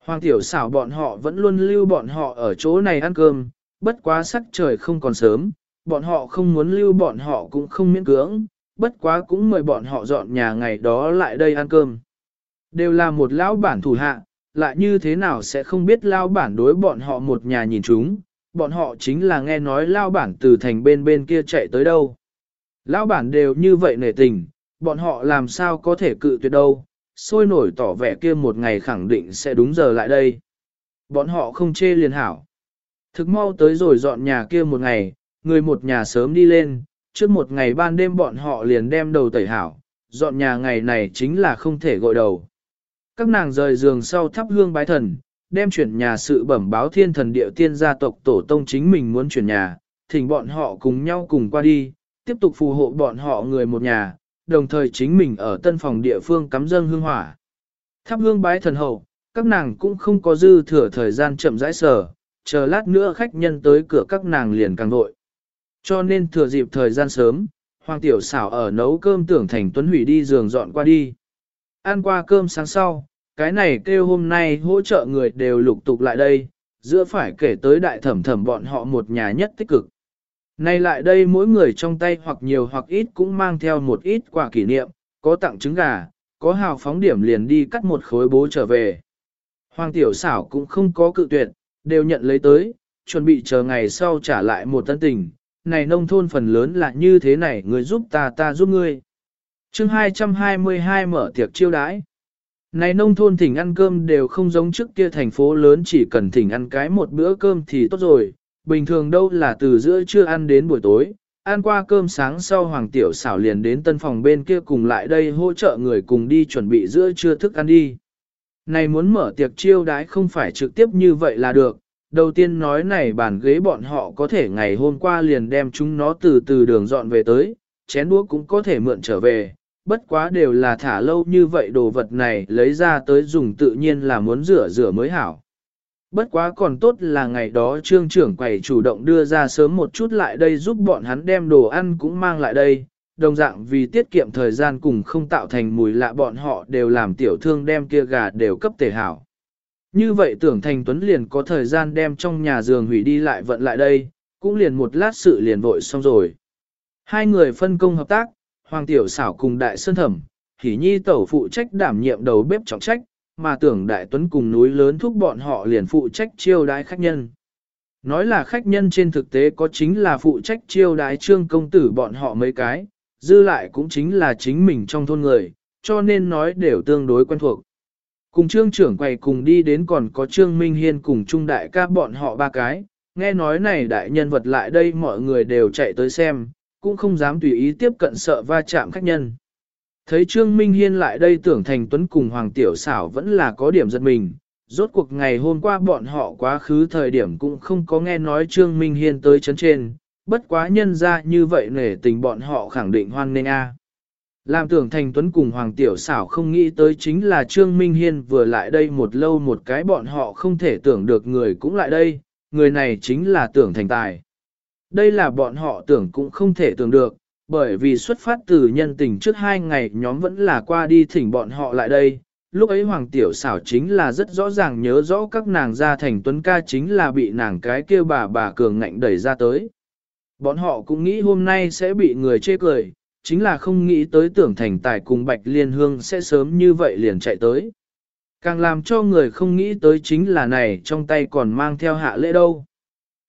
Hoàng tiểu xảo bọn họ vẫn luôn lưu bọn họ ở chỗ này ăn cơm, bất quá sắc trời không còn sớm, bọn họ không muốn lưu bọn họ cũng không miễn cưỡng, bất quá cũng mời bọn họ dọn nhà ngày đó lại đây ăn cơm. Đều là một lão bản thủ hạ, lại như thế nào sẽ không biết lao bản đối bọn họ một nhà nhìn chúng, bọn họ chính là nghe nói lao bản từ thành bên bên kia chạy tới đâu. Lão bản đều như vậy nể tình, bọn họ làm sao có thể cự tuyệt đâu, sôi nổi tỏ vẻ kia một ngày khẳng định sẽ đúng giờ lại đây. Bọn họ không chê liền hảo. Thực mau tới rồi dọn nhà kia một ngày, người một nhà sớm đi lên, trước một ngày ban đêm bọn họ liền đem đầu tẩy hảo, dọn nhà ngày này chính là không thể gội đầu. Các nàng rời giường sau thắp hương bái thần, đem chuyển nhà sự bẩm báo thiên thần địa tiên gia tộc tổ tông chính mình muốn chuyển nhà, thỉnh bọn họ cùng nhau cùng qua đi, tiếp tục phù hộ bọn họ người một nhà, đồng thời chính mình ở tân phòng địa phương cắm dâng hương hỏa. Thắp hương bái thần hậu, các nàng cũng không có dư thừa thời gian chậm rãi sở, chờ lát nữa khách nhân tới cửa các nàng liền càng vội. Cho nên thừa dịp thời gian sớm, Hoàng Tiểu xảo ở nấu cơm tưởng thành tuấn hủy đi giường dọn qua đi. Ăn qua cơm sáng sau, cái này kêu hôm nay hỗ trợ người đều lục tục lại đây, giữa phải kể tới đại thẩm thẩm bọn họ một nhà nhất tích cực. Nay lại đây mỗi người trong tay hoặc nhiều hoặc ít cũng mang theo một ít quà kỷ niệm, có tặng trứng gà, có hào phóng điểm liền đi cắt một khối bố trở về. Hoàng tiểu xảo cũng không có cự tuyệt, đều nhận lấy tới, chuẩn bị chờ ngày sau trả lại một tân tình. Này nông thôn phần lớn là như thế này, người giúp ta ta giúp ngươi. chương 222 mở tiệc chiêu đãi. Này nông thôn thỉnh ăn cơm đều không giống trước kia thành phố lớn chỉ cần thỉnh ăn cái một bữa cơm thì tốt rồi, bình thường đâu là từ giữa trưa ăn đến buổi tối, ăn qua cơm sáng sau Hoàng Tiểu xảo liền đến tân phòng bên kia cùng lại đây hỗ trợ người cùng đi chuẩn bị giữa trưa thức ăn đi. Này muốn mở tiệc chiêu đãi không phải trực tiếp như vậy là được, đầu tiên nói này bàn ghế bọn họ có thể ngày hôm qua liền đem chúng nó từ từ đường dọn về tới, chén đũa cũng có thể mượn trở về, bất quá đều là thả lâu như vậy đồ vật này lấy ra tới dùng tự nhiên là muốn rửa rửa mới hảo. Bất quá còn tốt là ngày đó trương trưởng quầy chủ động đưa ra sớm một chút lại đây giúp bọn hắn đem đồ ăn cũng mang lại đây, đồng dạng vì tiết kiệm thời gian cùng không tạo thành mùi lạ bọn họ đều làm tiểu thương đem kia gà đều cấp tể hảo. Như vậy tưởng thành tuấn liền có thời gian đem trong nhà giường hủy đi lại vận lại đây, cũng liền một lát sự liền vội xong rồi. Hai người phân công hợp tác, Hoàng Tiểu xảo cùng Đại Sơn Thẩm, Hỷ Nhi tẩu phụ trách đảm nhiệm đầu bếp trọng trách, mà tưởng Đại Tuấn cùng núi lớn thúc bọn họ liền phụ trách chiêu đái khách nhân. Nói là khách nhân trên thực tế có chính là phụ trách chiêu đái trương công tử bọn họ mấy cái, dư lại cũng chính là chính mình trong thôn người, cho nên nói đều tương đối quen thuộc. Cùng trương trưởng quầy cùng đi đến còn có trương Minh Hiên cùng trung đại ca bọn họ ba cái, nghe nói này đại nhân vật lại đây mọi người đều chạy tới xem, cũng không dám tùy ý tiếp cận sợ va chạm khách nhân. Thấy Trương Minh Hiên lại đây tưởng thành tuấn cùng Hoàng Tiểu xảo vẫn là có điểm giật mình, rốt cuộc ngày hôm qua bọn họ quá khứ thời điểm cũng không có nghe nói Trương Minh Hiên tới chấn trên, bất quá nhân ra như vậy nể tình bọn họ khẳng định hoan nên a. Làm tưởng thành tuấn cùng Hoàng Tiểu xảo không nghĩ tới chính là Trương Minh Hiên vừa lại đây một lâu một cái bọn họ không thể tưởng được người cũng lại đây, người này chính là tưởng thành tài. Đây là bọn họ tưởng cũng không thể tưởng được, bởi vì xuất phát từ nhân tình trước hai ngày nhóm vẫn là qua đi thỉnh bọn họ lại đây. Lúc ấy Hoàng Tiểu xảo chính là rất rõ ràng nhớ rõ các nàng ra thành tuấn ca chính là bị nàng cái kia bà bà cường ngạnh đẩy ra tới. Bọn họ cũng nghĩ hôm nay sẽ bị người chê cười, chính là không nghĩ tới tưởng thành tài cùng Bạch Liên Hương sẽ sớm như vậy liền chạy tới. Càng làm cho người không nghĩ tới chính là này trong tay còn mang theo hạ lễ đâu.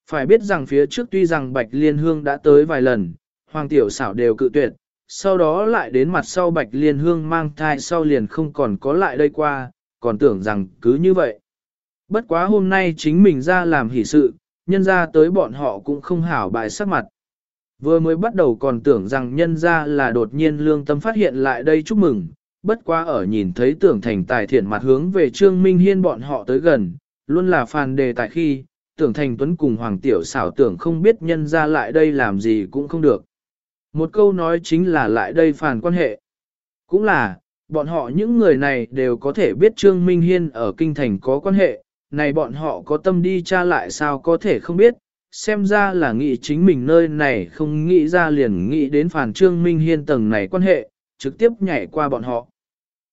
Phải biết rằng phía trước tuy rằng Bạch Liên Hương đã tới vài lần, Hoàng Tiểu xảo đều cự tuyệt, sau đó lại đến mặt sau Bạch Liên Hương mang thai sau liền không còn có lại đây qua, còn tưởng rằng cứ như vậy. Bất quá hôm nay chính mình ra làm hỷ sự, nhân ra tới bọn họ cũng không hảo bài sắc mặt. Vừa mới bắt đầu còn tưởng rằng nhân ra là đột nhiên lương tâm phát hiện lại đây chúc mừng, bất quá ở nhìn thấy tưởng thành tài thiện mặt hướng về Trương Minh Hiên bọn họ tới gần, luôn là phàn đề tại khi, tưởng thành tuấn cùng Hoàng Tiểu xảo tưởng không biết nhân ra lại đây làm gì cũng không được. Một câu nói chính là lại đây phàn quan hệ. Cũng là, bọn họ những người này đều có thể biết Trương Minh Hiên ở kinh thành có quan hệ, này bọn họ có tâm đi tra lại sao có thể không biết, xem ra là nghĩ chính mình nơi này không nghĩ ra liền nghĩ đến phản Trương Minh Hiên tầng này quan hệ, trực tiếp nhảy qua bọn họ.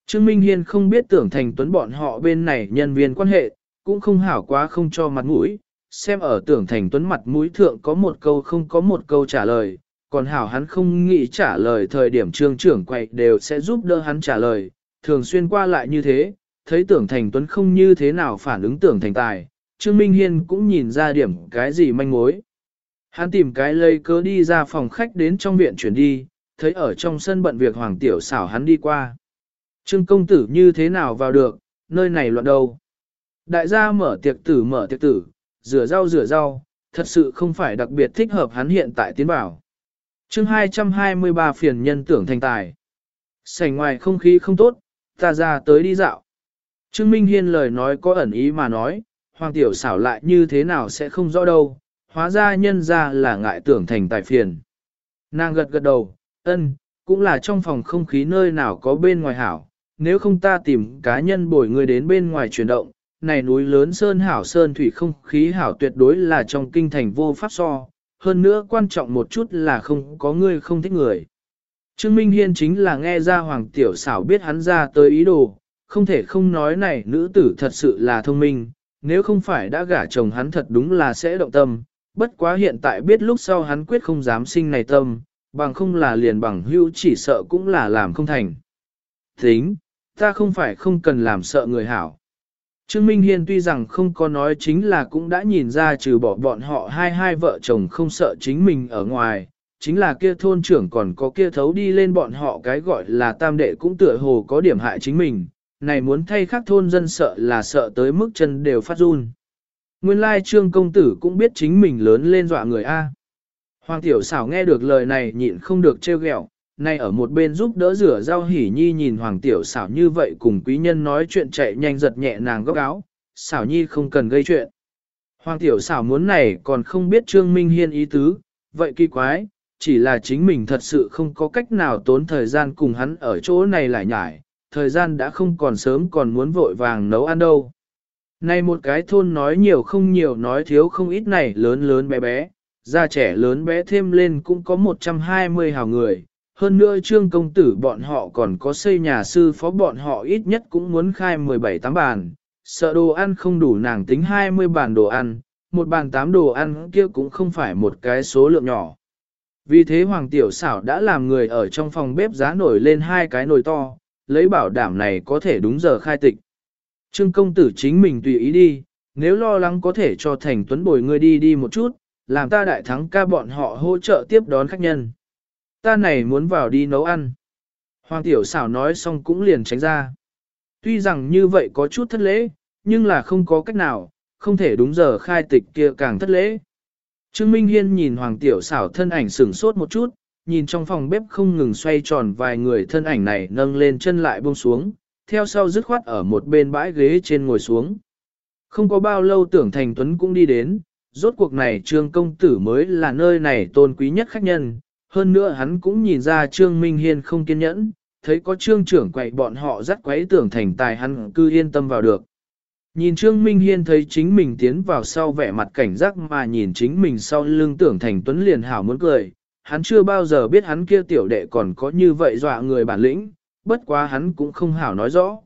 Trương Minh Hiên không biết tưởng thành tuấn bọn họ bên này nhân viên quan hệ, cũng không hảo quá không cho mặt mũi, xem ở tưởng thành tuấn mặt mũi thượng có một câu không có một câu trả lời, còn hảo hắn không nghĩ trả lời thời điểm trương trưởng quậy đều sẽ giúp đỡ hắn trả lời, thường xuyên qua lại như thế, thấy tưởng thành tuấn không như thế nào phản ứng tưởng thành tài, trương minh hiên cũng nhìn ra điểm cái gì manh mối. Hắn tìm cái lây cớ đi ra phòng khách đến trong viện chuyển đi, thấy ở trong sân bận việc hoàng tiểu xảo hắn đi qua. Trương công tử như thế nào vào được, nơi này loạn đâu. Đại gia mở tiệc tử mở tiệc tử, rửa rau rửa rau, thật sự không phải đặc biệt thích hợp hắn hiện tại tiến bảo. chương 223 phiền nhân tưởng thành tài. Sảnh ngoài không khí không tốt, ta ra tới đi dạo. Trương Minh Hiên lời nói có ẩn ý mà nói, hoàng tiểu xảo lại như thế nào sẽ không rõ đâu, hóa ra nhân ra là ngại tưởng thành tài phiền. Nàng gật gật đầu, ân, cũng là trong phòng không khí nơi nào có bên ngoài hảo, nếu không ta tìm cá nhân bồi người đến bên ngoài chuyển động, này núi lớn sơn hảo sơn thủy không khí hảo tuyệt đối là trong kinh thành vô pháp so, hơn nữa quan trọng một chút là không có người không thích người. Trương Minh Hiên chính là nghe ra Hoàng Tiểu xảo biết hắn ra tới ý đồ, không thể không nói này nữ tử thật sự là thông minh, nếu không phải đã gả chồng hắn thật đúng là sẽ động tâm, bất quá hiện tại biết lúc sau hắn quyết không dám sinh này tâm, bằng không là liền bằng hữu chỉ sợ cũng là làm không thành. Tính, ta không phải không cần làm sợ người hảo. Trương Minh Hiên tuy rằng không có nói chính là cũng đã nhìn ra trừ bỏ bọn họ hai hai vợ chồng không sợ chính mình ở ngoài, chính là kia thôn trưởng còn có kia thấu đi lên bọn họ cái gọi là tam đệ cũng tựa hồ có điểm hại chính mình, này muốn thay khác thôn dân sợ là sợ tới mức chân đều phát run. Nguyên lai trương công tử cũng biết chính mình lớn lên dọa người A. Hoàng tiểu xảo nghe được lời này nhịn không được trêu ghẹo, nay ở một bên giúp đỡ rửa rau hỉ nhi nhìn hoàng tiểu xảo như vậy cùng quý nhân nói chuyện chạy nhanh giật nhẹ nàng góc áo, xảo nhi không cần gây chuyện. Hoàng tiểu xảo muốn này còn không biết trương minh hiên ý tứ, vậy kỳ quái, chỉ là chính mình thật sự không có cách nào tốn thời gian cùng hắn ở chỗ này lại nhải, thời gian đã không còn sớm còn muốn vội vàng nấu ăn đâu. Này một cái thôn nói nhiều không nhiều nói thiếu không ít này lớn lớn bé bé, già trẻ lớn bé thêm lên cũng có 120 hào người. Hơn nữa trương công tử bọn họ còn có xây nhà sư phó bọn họ ít nhất cũng muốn khai 17 tám bàn, sợ đồ ăn không đủ nàng tính 20 bàn đồ ăn, một bàn tám đồ ăn kia cũng không phải một cái số lượng nhỏ. Vì thế Hoàng Tiểu xảo đã làm người ở trong phòng bếp giá nổi lên hai cái nồi to, lấy bảo đảm này có thể đúng giờ khai tịch. Trương công tử chính mình tùy ý đi, nếu lo lắng có thể cho Thành Tuấn bồi ngươi đi đi một chút, làm ta đại thắng ca bọn họ hỗ trợ tiếp đón khách nhân. Ta này muốn vào đi nấu ăn. Hoàng tiểu xảo nói xong cũng liền tránh ra. Tuy rằng như vậy có chút thất lễ, nhưng là không có cách nào, không thể đúng giờ khai tịch kia càng thất lễ. Trương Minh Hiên nhìn Hoàng tiểu xảo thân ảnh sửng sốt một chút, nhìn trong phòng bếp không ngừng xoay tròn vài người thân ảnh này nâng lên chân lại buông xuống, theo sau dứt khoát ở một bên bãi ghế trên ngồi xuống. Không có bao lâu tưởng thành tuấn cũng đi đến, rốt cuộc này trương công tử mới là nơi này tôn quý nhất khách nhân, hơn nữa hắn cũng nhìn ra trương Minh Hiên không kiên nhẫn, thấy có trương trưởng quậy bọn họ dắt quấy tưởng thành tài hắn cư yên tâm vào được. Nhìn Trương Minh Hiên thấy chính mình tiến vào sau vẻ mặt cảnh giác mà nhìn chính mình sau lưng tưởng thành tuấn liền hảo muốn cười, hắn chưa bao giờ biết hắn kia tiểu đệ còn có như vậy dọa người bản lĩnh, bất quá hắn cũng không hảo nói rõ.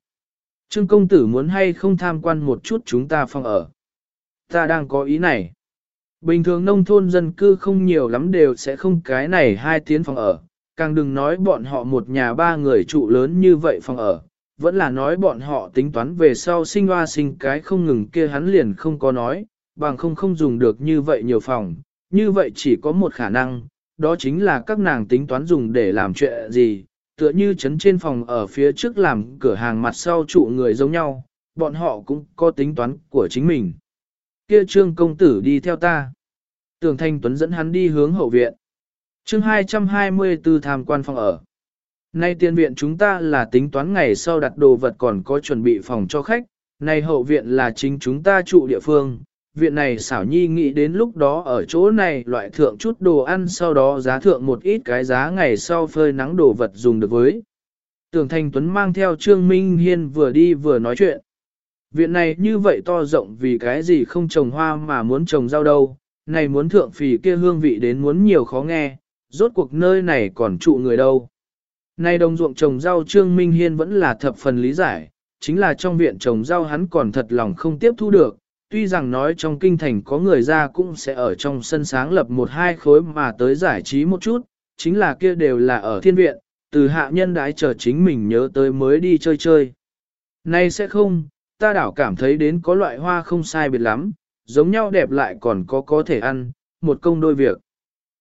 Trương công tử muốn hay không tham quan một chút chúng ta phòng ở. Ta đang có ý này. Bình thường nông thôn dân cư không nhiều lắm đều sẽ không cái này hai tiến phòng ở, càng đừng nói bọn họ một nhà ba người trụ lớn như vậy phòng ở, vẫn là nói bọn họ tính toán về sau sinh hoa sinh cái không ngừng kia hắn liền không có nói, bằng không không dùng được như vậy nhiều phòng, như vậy chỉ có một khả năng, đó chính là các nàng tính toán dùng để làm chuyện gì, tựa như chấn trên phòng ở phía trước làm cửa hàng mặt sau trụ người giống nhau, bọn họ cũng có tính toán của chính mình. Kia trương công tử đi theo ta. Tưởng Thanh Tuấn dẫn hắn đi hướng hậu viện. chương 224 tham quan phòng ở. Nay tiền viện chúng ta là tính toán ngày sau đặt đồ vật còn có chuẩn bị phòng cho khách, nay hậu viện là chính chúng ta trụ địa phương, viện này xảo nhi nghĩ đến lúc đó ở chỗ này loại thượng chút đồ ăn sau đó giá thượng một ít cái giá ngày sau phơi nắng đồ vật dùng được với. Tưởng Thành Tuấn mang theo Trương Minh Hiên vừa đi vừa nói chuyện. Viện này như vậy to rộng vì cái gì không trồng hoa mà muốn trồng rau đâu, này muốn thượng phì kia hương vị đến muốn nhiều khó nghe, rốt cuộc nơi này còn trụ người đâu. Này đồng ruộng trồng rau Trương Minh Hiên vẫn là thập phần lý giải, chính là trong viện trồng rau hắn còn thật lòng không tiếp thu được, tuy rằng nói trong kinh thành có người ra cũng sẽ ở trong sân sáng lập một hai khối mà tới giải trí một chút, chính là kia đều là ở thiên viện, từ hạ nhân đái chờ chính mình nhớ tới mới đi chơi chơi. Nay sẽ không, ta đảo cảm thấy đến có loại hoa không sai biệt lắm, giống nhau đẹp lại còn có có thể ăn, một công đôi việc.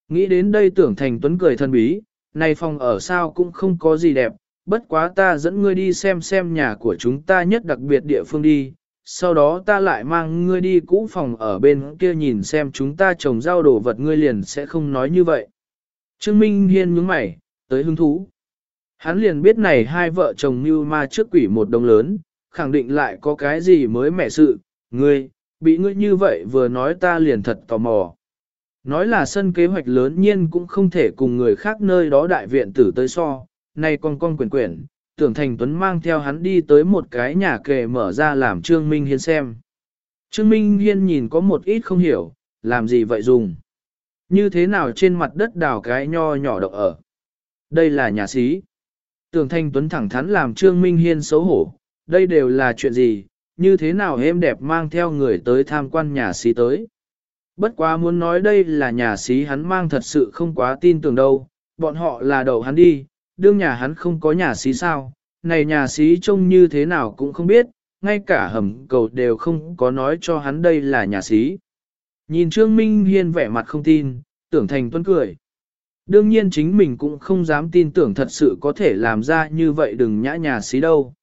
Nghĩ đến đây tưởng thành tuấn cười thân bí, nay phòng ở sao cũng không có gì đẹp, bất quá ta dẫn ngươi đi xem xem nhà của chúng ta nhất đặc biệt địa phương đi, sau đó ta lại mang ngươi đi cũ phòng ở bên kia nhìn xem chúng ta trồng rau đồ vật ngươi liền sẽ không nói như vậy. Trương Minh Hiên nhướng mày, tới hứng thú. Hắn liền biết này hai vợ chồng như ma trước quỷ một đồng lớn, khẳng định lại có cái gì mới mẻ sự, ngươi, bị ngươi như vậy vừa nói ta liền thật tò mò. Nói là sân kế hoạch lớn nhiên cũng không thể cùng người khác nơi đó đại viện tử tới so, này con con quyển quyển, tưởng thành tuấn mang theo hắn đi tới một cái nhà kề mở ra làm Trương Minh Hiên xem. Trương Minh Hiên nhìn có một ít không hiểu, làm gì vậy dùng. Như thế nào trên mặt đất đào cái nho nhỏ độc ở. Đây là nhà xí. Tưởng thành tuấn thẳng thắn làm Trương Minh Hiên xấu hổ, đây đều là chuyện gì, như thế nào êm đẹp mang theo người tới tham quan nhà xí tới. Bất quá muốn nói đây là nhà xí hắn mang thật sự không quá tin tưởng đâu, bọn họ là đầu hắn đi, đương nhà hắn không có nhà xí sao, này nhà xí trông như thế nào cũng không biết, ngay cả hầm cầu đều không có nói cho hắn đây là nhà xí. Nhìn Trương Minh Hiên vẻ mặt không tin, tưởng thành tuấn cười. Đương nhiên chính mình cũng không dám tin tưởng thật sự có thể làm ra như vậy đừng nhã nhà xí đâu.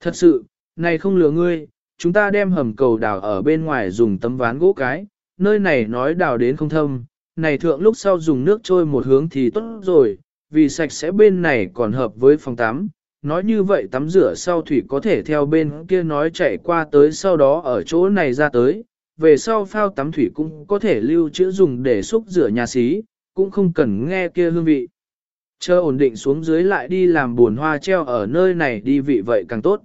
Thật sự, này không lừa ngươi, chúng ta đem hầm cầu đào ở bên ngoài dùng tấm ván gỗ cái, nơi này nói đào đến không thâm, này thượng lúc sau dùng nước trôi một hướng thì tốt rồi, vì sạch sẽ bên này còn hợp với phòng tắm. Nói như vậy tắm rửa sau thủy có thể theo bên kia nói chạy qua tới sau đó ở chỗ này ra tới, về sau phao tắm thủy cũng có thể lưu trữ dùng để xúc rửa nhà xí, cũng không cần nghe kia hương vị. Chờ ổn định xuống dưới lại đi làm buồn hoa treo ở nơi này đi vị vậy càng tốt.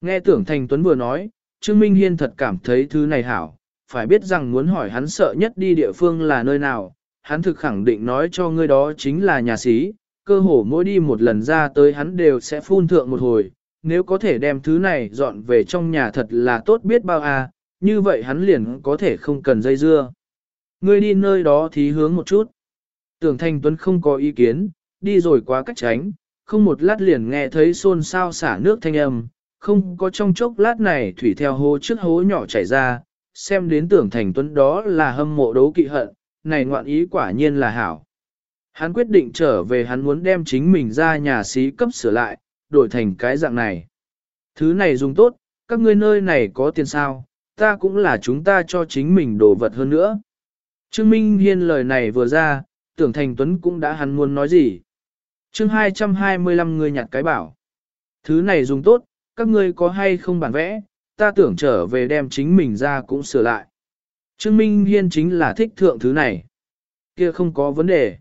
Nghe tưởng Thành Tuấn vừa nói, Trương Minh Hiên thật cảm thấy thứ này hảo, phải biết rằng muốn hỏi hắn sợ nhất đi địa phương là nơi nào, hắn thực khẳng định nói cho ngươi đó chính là nhà sĩ. cơ hồ mỗi đi một lần ra tới hắn đều sẽ phun thượng một hồi, nếu có thể đem thứ này dọn về trong nhà thật là tốt biết bao à, như vậy hắn liền có thể không cần dây dưa. Ngươi đi nơi đó thí hướng một chút. Tưởng Thanh Tuấn không có ý kiến, đi rồi quá cách tránh, không một lát liền nghe thấy xôn xao xả nước thanh âm, không có trong chốc lát này thủy theo hố trước hố nhỏ chảy ra, xem đến tưởng Thành Tuấn đó là hâm mộ đấu kỵ hận, này ngoạn ý quả nhiên là hảo. Hắn quyết định trở về hắn muốn đem chính mình ra nhà xí cấp sửa lại, đổi thành cái dạng này. Thứ này dùng tốt, các ngươi nơi này có tiền sao, ta cũng là chúng ta cho chính mình đồ vật hơn nữa. Trương Minh Hiên lời này vừa ra, tưởng thành tuấn cũng đã hắn muốn nói gì. chương 225 người nhặt cái bảo. Thứ này dùng tốt, các ngươi có hay không bản vẽ, ta tưởng trở về đem chính mình ra cũng sửa lại. Trương Minh Hiên chính là thích thượng thứ này. Kia không có vấn đề.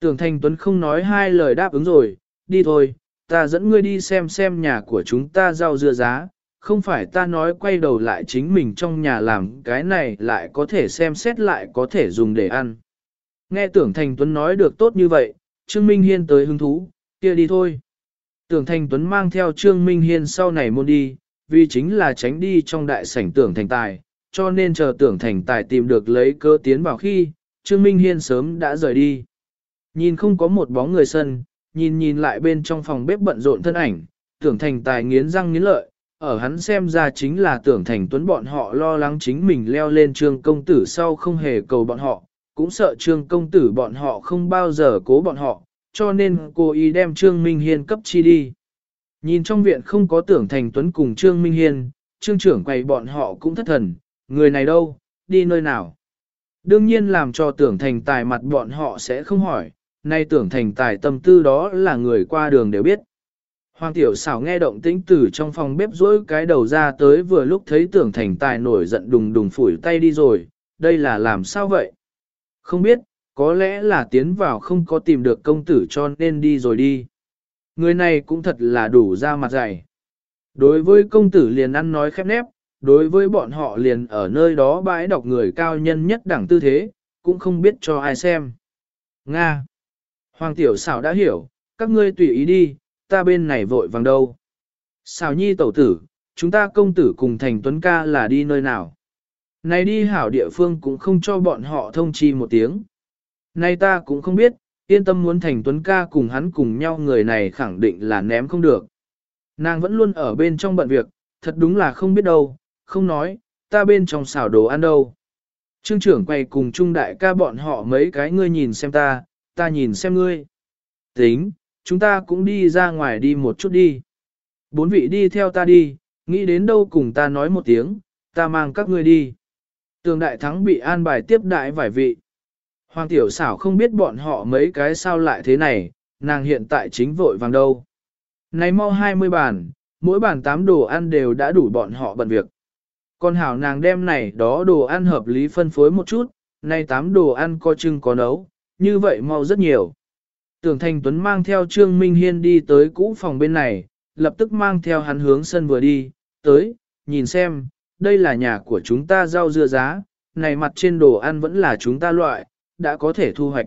Tưởng Thành Tuấn không nói hai lời đáp ứng rồi, đi thôi, ta dẫn ngươi đi xem xem nhà của chúng ta rau dưa giá, không phải ta nói quay đầu lại chính mình trong nhà làm cái này lại có thể xem xét lại có thể dùng để ăn. Nghe tưởng Thành Tuấn nói được tốt như vậy, Trương Minh Hiên tới hứng thú, kia đi thôi. Tưởng Thành Tuấn mang theo Trương Minh Hiên sau này môn đi, vì chính là tránh đi trong đại sảnh tưởng thành tài, cho nên chờ tưởng thành tài tìm được lấy cơ tiến vào khi, Trương Minh Hiên sớm đã rời đi. Nhìn không có một bóng người sân, nhìn nhìn lại bên trong phòng bếp bận rộn thân ảnh, tưởng thành tài nghiến răng nghiến lợi, ở hắn xem ra chính là tưởng thành tuấn bọn họ lo lắng chính mình leo lên trương công tử sau không hề cầu bọn họ, cũng sợ trương công tử bọn họ không bao giờ cố bọn họ, cho nên cô ý đem trương Minh Hiên cấp chi đi. Nhìn trong viện không có tưởng thành tuấn cùng trương Minh Hiên, trương trưởng quầy bọn họ cũng thất thần, người này đâu, đi nơi nào. Đương nhiên làm cho tưởng thành tài mặt bọn họ sẽ không hỏi, nay tưởng thành tài tâm tư đó là người qua đường đều biết. Hoàng tiểu xảo nghe động tĩnh từ trong phòng bếp rỗi cái đầu ra tới vừa lúc thấy tưởng thành tài nổi giận đùng đùng phủi tay đi rồi, đây là làm sao vậy? Không biết, có lẽ là tiến vào không có tìm được công tử cho nên đi rồi đi. Người này cũng thật là đủ ra mặt dày. Đối với công tử liền ăn nói khép nép, đối với bọn họ liền ở nơi đó bãi đọc người cao nhân nhất đẳng tư thế, cũng không biết cho ai xem. Nga Hoàng tiểu xảo đã hiểu, các ngươi tùy ý đi, ta bên này vội vàng đâu. Xảo nhi tẩu tử, chúng ta công tử cùng thành tuấn ca là đi nơi nào. Này đi hảo địa phương cũng không cho bọn họ thông chi một tiếng. Này ta cũng không biết, yên tâm muốn thành tuấn ca cùng hắn cùng nhau người này khẳng định là ném không được. Nàng vẫn luôn ở bên trong bận việc, thật đúng là không biết đâu, không nói, ta bên trong xào đồ ăn đâu. Trương trưởng quay cùng trung đại ca bọn họ mấy cái ngươi nhìn xem ta, ta nhìn xem ngươi. Tính, chúng ta cũng đi ra ngoài đi một chút đi. Bốn vị đi theo ta đi, nghĩ đến đâu cùng ta nói một tiếng, ta mang các ngươi đi. Tường đại thắng bị an bài tiếp đại vài vị. Hoàng tiểu xảo không biết bọn họ mấy cái sao lại thế này, nàng hiện tại chính vội vàng đâu. Này mau 20 bàn, mỗi bàn 8 đồ ăn đều đã đủ bọn họ bận việc con hảo nàng đem này đó đồ ăn hợp lý phân phối một chút, nay tám đồ ăn có chưng có nấu, như vậy mau rất nhiều. Tưởng Thành Tuấn mang theo Trương Minh Hiên đi tới cũ phòng bên này, lập tức mang theo hắn hướng sân vừa đi, tới, nhìn xem, đây là nhà của chúng ta rau dưa giá, này mặt trên đồ ăn vẫn là chúng ta loại, đã có thể thu hoạch.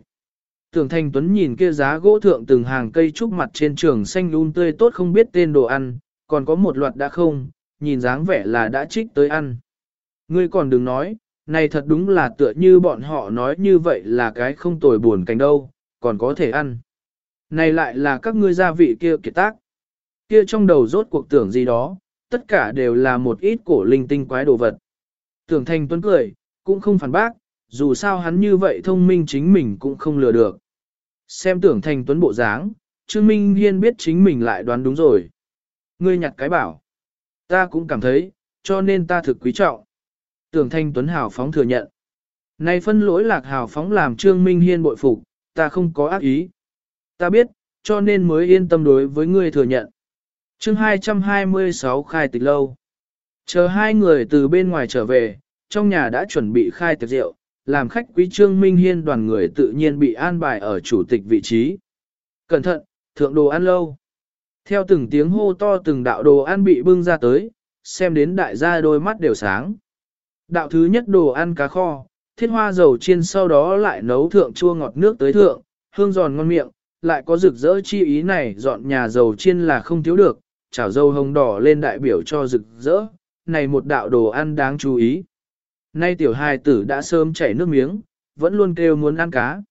Tưởng Thành Tuấn nhìn kia giá gỗ thượng từng hàng cây trúc mặt trên trường xanh luôn tươi tốt không biết tên đồ ăn, còn có một loạt đã không, nhìn dáng vẻ là đã trích tới ăn. Ngươi còn đừng nói, này thật đúng là tựa như bọn họ nói như vậy là cái không tồi buồn cảnh đâu, còn có thể ăn. Này lại là các ngươi gia vị kia kiệt tác. Kia trong đầu rốt cuộc tưởng gì đó, tất cả đều là một ít cổ linh tinh quái đồ vật. Tưởng thành tuấn cười, cũng không phản bác, dù sao hắn như vậy thông minh chính mình cũng không lừa được. Xem tưởng thành tuấn bộ dáng, Trương Minh Hiên biết chính mình lại đoán đúng rồi. Ngươi nhặt cái bảo. Ta cũng cảm thấy, cho nên ta thực quý trọng. Tưởng Thanh Tuấn hào phóng thừa nhận. Này phân lỗi lạc hào phóng làm Trương Minh Hiên bội phục, ta không có ác ý. Ta biết, cho nên mới yên tâm đối với ngươi thừa nhận. chương 226 khai tịch lâu. Chờ hai người từ bên ngoài trở về, trong nhà đã chuẩn bị khai tiệc rượu, làm khách quý Trương Minh Hiên đoàn người tự nhiên bị an bài ở chủ tịch vị trí. Cẩn thận, thượng đồ ăn lâu. Theo từng tiếng hô to từng đạo đồ ăn bị bưng ra tới, xem đến đại gia đôi mắt đều sáng. Đạo thứ nhất đồ ăn cá kho, thiết hoa dầu chiên sau đó lại nấu thượng chua ngọt nước tới thượng, hương giòn ngon miệng, lại có rực rỡ chi ý này dọn nhà dầu chiên là không thiếu được, chảo dầu hồng đỏ lên đại biểu cho rực rỡ, này một đạo đồ ăn đáng chú ý. Nay tiểu hài tử đã sớm chảy nước miếng, vẫn luôn kêu muốn ăn cá.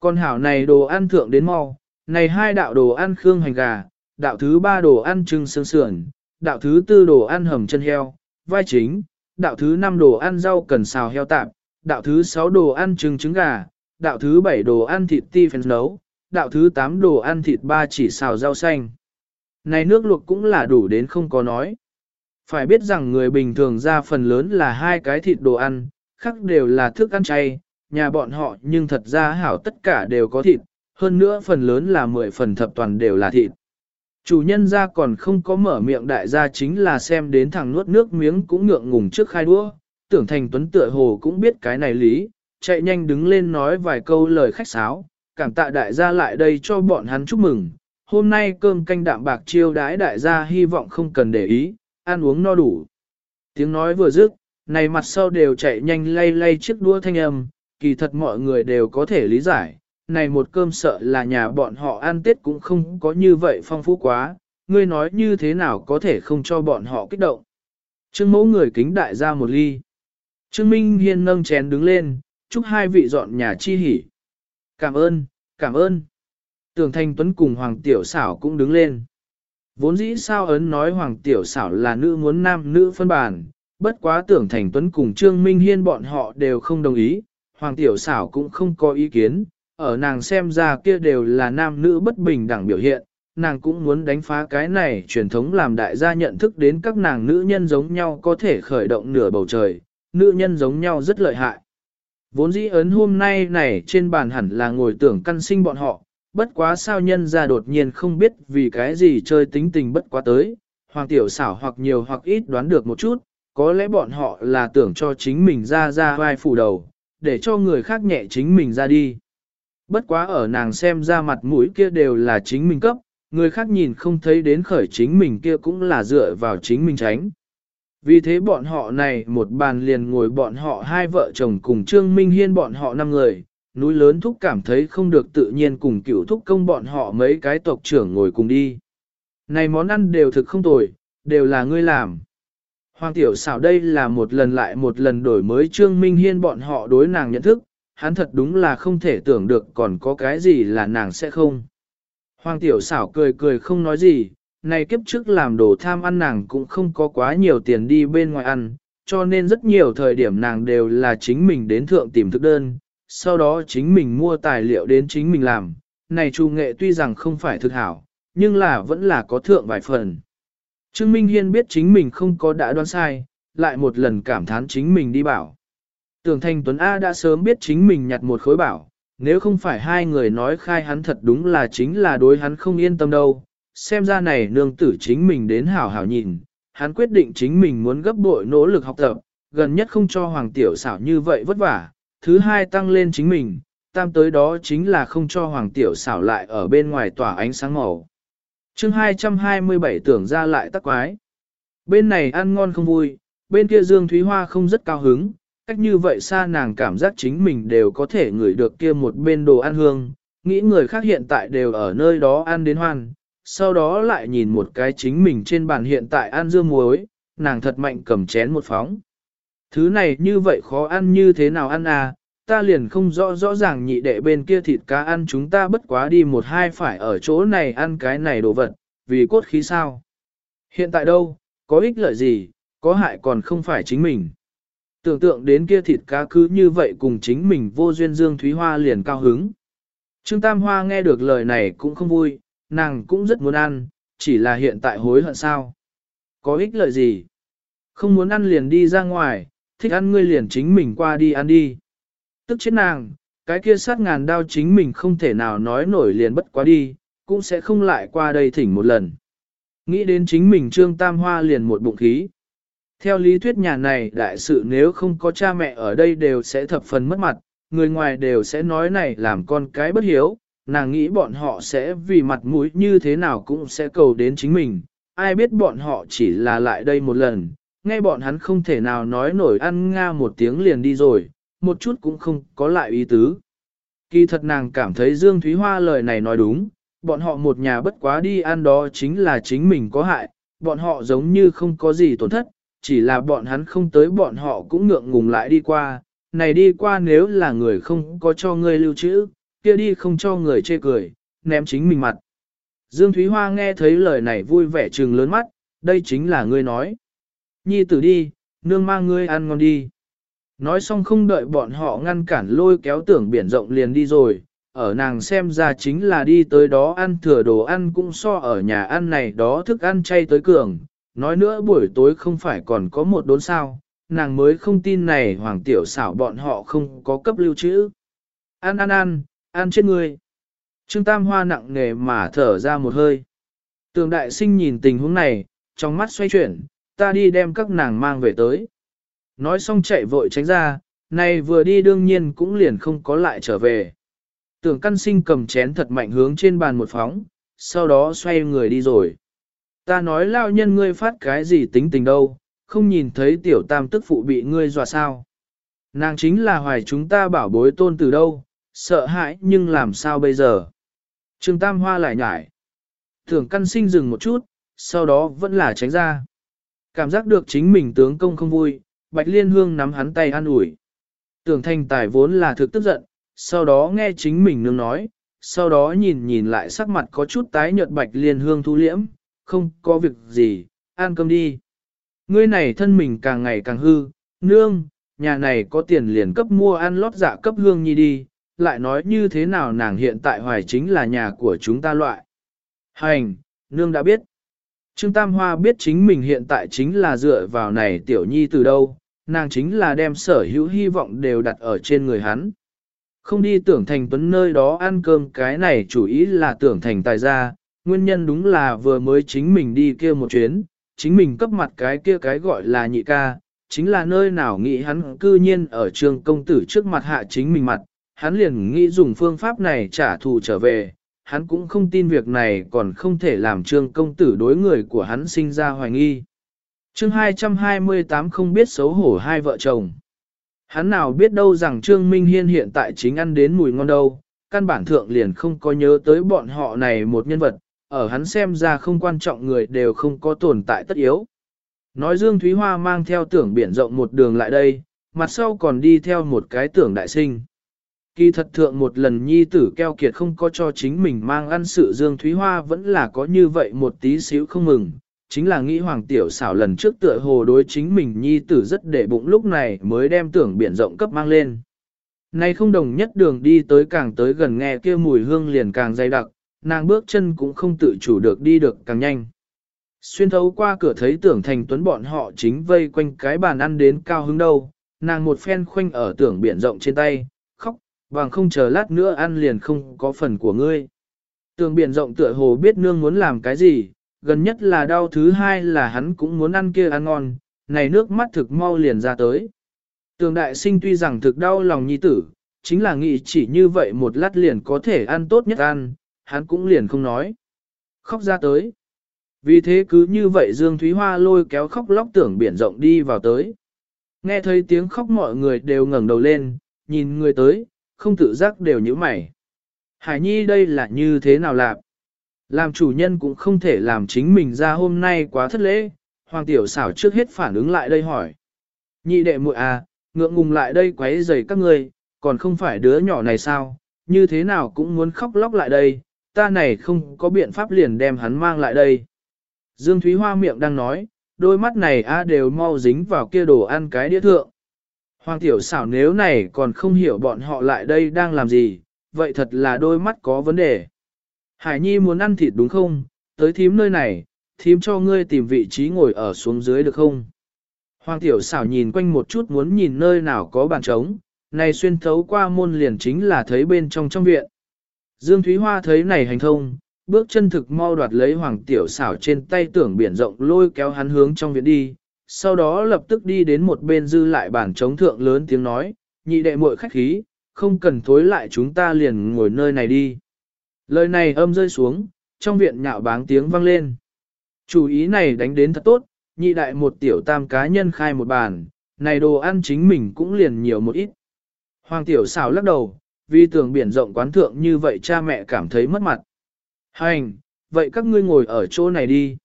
Con hảo này đồ ăn thượng đến mau, này hai đạo đồ ăn khương hành gà, đạo thứ ba đồ ăn trưng xương sườn, đạo thứ tư đồ ăn hầm chân heo, vai chính, đạo thứ năm đồ ăn rau cần xào heo tạp, đạo thứ sáu đồ ăn trứng trứng gà, đạo thứ bảy đồ ăn thịt ti phèn nấu, đạo thứ tám đồ ăn thịt ba chỉ xào rau xanh. Này nước luộc cũng là đủ đến không có nói. Phải biết rằng người bình thường ra phần lớn là hai cái thịt đồ ăn, khác đều là thức ăn chay, nhà bọn họ nhưng thật ra hảo tất cả đều có thịt, hơn nữa phần lớn là 10 phần thập toàn đều là thịt. Chủ nhân ra còn không có mở miệng đại gia chính là xem đến thằng nuốt nước miếng cũng ngượng ngùng trước khai đũa, tưởng thành tuấn tựa hồ cũng biết cái này lý, chạy nhanh đứng lên nói vài câu lời khách sáo, cảm tạ đại gia lại đây cho bọn hắn chúc mừng, hôm nay cơm canh đạm bạc chiêu đãi đại gia hy vọng không cần để ý, ăn uống no đủ. Tiếng nói vừa dứt, này mặt sau đều chạy nhanh lay lay chiếc đũa thanh âm, kỳ thật mọi người đều có thể lý giải, này một cơm sợ là nhà bọn họ ăn tết cũng không có như vậy phong phú quá, ngươi nói như thế nào có thể không cho bọn họ kích động. Trương mẫu người kính đại ra một ly. Trương Minh Hiên nâng chén đứng lên, chúc hai vị dọn nhà chi hỉ. Cảm ơn, cảm ơn. Tưởng Thanh Tuấn cùng Hoàng Tiểu Xảo cũng đứng lên. Vốn dĩ sao ấn nói Hoàng Tiểu Xảo là nữ muốn nam nữ phân bản, bất quá tưởng Thành Tuấn cùng Trương Minh Hiên bọn họ đều không đồng ý, Hoàng Tiểu Xảo cũng không có ý kiến, ở nàng xem ra kia đều là nam nữ bất bình đẳng biểu hiện, nàng cũng muốn đánh phá cái này truyền thống làm đại gia nhận thức đến các nàng nữ nhân giống nhau có thể khởi động nửa bầu trời, nữ nhân giống nhau rất lợi hại. Vốn dĩ ấn hôm nay này trên bàn hẳn là ngồi tưởng căn sinh bọn họ, bất quá sao nhân ra đột nhiên không biết vì cái gì chơi tính tình bất quá tới, hoàng tiểu xảo hoặc nhiều hoặc ít đoán được một chút, có lẽ bọn họ là tưởng cho chính mình ra ra vai phủ đầu, để cho người khác nhẹ chính mình ra đi. Bất quá ở nàng xem ra mặt mũi kia đều là chính mình cấp, người khác nhìn không thấy đến khởi chính mình kia cũng là dựa vào chính mình tránh. Vì thế bọn họ này một bàn liền ngồi bọn họ hai vợ chồng cùng Trương Minh Hiên bọn họ năm người, núi lớn thúc cảm thấy không được tự nhiên cùng cựu thúc công bọn họ mấy cái tộc trưởng ngồi cùng đi. Này món ăn đều thực không tồi, đều là ngươi làm. Hoàng tiểu xảo đây là một lần lại một lần đổi mới Trương Minh Hiên bọn họ đối nàng nhận thức, hắn thật đúng là không thể tưởng được còn có cái gì là nàng sẽ không. Hoàng tiểu xảo cười cười không nói gì, này kiếp trước làm đồ tham ăn nàng cũng không có quá nhiều tiền đi bên ngoài ăn, cho nên rất nhiều thời điểm nàng đều là chính mình đến thượng tìm thức đơn, sau đó chính mình mua tài liệu đến chính mình làm. Này chu nghệ tuy rằng không phải thực hảo, nhưng là vẫn là có thượng vài phần. Trương Minh Hiên biết chính mình không có đã đoán sai, lại một lần cảm thán chính mình đi bảo. Tưởng Thanh Tuấn A đã sớm biết chính mình nhặt một khối bảo, nếu không phải hai người nói khai hắn thật đúng là chính là đối hắn không yên tâm đâu. Xem ra này nương tử chính mình đến hảo hảo nhìn, hắn quyết định chính mình muốn gấp bội nỗ lực học tập, gần nhất không cho Hoàng Tiểu xảo như vậy vất vả, thứ hai tăng lên chính mình, tam tới đó chính là không cho Hoàng Tiểu xảo lại ở bên ngoài tỏa ánh sáng màu. chương 227 tưởng ra lại tắc quái. Bên này ăn ngon không vui, bên kia Dương Thúy Hoa không rất cao hứng, cách như vậy xa nàng cảm giác chính mình đều có thể ngửi được kia một bên đồ ăn hương, nghĩ người khác hiện tại đều ở nơi đó ăn đến hoan, sau đó lại nhìn một cái chính mình trên bàn hiện tại ăn dưa muối, nàng thật mạnh cầm chén một phóng. Thứ này như vậy khó ăn như thế nào ăn à, ta liền không rõ rõ ràng nhị đệ bên kia thịt cá ăn chúng ta bất quá đi một hai phải ở chỗ này ăn cái này đồ vật, vì cốt khí sao. Hiện tại đâu, có ích lợi gì, có hại còn không phải chính mình. Tưởng tượng đến kia thịt cá cứ như vậy cùng chính mình vô duyên Dương Thúy Hoa liền cao hứng. Trương Tam Hoa nghe được lời này cũng không vui, nàng cũng rất muốn ăn, chỉ là hiện tại hối hận sao. Có ích lợi gì? Không muốn ăn liền đi ra ngoài, thích ăn ngươi liền chính mình qua đi ăn đi. Tức chết nàng, cái kia sát ngàn đao chính mình không thể nào nói nổi liền bất quá đi, cũng sẽ không lại qua đây thỉnh một lần. Nghĩ đến chính mình trương tam hoa liền một bụng khí. Theo lý thuyết nhà này đại sự nếu không có cha mẹ ở đây đều sẽ thập phần mất mặt, người ngoài đều sẽ nói này làm con cái bất hiếu, nàng nghĩ bọn họ sẽ vì mặt mũi như thế nào cũng sẽ cầu đến chính mình, ai biết bọn họ chỉ là lại đây một lần, Ngay bọn hắn không thể nào nói nổi ăn nga một tiếng liền đi rồi, một chút cũng không có lại ý tứ. Kỳ thật nàng cảm thấy Dương Thúy Hoa lời này nói đúng, bọn họ một nhà bất quá đi ăn đó chính là chính mình có hại, bọn họ giống như không có gì tổn thất, chỉ là bọn hắn không tới bọn họ cũng ngượng ngùng lại đi qua, này đi qua nếu là người không có cho ngươi lưu trữ, kia đi không cho người chê cười, ném chính mình mặt. Dương Thúy Hoa nghe thấy lời này vui vẻ trừng lớn mắt, đây chính là ngươi nói. Nhi tử đi, nương mang ngươi ăn ngon đi. Nói xong không đợi bọn họ ngăn cản lôi kéo tưởng biển rộng liền đi rồi, ở nàng xem ra chính là đi tới đó ăn thừa đồ ăn cũng so ở nhà ăn này đó thức ăn chay tới cường. Nói nữa buổi tối không phải còn có một đốn sao, nàng mới không tin này hoàng tiểu xảo bọn họ không có cấp lưu trữ. An an an, an chết người. Trương Tam Hoa nặng nề mà thở ra một hơi. Tường đại sinh nhìn tình huống này, trong mắt xoay chuyển, ta đi đem các nàng mang về tới. Nói xong chạy vội tránh ra, này vừa đi đương nhiên cũng liền không có lại trở về. Tưởng căn sinh cầm chén thật mạnh hướng trên bàn một phóng, sau đó xoay người đi rồi. Ta nói lao nhân ngươi phát cái gì tính tình đâu, không nhìn thấy tiểu tam tức phụ bị ngươi dọa sao. Nàng chính là hoài chúng ta bảo bối tôn từ đâu, sợ hãi nhưng làm sao bây giờ. Trường tam hoa lại nhải. Tưởng căn sinh dừng một chút, sau đó vẫn là tránh ra. Cảm giác được chính mình tướng công không vui, Bạch Liên Hương nắm hắn tay an ủi. Tưởng thanh tài vốn là thực tức giận, sau đó nghe chính mình nương nói, sau đó nhìn nhìn lại sắc mặt có chút tái nhợt Bạch Liên Hương thu liễm, không có việc gì, ăn cơm đi. Ngươi này thân mình càng ngày càng hư, nương, nhà này có tiền liền cấp mua ăn lót dạ cấp hương nhi đi, lại nói như thế nào nàng hiện tại hoài chính là nhà của chúng ta loại. Hành, nương đã biết. Trương Tam Hoa biết chính mình hiện tại chính là dựa vào này tiểu nhi từ đâu, nàng chính là đem sở hữu hy vọng đều đặt ở trên người hắn. Không đi tưởng thành tuấn nơi đó ăn cơm cái này chủ ý là tưởng thành tài gia, nguyên nhân đúng là vừa mới chính mình đi kia một chuyến, chính mình cấp mặt cái kia cái gọi là nhị ca, chính là nơi nào nghĩ hắn cư nhiên ở trường công tử trước mặt hạ chính mình mặt, hắn liền nghĩ dùng phương pháp này trả thù trở về, hắn cũng không tin việc này còn không thể làm trương công tử đối người của hắn sinh ra hoài nghi. chương 228 không biết xấu hổ hai vợ chồng. Hắn nào biết đâu rằng Trương Minh Hiên hiện tại chính ăn đến mùi ngon đâu, căn bản thượng liền không có nhớ tới bọn họ này một nhân vật, ở hắn xem ra không quan trọng người đều không có tồn tại tất yếu. Nói Dương Thúy Hoa mang theo tưởng biển rộng một đường lại đây, mặt sau còn đi theo một cái tưởng đại sinh. Kỳ thật thượng một lần nhi tử keo kiệt không có cho chính mình mang ăn sự Dương Thúy Hoa vẫn là có như vậy một tí xíu không mừng, chính là nghĩ Hoàng Tiểu xảo lần trước tựa hồ đối chính mình nhi tử rất để bụng lúc này mới đem tưởng biển rộng cấp mang lên. Nay không đồng nhất đường đi tới càng tới gần nghe kia mùi hương liền càng dày đặc, nàng bước chân cũng không tự chủ được đi được càng nhanh. Xuyên thấu qua cửa thấy tưởng thành tuấn bọn họ chính vây quanh cái bàn ăn đến cao hứng đâu, nàng một phen khoanh ở tưởng biển rộng trên tay, khóc, bằng không chờ lát nữa ăn liền không có phần của ngươi. Tưởng biển rộng tựa hồ biết nương muốn làm cái gì, gần nhất là đau thứ hai là hắn cũng muốn ăn kia ăn ngon, này nước mắt thực mau liền ra tới. Tường đại sinh tuy rằng thực đau lòng nhi tử, chính là nghĩ chỉ như vậy một lát liền có thể ăn tốt nhất ăn, hắn cũng liền không nói. Khóc ra tới. Vì thế cứ như vậy Dương Thúy Hoa lôi kéo khóc lóc tưởng biển rộng đi vào tới. Nghe thấy tiếng khóc mọi người đều ngẩng đầu lên, nhìn người tới, không tự giác đều nhíu mày. Hải Nhi đây là như thế nào lạc? Làm chủ nhân cũng không thể làm chính mình ra hôm nay quá thất lễ, Hoàng Tiểu xảo trước hết phản ứng lại đây hỏi. Nhị đệ muội à, ngượng ngùng lại đây quấy rầy các ngươi, còn không phải đứa nhỏ này sao, như thế nào cũng muốn khóc lóc lại đây, ta này không có biện pháp liền đem hắn mang lại đây. Dương Thúy Hoa miệng đang nói, đôi mắt này a đều mau dính vào kia đồ ăn cái đĩa thượng. Hoàng tiểu xảo nếu này còn không hiểu bọn họ lại đây đang làm gì, vậy thật là đôi mắt có vấn đề. Hải Nhi muốn ăn thịt đúng không? tới thím nơi này, thím cho ngươi tìm vị trí ngồi ở xuống dưới được không? Hoàng tiểu xảo nhìn quanh một chút muốn nhìn nơi nào có bàn trống, này xuyên thấu qua môn liền chính là thấy bên trong trong viện. Dương Thúy Hoa thấy này hành thông, bước chân thực mau đoạt lấy hoàng tiểu xảo trên tay tưởng biển rộng lôi kéo hắn hướng trong viện đi, sau đó lập tức đi đến một bên dư lại bàn trống thượng lớn tiếng nói, nhị đệ muội khách khí, không cần thối lại chúng ta liền ngồi nơi này đi. Lời này âm rơi xuống, trong viện nhạo báng tiếng vang lên. Chủ ý này đánh đến thật tốt, nhị đại một tiểu tam cá nhân khai một bàn, này đồ ăn chính mình cũng liền nhiều một ít. Hoàng tiểu xảo lắc đầu, vì tưởng biển rộng quán thượng như vậy cha mẹ cảm thấy mất mặt. Hành, vậy các ngươi ngồi ở chỗ này đi.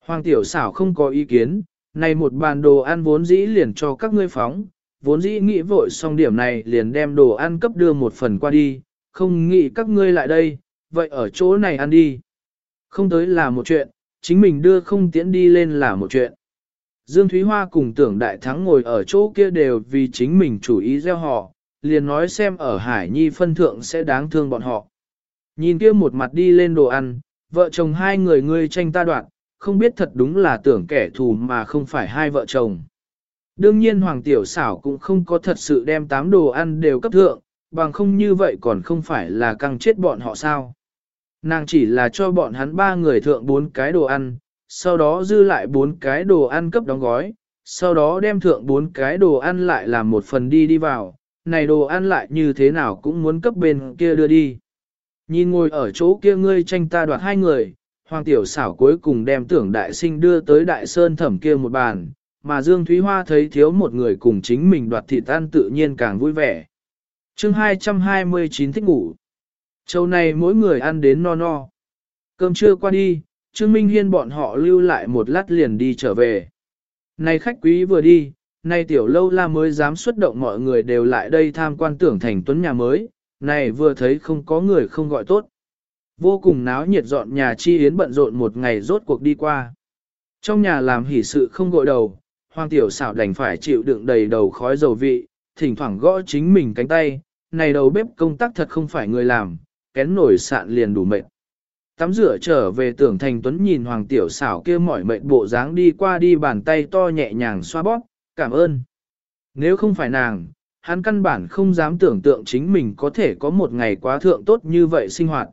Hoàng tiểu xảo không có ý kiến, này một bàn đồ ăn vốn dĩ liền cho các ngươi phóng, vốn dĩ nghĩ vội xong điểm này liền đem đồ ăn cấp đưa một phần qua đi, không nghĩ các ngươi lại đây, vậy ở chỗ này ăn đi. Không tới là một chuyện, chính mình đưa không tiễn đi lên là một chuyện. Dương Thúy Hoa cùng tưởng đại thắng ngồi ở chỗ kia đều vì chính mình chủ ý gieo họ, liền nói xem ở Hải Nhi phân thượng sẽ đáng thương bọn họ. Nhìn kia một mặt đi lên đồ ăn, vợ chồng hai người ngươi tranh ta đoạn, không biết thật đúng là tưởng kẻ thù mà không phải hai vợ chồng. Đương nhiên Hoàng Tiểu xảo cũng không có thật sự đem tám đồ ăn đều cấp thượng, bằng không như vậy còn không phải là căng chết bọn họ sao. Nàng chỉ là cho bọn hắn ba người thượng bốn cái đồ ăn, sau đó dư lại bốn cái đồ ăn cấp đóng gói, sau đó đem thượng bốn cái đồ ăn lại làm một phần đi đi vào, này đồ ăn lại như thế nào cũng muốn cấp bên kia đưa đi. Nhìn ngồi ở chỗ kia ngươi tranh ta đoạt hai người, Hoàng Tiểu xảo cuối cùng đem tưởng đại sinh đưa tới đại sơn thẩm kia một bàn, mà Dương Thúy Hoa thấy thiếu một người cùng chính mình đoạt thịt tan tự nhiên càng vui vẻ. chương 229 thích ngủ. Châu này mỗi người ăn đến no no. Cơm trưa qua đi, Trương Minh Hiên bọn họ lưu lại một lát liền đi trở về. Này khách quý vừa đi, nay tiểu lâu la mới dám xuất động mọi người đều lại đây tham quan tưởng thành tuấn nhà mới, này vừa thấy không có người không gọi tốt. Vô cùng náo nhiệt dọn nhà chi yến bận rộn một ngày rốt cuộc đi qua. Trong nhà làm hỷ sự không gội đầu, hoàng tiểu xảo đành phải chịu đựng đầy đầu khói dầu vị, thỉnh thoảng gõ chính mình cánh tay, này đầu bếp công tác thật không phải người làm, kén nổi sạn liền đủ mệt. Tắm rửa trở về tưởng thành tuấn nhìn hoàng tiểu xảo kia mỏi mệt bộ dáng đi qua đi bàn tay to nhẹ nhàng xoa bóp, cảm ơn. Nếu không phải nàng, hắn căn bản không dám tưởng tượng chính mình có thể có một ngày quá thượng tốt như vậy sinh hoạt.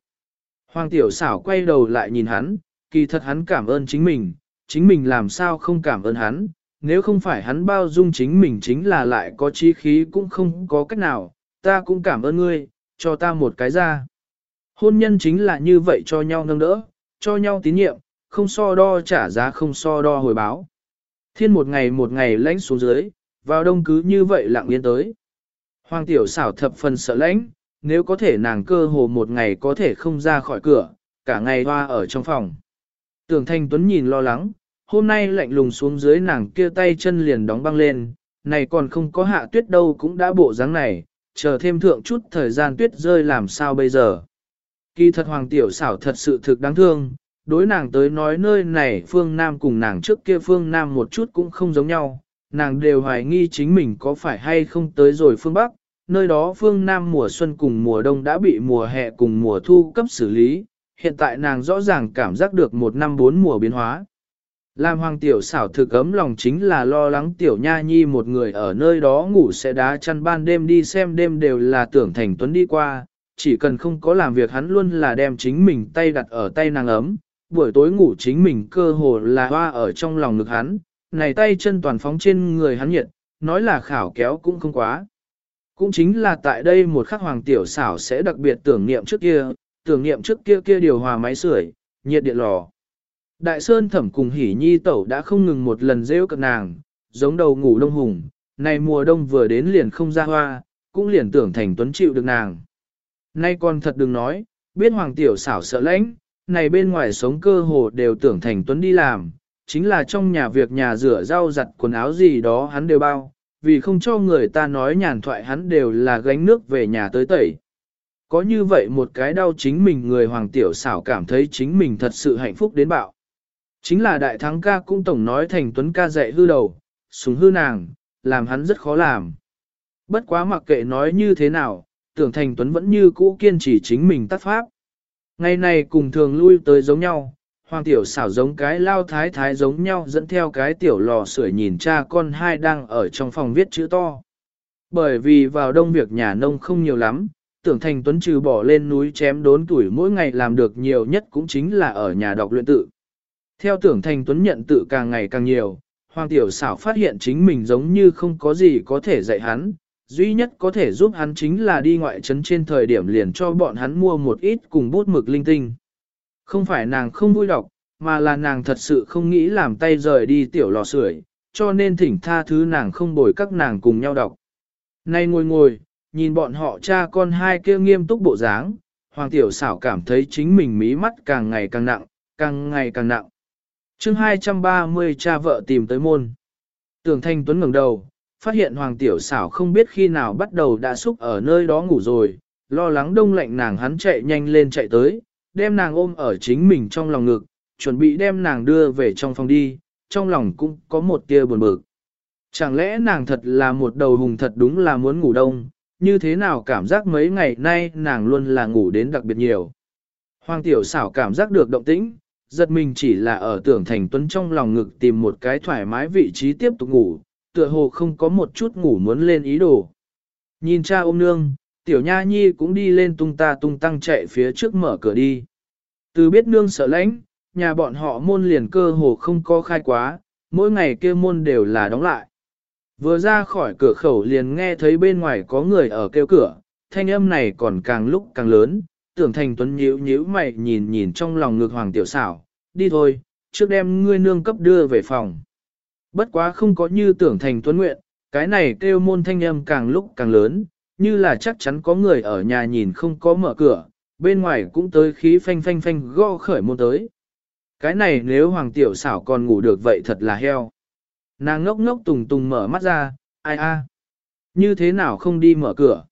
Hoàng tiểu xảo quay đầu lại nhìn hắn, kỳ thật hắn cảm ơn chính mình, chính mình làm sao không cảm ơn hắn, nếu không phải hắn bao dung chính mình chính là lại có chí khí cũng không có cách nào, ta cũng cảm ơn ngươi, cho ta một cái ra. Hôn nhân chính là như vậy cho nhau nâng đỡ, cho nhau tín nhiệm, không so đo trả giá không so đo hồi báo. Thiên một ngày một ngày lãnh xuống dưới, vào đông cứ như vậy lặng yên tới. Hoàng tiểu xảo thập phần sợ lãnh, nếu có thể nàng cơ hồ một ngày có thể không ra khỏi cửa, cả ngày hoa ở trong phòng. Tưởng Thanh Tuấn nhìn lo lắng, hôm nay lạnh lùng xuống dưới nàng kia tay chân liền đóng băng lên, này còn không có hạ tuyết đâu cũng đã bộ dáng này, chờ thêm thượng chút thời gian tuyết rơi làm sao bây giờ. Kỳ thật hoàng tiểu xảo thật sự thực đáng thương, đối nàng tới nói nơi này phương Nam cùng nàng trước kia phương Nam một chút cũng không giống nhau, nàng đều hoài nghi chính mình có phải hay không tới rồi phương Bắc, nơi đó phương Nam mùa xuân cùng mùa đông đã bị mùa hè cùng mùa thu cấp xử lý, hiện tại nàng rõ ràng cảm giác được một năm bốn mùa biến hóa. Làm hoàng tiểu xảo thực ấm lòng chính là lo lắng tiểu nha nhi một người ở nơi đó ngủ sẽ đá chăn ban đêm đi xem đêm đều là tưởng thành tuấn đi qua, chỉ cần không có làm việc hắn luôn là đem chính mình tay đặt ở tay nàng ấm, buổi tối ngủ chính mình cơ hồ là hoa ở trong lòng ngực hắn, này tay chân toàn phóng trên người hắn nhiệt, nói là khảo kéo cũng không quá. Cũng chính là tại đây một khắc hoàng tiểu xảo sẽ đặc biệt tưởng niệm trước kia, tưởng niệm trước kia kia điều hòa máy sưởi, nhiệt điện lò. Đại Sơn thẩm cùng hỉ nhi tẩu đã không ngừng một lần rêu cận nàng, giống đầu ngủ đông hùng, này mùa đông vừa đến liền không ra hoa, cũng liền tưởng thành tuấn chịu được nàng. Nay còn thật đừng nói, biết hoàng tiểu xảo sợ lãnh, này bên ngoài sống cơ hồ đều tưởng thành tuấn đi làm, chính là trong nhà việc nhà rửa rau giặt quần áo gì đó hắn đều bao, vì không cho người ta nói nhàn thoại hắn đều là gánh nước về nhà tới tẩy. Có như vậy một cái đau chính mình người hoàng tiểu xảo cảm thấy chính mình thật sự hạnh phúc đến bạo. Chính là đại thắng ca cũng tổng nói thành tuấn ca dạy hư đầu, súng hư nàng, làm hắn rất khó làm. Bất quá mặc kệ nói như thế nào, tưởng thành tuấn vẫn như cũ kiên trì chính mình tác pháp. Ngày này cùng thường lui tới giống nhau, Hoàng tiểu xảo giống cái lao thái thái giống nhau dẫn theo cái tiểu lò sưởi nhìn cha con hai đang ở trong phòng viết chữ to. Bởi vì vào đông việc nhà nông không nhiều lắm, tưởng thành tuấn trừ bỏ lên núi chém đốn tuổi mỗi ngày làm được nhiều nhất cũng chính là ở nhà đọc luyện tự. Theo tưởng thành tuấn nhận tự càng ngày càng nhiều, Hoàng tiểu xảo phát hiện chính mình giống như không có gì có thể dạy hắn, duy nhất có thể giúp hắn chính là đi ngoại trấn trên thời điểm liền cho bọn hắn mua một ít cùng bút mực linh tinh. Không phải nàng không vui đọc, mà là nàng thật sự không nghĩ làm tay rời đi tiểu lò sưởi, cho nên thỉnh tha thứ nàng không bồi các nàng cùng nhau đọc. Nay ngồi ngồi, nhìn bọn họ cha con hai kia nghiêm túc bộ dáng, Hoàng Tiểu xảo cảm thấy chính mình mí mắt càng ngày càng nặng, càng ngày càng nặng. chương 230 cha vợ tìm tới môn. Tưởng Thanh Tuấn ngẩng đầu, phát hiện Hoàng Tiểu xảo không biết khi nào bắt đầu đã xúc ở nơi đó ngủ rồi, lo lắng đông lạnh nàng hắn chạy nhanh lên chạy tới, đem nàng ôm ở chính mình trong lòng ngực, chuẩn bị đem nàng đưa về trong phòng đi, trong lòng cũng có một tia buồn bực. Chẳng lẽ nàng thật là một đầu hùng thật đúng là muốn ngủ đông, như thế nào cảm giác mấy ngày nay nàng luôn là ngủ đến đặc biệt nhiều. Hoàng tiểu xảo cảm giác được động tĩnh, giật mình chỉ là ở tưởng thành tuấn trong lòng ngực tìm một cái thoải mái vị trí tiếp tục ngủ, tựa hồ không có một chút ngủ muốn lên ý đồ. Nhìn cha ôm nương, tiểu nha nhi cũng đi lên tung ta tung tăng chạy phía trước mở cửa đi. Từ biết nương sợ lãnh, nhà bọn họ môn liền cơ hồ không có khai quá, mỗi ngày kia môn đều là đóng lại. Vừa ra khỏi cửa khẩu liền nghe thấy bên ngoài có người ở kêu cửa, thanh âm này còn càng lúc càng lớn, tưởng thành tuấn nhíu nhíu mày nhìn nhìn trong lòng ngực hoàng tiểu xảo, đi thôi, trước đem ngươi nương cấp đưa về phòng. Bất quá không có như tưởng thành tuấn nguyện, cái này kêu môn thanh âm càng lúc càng lớn, như là chắc chắn có người ở nhà nhìn không có mở cửa, bên ngoài cũng tới khí phanh phanh phanh gõ khởi môn tới. Cái này nếu hoàng tiểu xảo còn ngủ được vậy thật là heo. Nàng ngốc ngốc tùng tùng mở mắt ra, ai a, Như thế nào không đi mở cửa?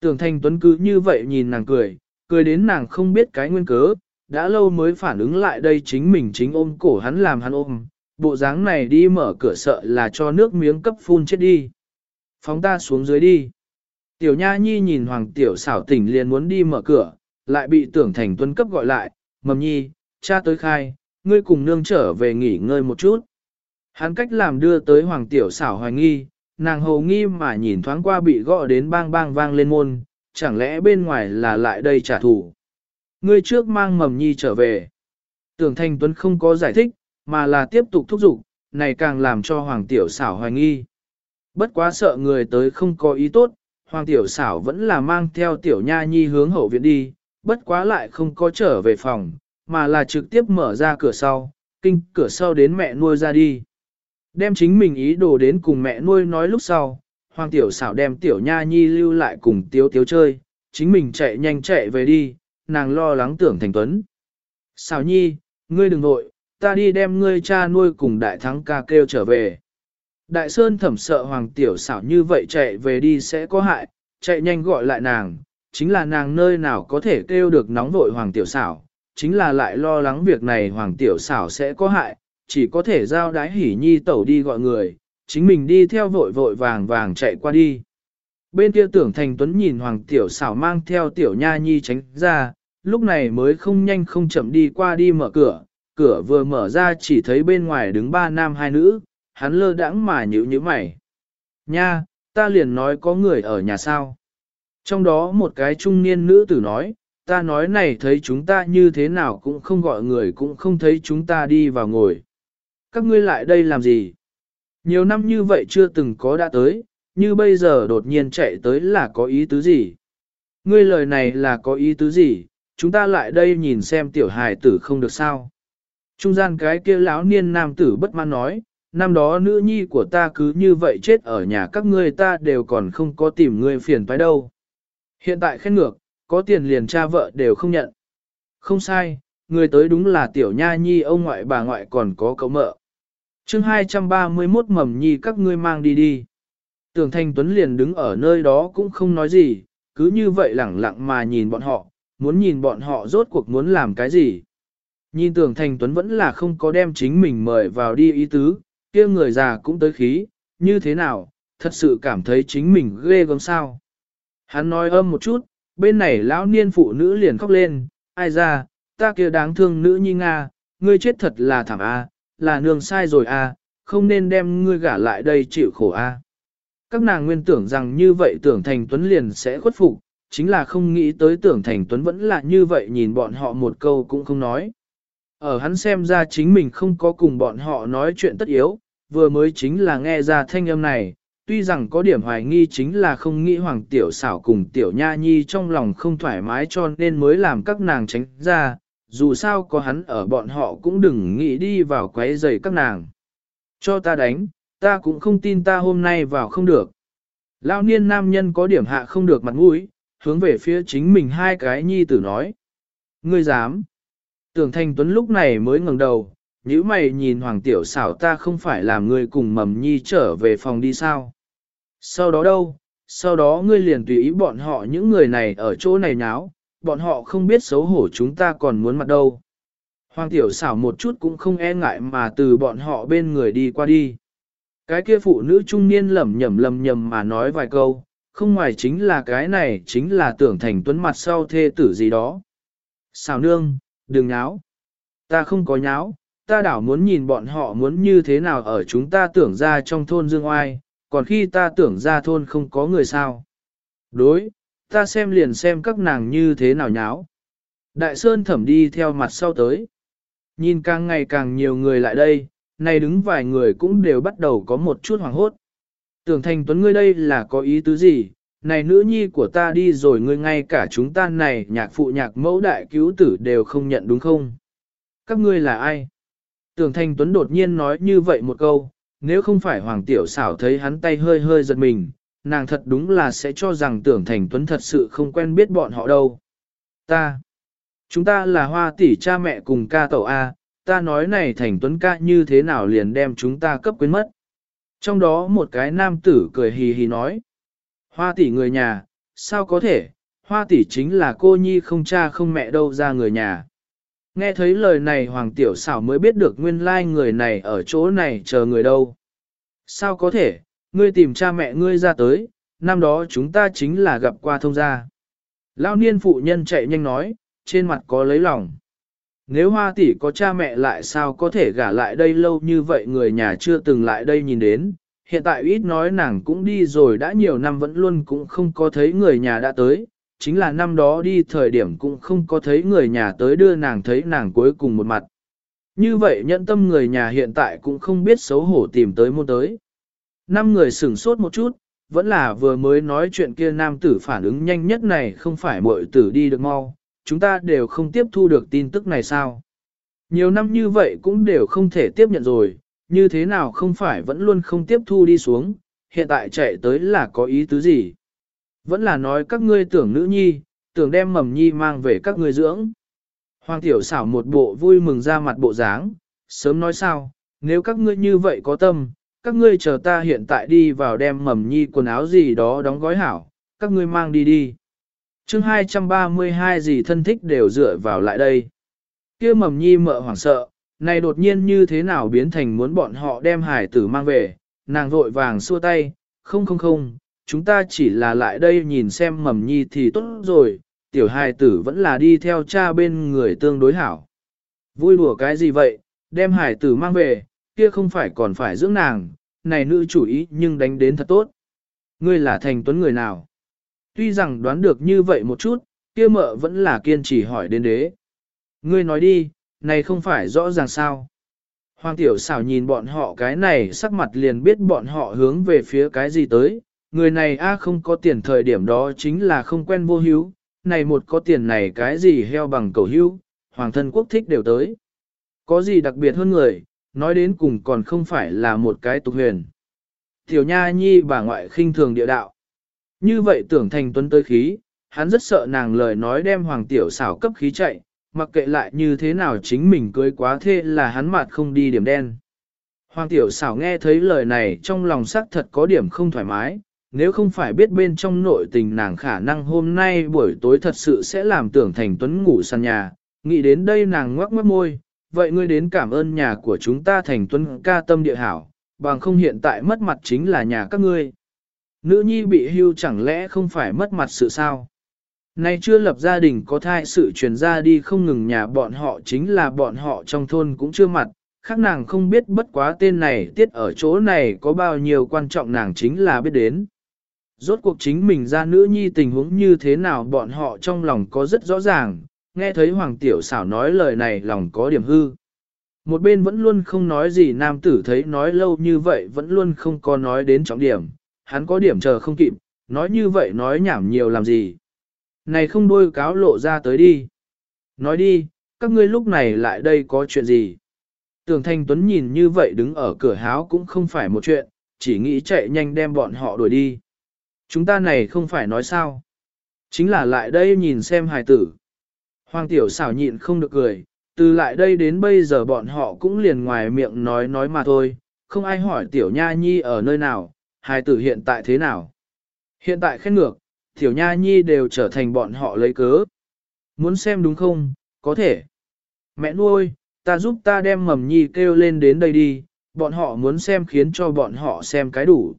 Tưởng thanh tuấn cứ như vậy nhìn nàng cười, cười đến nàng không biết cái nguyên cớ, đã lâu mới phản ứng lại đây chính mình chính ôm cổ hắn làm hắn ôm, bộ dáng này đi mở cửa sợ là cho nước miếng cấp phun chết đi. Phóng ta xuống dưới đi. Tiểu Nha Nhi nhìn Hoàng Tiểu xảo tỉnh liền muốn đi mở cửa, lại bị tưởng thành tuấn cấp gọi lại, mầm nhi, cha tới khai, ngươi cùng nương trở về nghỉ ngơi một chút. Hắn cách làm đưa tới Hoàng Tiểu xảo hoài nghi, nàng hồ nghi mà nhìn thoáng qua bị gọi đến bang bang vang lên môn, chẳng lẽ bên ngoài là lại đây trả thù. Ngươi trước mang mầm nhi trở về. Tưởng Thành Tuấn không có giải thích, mà là tiếp tục thúc giục, này càng làm cho Hoàng Tiểu xảo hoài nghi. Bất quá sợ người tới không có ý tốt, Hoàng Tiểu xảo vẫn là mang theo Tiểu Nha Nhi hướng hậu viện đi, bất quá lại không có trở về phòng, mà là trực tiếp mở ra cửa sau, kinh cửa sau đến mẹ nuôi ra đi. Đem chính mình ý đồ đến cùng mẹ nuôi nói lúc sau, Hoàng Tiểu xảo đem Tiểu Nha Nhi lưu lại cùng Tiếu Tiếu chơi, chính mình chạy nhanh chạy về đi, nàng lo lắng tưởng thành tuấn. Xảo Nhi, ngươi đừng nội, ta đi đem ngươi cha nuôi cùng đại thắng ca kêu trở về. Đại Sơn thẩm sợ Hoàng Tiểu xảo như vậy chạy về đi sẽ có hại, chạy nhanh gọi lại nàng, chính là nàng nơi nào có thể kêu được nóng vội Hoàng Tiểu xảo, chính là lại lo lắng việc này Hoàng Tiểu xảo sẽ có hại, chỉ có thể giao đái hỉ nhi tẩu đi gọi người, chính mình đi theo vội vội vàng vàng chạy qua đi. Bên kia tưởng thành tuấn nhìn Hoàng Tiểu xảo mang theo Tiểu Nha Nhi tránh ra, lúc này mới không nhanh không chậm đi qua đi mở cửa, cửa vừa mở ra chỉ thấy bên ngoài đứng ba nam hai nữ, hắn lơ đãng mà nhữ như mày. Nha, ta liền nói có người ở nhà sao. Trong đó một cái trung niên nữ tử nói, ta nói này thấy chúng ta như thế nào cũng không gọi người cũng không thấy chúng ta đi vào ngồi. Các ngươi lại đây làm gì? Nhiều năm như vậy chưa từng có đã tới, như bây giờ đột nhiên chạy tới là có ý tứ gì? Ngươi lời này là có ý tứ gì? Chúng ta lại đây nhìn xem tiểu hài tử không được sao? Trung gian cái kia lão niên nam tử bất mãn nói, năm đó nữ nhi của ta cứ như vậy chết ở nhà các ngươi ta đều còn không có tìm ngươi phiền phải đâu. Hiện tại khen ngược, có tiền liền cha vợ đều không nhận. Không sai, người tới đúng là tiểu nha nhi ông ngoại bà ngoại còn có cậu mợ. chương 231 mầm nhi các ngươi mang đi đi. Tưởng Thanh Tuấn liền đứng ở nơi đó cũng không nói gì, cứ như vậy lẳng lặng mà nhìn bọn họ, muốn nhìn bọn họ rốt cuộc muốn làm cái gì. Nhìn tưởng Thành Tuấn vẫn là không có đem chính mình mời vào đi ý tứ, kia người già cũng tới khí, như thế nào, thật sự cảm thấy chính mình ghê gớm sao. Hắn nói âm một chút, bên này lão niên phụ nữ liền khóc lên, ai ra, ta kia đáng thương nữ nhi Nga, ngươi chết thật là thảm a, là nương sai rồi a, không nên đem ngươi gả lại đây chịu khổ a. Các nàng nguyên tưởng rằng như vậy tưởng thành tuấn liền sẽ khuất phục, chính là không nghĩ tới tưởng thành tuấn vẫn là như vậy nhìn bọn họ một câu cũng không nói. Ở hắn xem ra chính mình không có cùng bọn họ nói chuyện tất yếu, vừa mới chính là nghe ra thanh âm này, tuy rằng có điểm hoài nghi chính là không nghĩ hoàng tiểu xảo cùng tiểu nha nhi trong lòng không thoải mái cho nên mới làm các nàng tránh ra, dù sao có hắn ở bọn họ cũng đừng nghĩ đi vào quấy rầy các nàng. Cho ta đánh, ta cũng không tin ta hôm nay vào không được. Lão niên nam nhân có điểm hạ không được mặt mũi, hướng về phía chính mình hai cái nhi tử nói. Ngươi dám. Tưởng thanh tuấn lúc này mới ngẩng đầu, nhíu mày nhìn hoàng tiểu xảo ta không phải làm ngươi cùng mầm nhi trở về phòng đi sao. Sau đó đâu, sau đó ngươi liền tùy ý bọn họ những người này ở chỗ này nháo, bọn họ không biết xấu hổ chúng ta còn muốn mặt đâu. Hoàng tiểu xảo một chút cũng không e ngại mà từ bọn họ bên người đi qua đi. Cái kia phụ nữ trung niên lẩm nhẩm lầm nhầm mà nói vài câu, không ngoài chính là cái này chính là tưởng thành tuấn mặt sau thê tử gì đó. Xảo nương, đừng nháo. Ta không có nháo, ta đảo muốn nhìn bọn họ muốn như thế nào ở chúng ta tưởng ra trong thôn Dương Oai, còn khi ta tưởng ra thôn không có người sao. Đối, ta xem liền xem các nàng như thế nào nháo. Đại Sơn thẩm đi theo mặt sau tới. Nhìn càng ngày càng nhiều người lại đây, nay đứng vài người cũng đều bắt đầu có một chút hoảng hốt. Tưởng thành tuấn ngươi đây là có ý tứ gì, này nữ nhi của ta đi rồi ngươi ngay cả chúng ta này nhạc phụ nhạc mẫu đại cứu tử đều không nhận đúng không? Các ngươi là ai? Tưởng Thanh tuấn đột nhiên nói như vậy một câu, nếu không phải hoàng tiểu xảo thấy hắn tay hơi hơi giật mình, nàng thật đúng là sẽ cho rằng tưởng thành tuấn thật sự không quen biết bọn họ đâu. Ta, chúng ta là hoa tỷ cha mẹ cùng ca tẩu A, ta nói này thành tuấn ca như thế nào liền đem chúng ta cấp quyến mất. Trong đó một cái nam tử cười hì hì nói, hoa tỷ người nhà, sao có thể, hoa tỷ chính là cô nhi không cha không mẹ đâu ra người nhà. Nghe thấy lời này Hoàng Tiểu xảo mới biết được nguyên lai người này ở chỗ này chờ người đâu. Sao có thể, ngươi tìm cha mẹ ngươi ra tới, năm đó chúng ta chính là gặp qua thông gia. Lao niên phụ nhân chạy nhanh nói, trên mặt có lấy lòng. Nếu hoa tỷ có cha mẹ lại sao có thể gả lại đây lâu như vậy người nhà chưa từng lại đây nhìn đến, hiện tại ít nói nàng cũng đi rồi đã nhiều năm vẫn luôn cũng không có thấy người nhà đã tới, chính là năm đó đi thời điểm cũng không có thấy người nhà tới đưa nàng thấy nàng cuối cùng một mặt. Như vậy nhận tâm người nhà hiện tại cũng không biết xấu hổ tìm tới môn tới. Năm người sửng sốt một chút, vẫn là vừa mới nói chuyện kia nam tử phản ứng nhanh nhất này không phải muội tử đi được mau, chúng ta đều không tiếp thu được tin tức này sao. Nhiều năm như vậy cũng đều không thể tiếp nhận rồi, như thế nào không phải vẫn luôn không tiếp thu đi xuống, hiện tại chạy tới là có ý tứ gì. Vẫn là nói các ngươi tưởng nữ nhi, tưởng đem mầm nhi mang về các ngươi dưỡng. Hoàng tiểu xảo một bộ vui mừng ra mặt bộ dáng, sớm nói sao, nếu các ngươi như vậy có tâm, các ngươi chờ ta hiện tại đi vào đem mầm nhi quần áo gì đó đóng gói hảo, các ngươi mang đi đi. chương 232 gì thân thích đều dựa vào lại đây. kia mầm nhi mợ hoảng sợ, này đột nhiên như thế nào biến thành muốn bọn họ đem hải tử mang về, nàng vội vàng xua tay, không không không, chúng ta chỉ là lại đây nhìn xem mầm nhi thì tốt rồi, tiểu hài tử vẫn là đi theo cha bên người tương đối hảo. Vui đùa cái gì vậy, đem hài tử mang về, kia không phải còn phải dưỡng nàng, này nữ chủ ý nhưng đánh đến thật tốt. Ngươi là thành tuấn người nào? Tuy rằng đoán được như vậy một chút, kia mợ vẫn là kiên trì hỏi đến đế. Ngươi nói đi, này không phải rõ ràng sao? Hoàng tiểu xảo nhìn bọn họ cái này sắc mặt liền biết bọn họ hướng về phía cái gì tới, người này a không có tiền thời điểm đó chính là không quen vô hữu, này một có tiền này cái gì heo bằng cầu hữu, hoàng thân quốc thích đều tới. Có gì đặc biệt hơn người, nói đến cùng còn không phải là một cái tục huyền. Tiểu nha nhi bà ngoại khinh thường địa đạo. Như vậy tưởng thành tuấn tới khí, hắn rất sợ nàng lời nói đem hoàng tiểu xảo cấp khí chạy, mặc kệ lại như thế nào chính mình cưới quá thê là hắn mặt không đi điểm đen. Hoàng tiểu xảo nghe thấy lời này trong lòng sắc thật có điểm không thoải mái, nếu không phải biết bên trong nội tình nàng khả năng hôm nay buổi tối thật sự sẽ làm tưởng thành tuấn ngủ sàn nhà, nghĩ đến đây nàng ngoắc mất môi, vậy ngươi đến cảm ơn nhà của chúng ta thành tuấn ca tâm địa hảo, bằng không hiện tại mất mặt chính là nhà các ngươi. Nữ nhi bị hưu chẳng lẽ không phải mất mặt sự sao? Nay chưa lập gia đình có thai sự truyền ra đi không ngừng nhà bọn họ chính là bọn họ trong thôn cũng chưa mặt, khác nàng không biết bất quá tên này tiết ở chỗ này có bao nhiêu quan trọng nàng chính là biết đến. Rốt cuộc chính mình ra nữ nhi tình huống như thế nào bọn họ trong lòng có rất rõ ràng, nghe thấy Hoàng Tiểu xảo nói lời này lòng có điểm hư. Một bên vẫn luôn không nói gì nam tử thấy nói lâu như vậy vẫn luôn không có nói đến trọng điểm, hắn có điểm chờ không kịp, nói như vậy nói nhảm nhiều làm gì. Này không đôi cáo lộ ra tới đi. Nói đi, các ngươi lúc này lại đây có chuyện gì? Tưởng Thanh Tuấn nhìn như vậy đứng ở cửa háo cũng không phải một chuyện, chỉ nghĩ chạy nhanh đem bọn họ đuổi đi. Chúng ta này không phải nói sao. Chính là lại đây nhìn xem hài tử. Hoàng tiểu xảo nhịn không được cười, từ lại đây đến bây giờ bọn họ cũng liền ngoài miệng nói nói mà thôi, không ai hỏi tiểu nha nhi ở nơi nào, hài tử hiện tại thế nào. Hiện tại khen ngược, tiểu nha nhi đều trở thành bọn họ lấy cớ. Muốn xem đúng không, có thể. Mẹ nuôi, ta giúp ta đem mầm nhi kêu lên đến đây đi, bọn họ muốn xem khiến cho bọn họ xem cái đủ.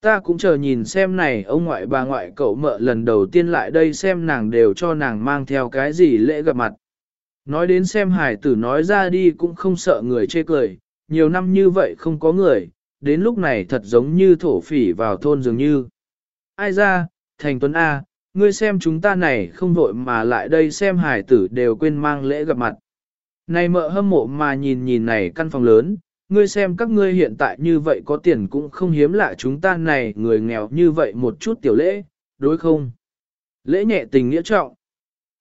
Ta cũng chờ nhìn xem này ông ngoại bà ngoại cậu mợ lần đầu tiên lại đây xem nàng đều cho nàng mang theo cái gì lễ gặp mặt. Nói đến xem hải tử nói ra đi cũng không sợ người chê cười, nhiều năm như vậy không có người, đến lúc này thật giống như thổ phỉ vào thôn dường như. Ai ra, Thành Tuấn A, ngươi xem chúng ta này không vội mà lại đây xem hải tử đều quên mang lễ gặp mặt. Này mợ hâm mộ mà nhìn nhìn này căn phòng lớn, ngươi xem các ngươi hiện tại như vậy có tiền cũng không hiếm lạ chúng ta này người nghèo như vậy một chút tiểu lễ, đối không? Lễ nhẹ tình nghĩa trọng.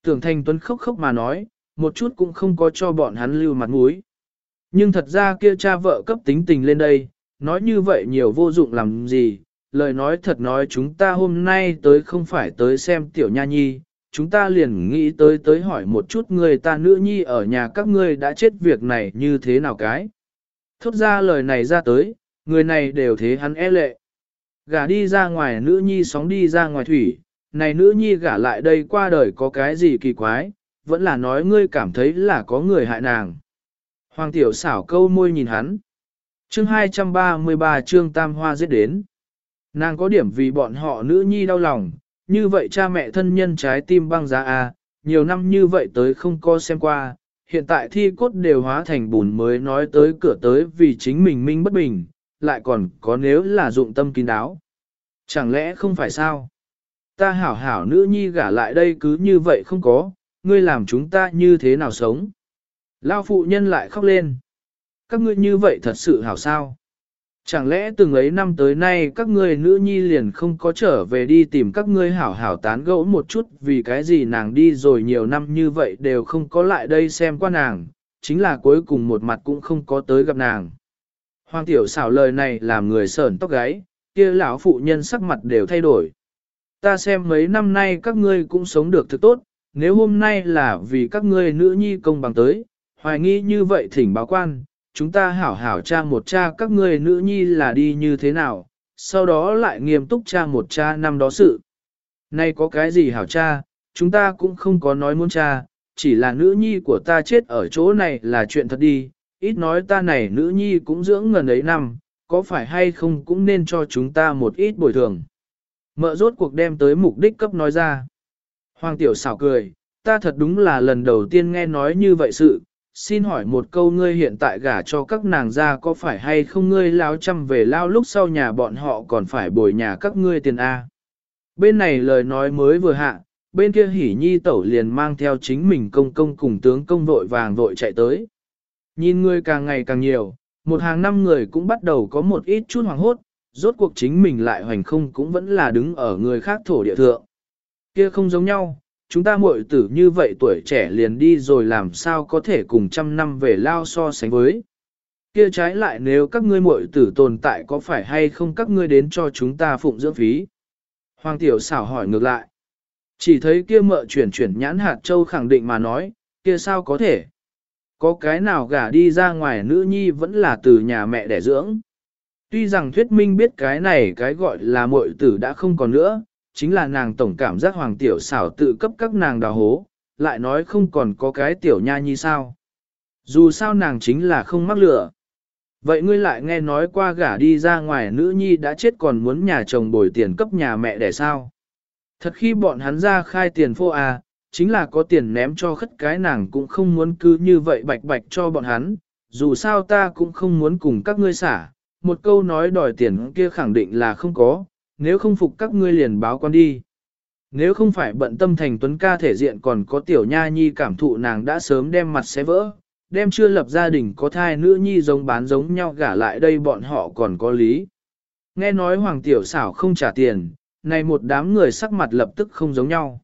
Tưởng Thành Tuấn khóc khóc mà nói, một chút cũng không có cho bọn hắn lưu mặt mũi. Nhưng thật ra kia cha vợ cấp tính tình lên đây, nói như vậy nhiều vô dụng làm gì, lời nói thật nói chúng ta hôm nay tới không phải tới xem tiểu nha nhi, chúng ta liền nghĩ tới tới hỏi một chút người ta nữ nhi ở nhà các ngươi đã chết việc này như thế nào cái. Thốt ra lời này ra tới, người này đều thế hắn e lệ. Gả đi ra ngoài nữ nhi sóng đi ra ngoài thủy, này nữ nhi gả lại đây qua đời có cái gì kỳ quái, vẫn là nói ngươi cảm thấy là có người hại nàng. Hoàng tiểu xảo câu môi nhìn hắn. Chương 233 chương Tam Hoa giết đến. Nàng có điểm vì bọn họ nữ nhi đau lòng, như vậy cha mẹ thân nhân trái tim băng giá a, nhiều năm như vậy tới không có xem qua, hiện tại thi cốt đều hóa thành bùn mới nói tới cửa tới vì chính mình minh bất bình, lại còn có nếu là dụng tâm kín đáo. Chẳng lẽ không phải sao? Ta hảo hảo nữ nhi gả lại đây cứ như vậy không có, ngươi làm chúng ta như thế nào sống? Lao phụ nhân lại khóc lên. Các ngươi như vậy thật sự hảo sao? Chẳng lẽ từng ấy năm tới nay các ngươi nữ nhi liền không có trở về đi tìm các ngươi hảo hảo tán gẫu một chút vì cái gì nàng đi rồi nhiều năm như vậy đều không có lại đây xem qua nàng, chính là cuối cùng một mặt cũng không có tới gặp nàng. Hoàng tiểu xảo lời này làm người sởn tóc gáy, kia lão phụ nhân sắc mặt đều thay đổi. Ta xem mấy năm nay các ngươi cũng sống được thực tốt, nếu hôm nay là vì các ngươi nữ nhi công bằng tới, hoài nghi như vậy thỉnh báo quan, chúng ta hảo hảo cha một cha các ngươi nữ nhi là đi như thế nào, sau đó lại nghiêm túc cha một cha năm đó sự. Nay có cái gì hảo cha, chúng ta cũng không có nói muốn cha, chỉ là nữ nhi của ta chết ở chỗ này là chuyện thật đi, ít nói ta này nữ nhi cũng dưỡng ngần ấy năm, có phải hay không cũng nên cho chúng ta một ít bồi thường. Mợ rốt cuộc đem tới mục đích cấp nói ra. Hoàng tiểu xảo cười, ta thật đúng là lần đầu tiên nghe nói như vậy sự, xin hỏi một câu ngươi hiện tại gả cho các nàng ra có phải hay không ngươi lao chăm về lao lúc sau nhà bọn họ còn phải bồi nhà các ngươi tiền A. Bên này lời nói mới vừa hạ, bên kia hỉ nhi tẩu liền mang theo chính mình công công cùng tướng công vội vàng vội chạy tới. Nhìn ngươi càng ngày càng nhiều, một hàng năm người cũng bắt đầu có một ít chút hoàng hốt, rốt cuộc chính mình lại hoành không cũng vẫn là đứng ở người khác thổ địa thượng. Kia không giống nhau, chúng ta muội tử như vậy tuổi trẻ liền đi rồi làm sao có thể cùng trăm năm về lao so sánh với. Kia trái lại nếu các ngươi muội tử tồn tại có phải hay không các ngươi đến cho chúng ta phụng dưỡng phí. Hoàng tiểu xảo hỏi ngược lại. Chỉ thấy kia mợ chuyển chuyển nhãn hạt châu khẳng định mà nói, kia sao có thể. Có cái nào gả đi ra ngoài nữ nhi vẫn là từ nhà mẹ đẻ dưỡng. Tuy rằng thuyết minh biết cái này cái gọi là muội tử đã không còn nữa, chính là nàng tổng cảm giác hoàng tiểu xảo tự cấp các nàng đào hố, lại nói không còn có cái tiểu nha nhi sao. Dù sao nàng chính là không mắc lửa. Vậy ngươi lại nghe nói qua gả đi ra ngoài nữ nhi đã chết còn muốn nhà chồng bồi tiền cấp nhà mẹ để sao? Thật khi bọn hắn ra khai tiền phô à, chính là có tiền ném cho khất cái nàng cũng không muốn cứ như vậy bạch bạch cho bọn hắn, dù sao ta cũng không muốn cùng các ngươi xả, một câu nói đòi tiền kia khẳng định là không có, nếu không phục các ngươi liền báo quan đi. Nếu không phải bận tâm thành tuấn ca thể diện còn có tiểu nha nhi cảm thụ nàng đã sớm đem mặt xé vỡ, đem chưa lập gia đình có thai nữ nhi giống bán giống nhau gả lại đây bọn họ còn có lý. Nghe nói hoàng tiểu xảo không trả tiền, này một đám người sắc mặt lập tức không giống nhau.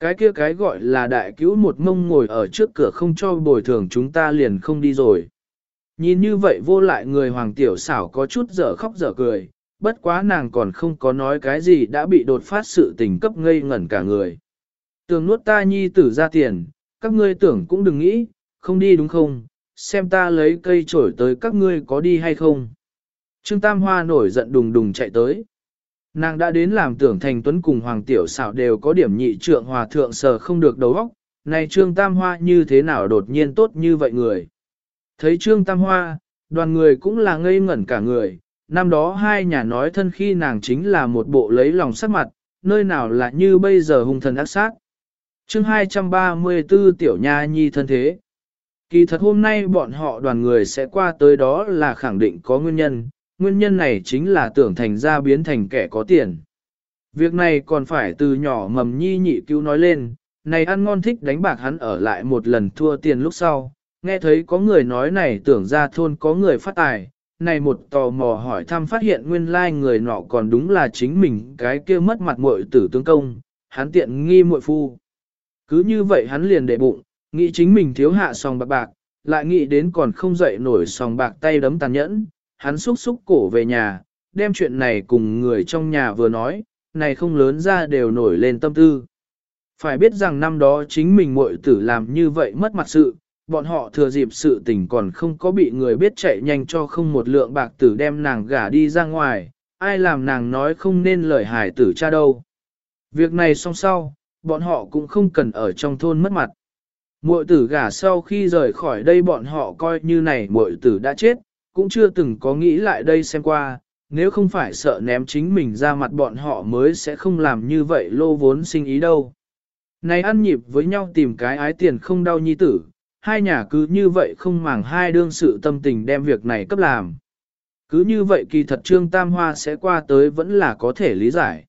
Cái kia cái gọi là đại cứu một mông ngồi ở trước cửa không cho bồi thường chúng ta liền không đi rồi. Nhìn như vậy vô lại người hoàng tiểu xảo có chút dở khóc dở cười, bất quá nàng còn không có nói cái gì đã bị đột phát sự tình cấp ngây ngẩn cả người. Tường nuốt ta nhi tử ra tiền, các ngươi tưởng cũng đừng nghĩ, không đi đúng không, xem ta lấy cây trổi tới các ngươi có đi hay không. Trương Tam Hoa nổi giận đùng đùng chạy tới. Nàng đã đến làm tưởng thành tuấn cùng Hoàng Tiểu xảo đều có điểm nhị trượng hòa thượng sờ không được đầu óc. Này Trương Tam Hoa như thế nào đột nhiên tốt như vậy người. Thấy Trương Tam Hoa, đoàn người cũng là ngây ngẩn cả người, năm đó hai nhà nói thân khi nàng chính là một bộ lấy lòng sắc mặt, nơi nào là như bây giờ hung thần ác sát. chương 234 Tiểu Nha Nhi thân thế. Kỳ thật hôm nay bọn họ đoàn người sẽ qua tới đó là khẳng định có nguyên nhân, nguyên nhân này chính là tưởng thành ra biến thành kẻ có tiền. Việc này còn phải từ nhỏ mầm nhi nhị cứu nói lên, này ăn ngon thích đánh bạc hắn ở lại một lần thua tiền lúc sau, nghe thấy có người nói này tưởng ra thôn có người phát tài, này một tò mò hỏi thăm phát hiện nguyên lai like người nọ còn đúng là chính mình cái kia mất mặt muội tử tướng công, hắn tiện nghi muội phu. Cứ như vậy hắn liền để bụng, nghĩ chính mình thiếu hạ sòng bạc bạc, lại nghĩ đến còn không dậy nổi sòng bạc tay đấm tàn nhẫn, hắn xúc xúc cổ về nhà, đem chuyện này cùng người trong nhà vừa nói, này không lớn ra đều nổi lên tâm tư. Phải biết rằng năm đó chính mình muội tử làm như vậy mất mặt sự, bọn họ thừa dịp sự tình còn không có bị người biết chạy nhanh cho không một lượng bạc tử đem nàng gả đi ra ngoài, ai làm nàng nói không nên lời hài tử cha đâu. Việc này xong sau, bọn họ cũng không cần ở trong thôn mất mặt. Muội tử gả sau khi rời khỏi đây bọn họ coi như này muội tử đã chết, cũng chưa từng có nghĩ lại đây xem qua, nếu không phải sợ ném chính mình ra mặt bọn họ mới sẽ không làm như vậy lô vốn sinh ý đâu. Này ăn nhịp với nhau tìm cái ái tiền không đau nhi tử, hai nhà cứ như vậy không màng hai đương sự tâm tình đem việc này cấp làm. Cứ như vậy kỳ thật Trương Tam Hoa sẽ qua tới vẫn là có thể lý giải.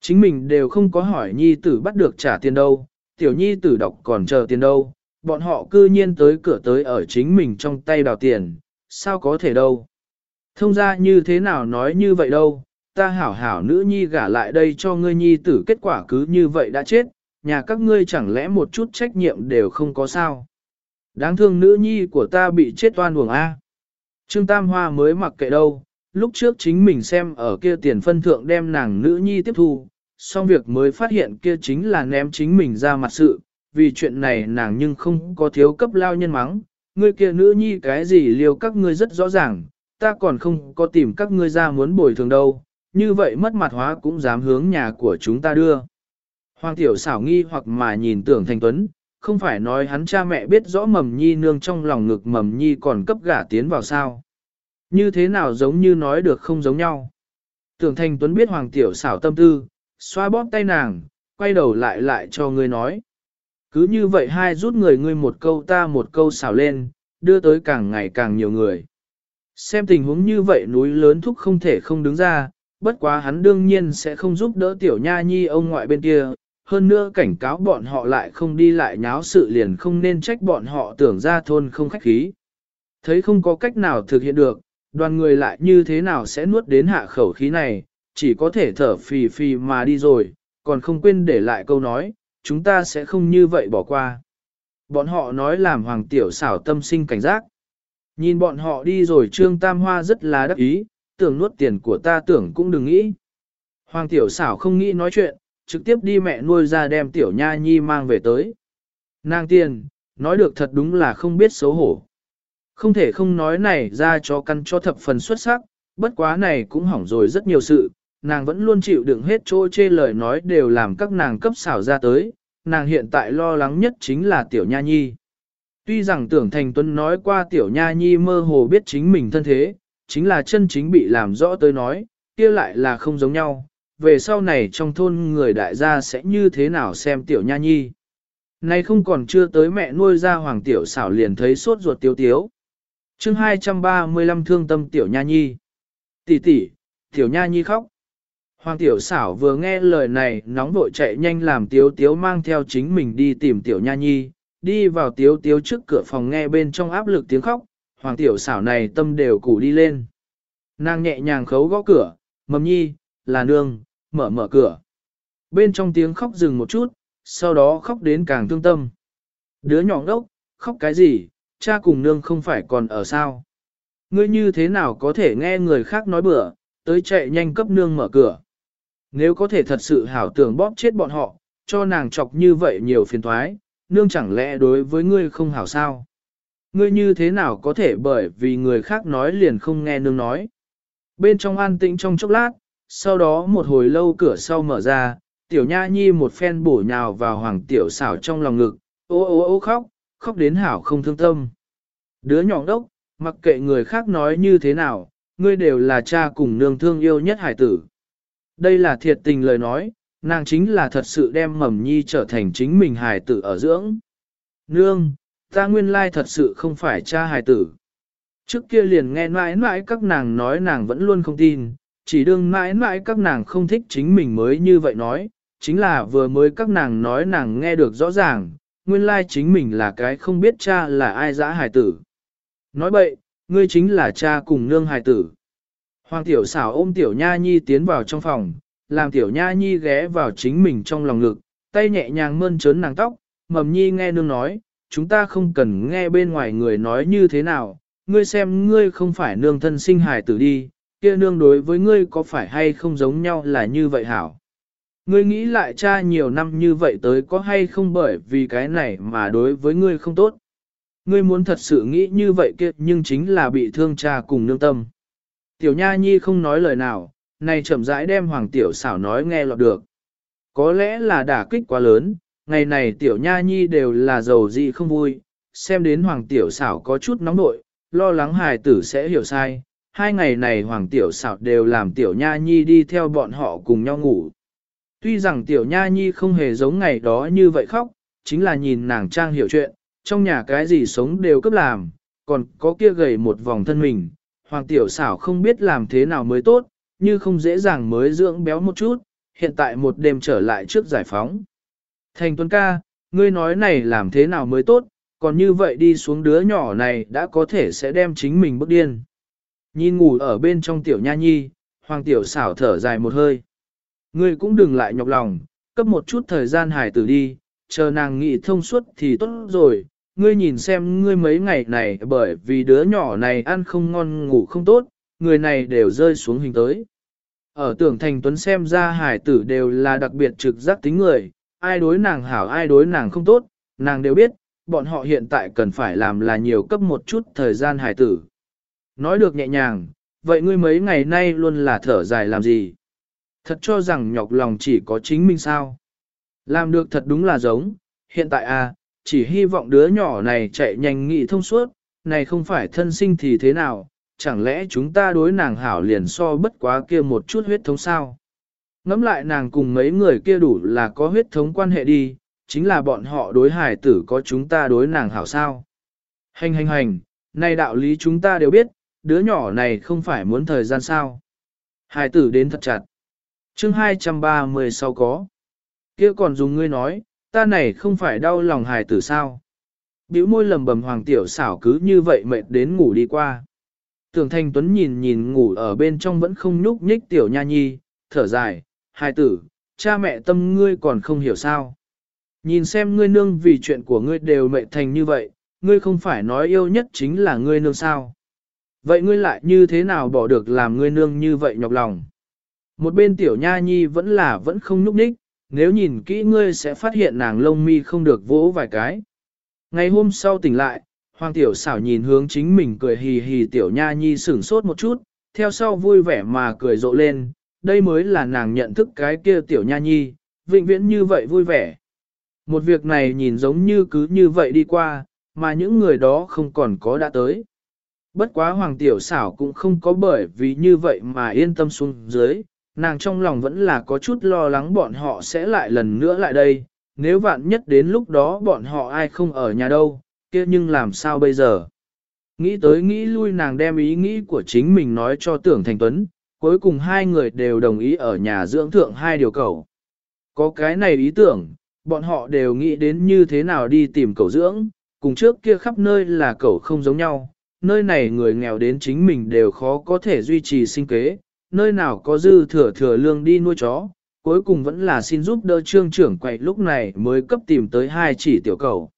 Chính mình đều không có hỏi nhi tử bắt được trả tiền đâu, tiểu nhi tử đọc còn chờ tiền đâu, bọn họ cư nhiên tới cửa tới ở chính mình trong tay đào tiền, sao có thể đâu. Thông ra như thế nào nói như vậy đâu, ta hảo hảo nữ nhi gả lại đây cho ngươi nhi tử kết quả cứ như vậy đã chết, nhà các ngươi chẳng lẽ một chút trách nhiệm đều không có sao. Đáng thương nữ nhi của ta bị chết toan uổng A. Trương Tam Hoa mới mặc kệ đâu, lúc trước chính mình xem ở kia tiền phân thượng đem nàng nữ nhi tiếp thu, xong việc mới phát hiện kia chính là ném chính mình ra mặt sự, vì chuyện này nàng nhưng không có thiếu cấp lao nhân mắng, ngươi kia nữ nhi cái gì liều các ngươi rất rõ ràng, ta còn không có tìm các ngươi ra muốn bồi thường đâu, như vậy mất mặt hóa cũng dám hướng nhà của chúng ta đưa. Hoàng tiểu xảo nghi hoặc mà nhìn tưởng thành tuấn, không phải nói hắn cha mẹ biết rõ mầm nhi nương trong lòng ngực mầm nhi còn cấp gả tiến vào sao. Như thế nào giống như nói được không giống nhau. Tưởng thành tuấn biết hoàng tiểu xảo tâm tư, xoa bóp tay nàng, quay đầu lại lại cho ngươi nói. Cứ như vậy hai rút người ngươi một câu ta một câu xảo lên, đưa tới càng ngày càng nhiều người. Xem tình huống như vậy núi lớn thúc không thể không đứng ra, bất quá hắn đương nhiên sẽ không giúp đỡ tiểu nha nhi ông ngoại bên kia, hơn nữa cảnh cáo bọn họ lại không đi lại nháo sự liền không nên trách bọn họ tưởng ra thôn không khách khí. Thấy không có cách nào thực hiện được, đoàn người lại như thế nào sẽ nuốt đến hạ khẩu khí này, chỉ có thể thở phì phì mà đi rồi, còn không quên để lại câu nói, chúng ta sẽ không như vậy bỏ qua. Bọn họ nói làm hoàng tiểu xảo tâm sinh cảnh giác. Nhìn bọn họ đi rồi trương tam hoa rất là đắc ý, tưởng nuốt tiền của ta tưởng cũng đừng nghĩ. Hoàng tiểu xảo không nghĩ nói chuyện, trực tiếp đi mẹ nuôi ra đem tiểu nha nhi mang về tới. Nàng tiền, nói được thật đúng là không biết xấu hổ. Không thể không nói này ra cho căn cho thập phần xuất sắc, bất quá này cũng hỏng rồi rất nhiều sự, nàng vẫn luôn chịu đựng hết chỗ chê lời nói đều làm các nàng cấp xảo ra tới, nàng hiện tại lo lắng nhất chính là tiểu nha nhi. Tuy rằng tưởng thành tuấn nói qua tiểu nha nhi mơ hồ biết chính mình thân thế, chính là chân chính bị làm rõ tới nói, kia lại là không giống nhau, về sau này trong thôn người đại gia sẽ như thế nào xem tiểu nha nhi. Nay không còn chưa tới mẹ nuôi ra hoàng tiểu xảo liền thấy sốt ruột tiêu tiếu. chương 235 thương tâm tiểu nha nhi. Tỷ tỷ, tiểu nha nhi khóc. Hoàng tiểu xảo vừa nghe lời này nóng vội chạy nhanh làm tiếu tiếu mang theo chính mình đi tìm tiểu nha nhi, đi vào tiếu tiếu trước cửa phòng nghe bên trong áp lực tiếng khóc, hoàng tiểu xảo này tâm đều củ đi lên. Nàng nhẹ nhàng khấu gõ cửa, mầm nhi, là nương, mở mở cửa. Bên trong tiếng khóc dừng một chút, sau đó khóc đến càng thương tâm. Đứa nhỏ đốc, khóc cái gì, cha cùng nương không phải còn ở sao. Ngươi như thế nào có thể nghe người khác nói bừa, tới chạy nhanh cấp nương mở cửa. Nếu có thể thật sự hảo tưởng bóp chết bọn họ, cho nàng chọc như vậy nhiều phiền thoái, nương chẳng lẽ đối với ngươi không hảo sao? Ngươi như thế nào có thể bởi vì người khác nói liền không nghe nương nói? Bên trong an tĩnh trong chốc lát, sau đó một hồi lâu cửa sau mở ra, tiểu nha nhi một phen bổ nhào vào hoàng tiểu xảo trong lòng ngực, ô ô ô khóc, khóc đến hảo không thương tâm. Đứa nhỏ đốc, mặc kệ người khác nói như thế nào, ngươi đều là cha cùng nương thương yêu nhất hải tử. Đây là thiệt tình lời nói, nàng chính là thật sự đem mầm nhi trở thành chính mình Hải tử ở dưỡng. Nương, ta nguyên lai thật sự không phải cha Hải tử. Trước kia liền nghe mãi mãi các nàng nói nàng vẫn luôn không tin, chỉ đương mãi mãi các nàng không thích chính mình mới như vậy nói, chính là vừa mới các nàng nói nàng nghe được rõ ràng, nguyên lai chính mình là cái không biết cha là ai dã hài tử. Nói bậy, ngươi chính là cha cùng nương hài tử. Hoàng tiểu xảo ôm tiểu nha nhi tiến vào trong phòng, làm tiểu nha nhi ghé vào chính mình trong lòng ngực, tay nhẹ nhàng mơn trớn nàng tóc, mầm nhi nghe nương nói, chúng ta không cần nghe bên ngoài người nói như thế nào, ngươi xem ngươi không phải nương thân sinh hài tử đi, kia nương đối với ngươi có phải hay không giống nhau là như vậy hảo. Ngươi nghĩ lại cha nhiều năm như vậy tới có hay không bởi vì cái này mà đối với ngươi không tốt. Ngươi muốn thật sự nghĩ như vậy kia nhưng chính là bị thương cha cùng nương tâm. Tiểu Nha Nhi không nói lời nào, này chậm rãi đem Hoàng Tiểu xảo nói nghe lọt được. Có lẽ là đả kích quá lớn, ngày này Tiểu Nha Nhi đều là giàu gì không vui, xem đến Hoàng Tiểu xảo có chút nóng nội, lo lắng hài tử sẽ hiểu sai. Hai ngày này Hoàng Tiểu xảo đều làm Tiểu Nha Nhi đi theo bọn họ cùng nhau ngủ. Tuy rằng Tiểu Nha Nhi không hề giống ngày đó như vậy khóc, chính là nhìn nàng trang hiểu chuyện, trong nhà cái gì sống đều cấp làm, còn có kia gầy một vòng thân mình, Hoàng tiểu xảo không biết làm thế nào mới tốt, như không dễ dàng mới dưỡng béo một chút, hiện tại một đêm trở lại trước giải phóng. Thành tuấn ca, ngươi nói này làm thế nào mới tốt, còn như vậy đi xuống đứa nhỏ này đã có thể sẽ đem chính mình bức điên. Nhìn ngủ ở bên trong tiểu nha nhi, hoàng tiểu xảo thở dài một hơi. Ngươi cũng đừng lại nhọc lòng, cấp một chút thời gian hài tử đi, chờ nàng nghị thông suốt thì tốt rồi, ngươi nhìn xem ngươi mấy ngày này bởi vì đứa nhỏ này ăn không ngon ngủ không tốt, người này đều rơi xuống hình tới. Ở tưởng thành tuấn xem ra hải tử đều là đặc biệt trực giác tính người, ai đối nàng hảo ai đối nàng không tốt, nàng đều biết, bọn họ hiện tại cần phải làm là nhiều cấp một chút thời gian hải tử. Nói được nhẹ nhàng, vậy ngươi mấy ngày nay luôn là thở dài làm gì? Thật cho rằng nhọc lòng chỉ có chính mình sao? Làm được thật đúng là giống, hiện tại à, chỉ hy vọng đứa nhỏ này chạy nhanh nghị thông suốt, này không phải thân sinh thì thế nào, chẳng lẽ chúng ta đối nàng hảo liền so bất quá kia một chút huyết thống sao? Ngắm lại nàng cùng mấy người kia đủ là có huyết thống quan hệ đi, chính là bọn họ đối hải tử có chúng ta đối nàng hảo sao? Hành hành hành, này đạo lý chúng ta đều biết, đứa nhỏ này không phải muốn thời gian sao? Hải tử đến thật chặt. chương 230 sau có. Kia còn dùng ngươi nói, ta này không phải đau lòng hài tử sao. Biểu môi lầm bầm hoàng tiểu xảo cứ như vậy mệt đến ngủ đi qua. Tưởng thanh tuấn nhìn nhìn ngủ ở bên trong vẫn không nhúc nhích tiểu nha nhi, thở dài, hài tử, cha mẹ tâm ngươi còn không hiểu sao. Nhìn xem ngươi nương vì chuyện của ngươi đều mệt thành như vậy, ngươi không phải nói yêu nhất chính là ngươi nương sao. Vậy ngươi lại như thế nào bỏ được làm ngươi nương như vậy nhọc lòng? Một bên tiểu nha nhi vẫn là vẫn không nhúc nhích, nếu nhìn kỹ ngươi sẽ phát hiện nàng lông mi không được vỗ vài cái. Ngày hôm sau tỉnh lại, Hoàng tiểu xảo nhìn hướng chính mình cười hì hì tiểu nha nhi sửng sốt một chút, theo sau vui vẻ mà cười rộ lên, đây mới là nàng nhận thức cái kia tiểu nha nhi, vĩnh viễn như vậy vui vẻ. Một việc này nhìn giống như cứ như vậy đi qua, mà những người đó không còn có đã tới. Bất quá hoàng tiểu xảo cũng không có bởi vì như vậy mà yên tâm xuống dưới, nàng trong lòng vẫn là có chút lo lắng bọn họ sẽ lại lần nữa lại đây, nếu vạn nhất đến lúc đó bọn họ ai không ở nhà đâu, kia nhưng làm sao bây giờ? Nghĩ tới nghĩ lui nàng đem ý nghĩ của chính mình nói cho tưởng thành tuấn, cuối cùng hai người đều đồng ý ở nhà dưỡng thượng hai điều cầu. Có cái này ý tưởng, bọn họ đều nghĩ đến như thế nào đi tìm cầu dưỡng, cùng trước kia khắp nơi là cầu không giống nhau, nơi này người nghèo đến chính mình đều khó có thể duy trì sinh kế, nơi nào có dư thừa thừa lương đi nuôi chó, cuối cùng vẫn là xin giúp đỡ trương trưởng quậy lúc này mới cấp tìm tới hai chỉ tiểu cầu.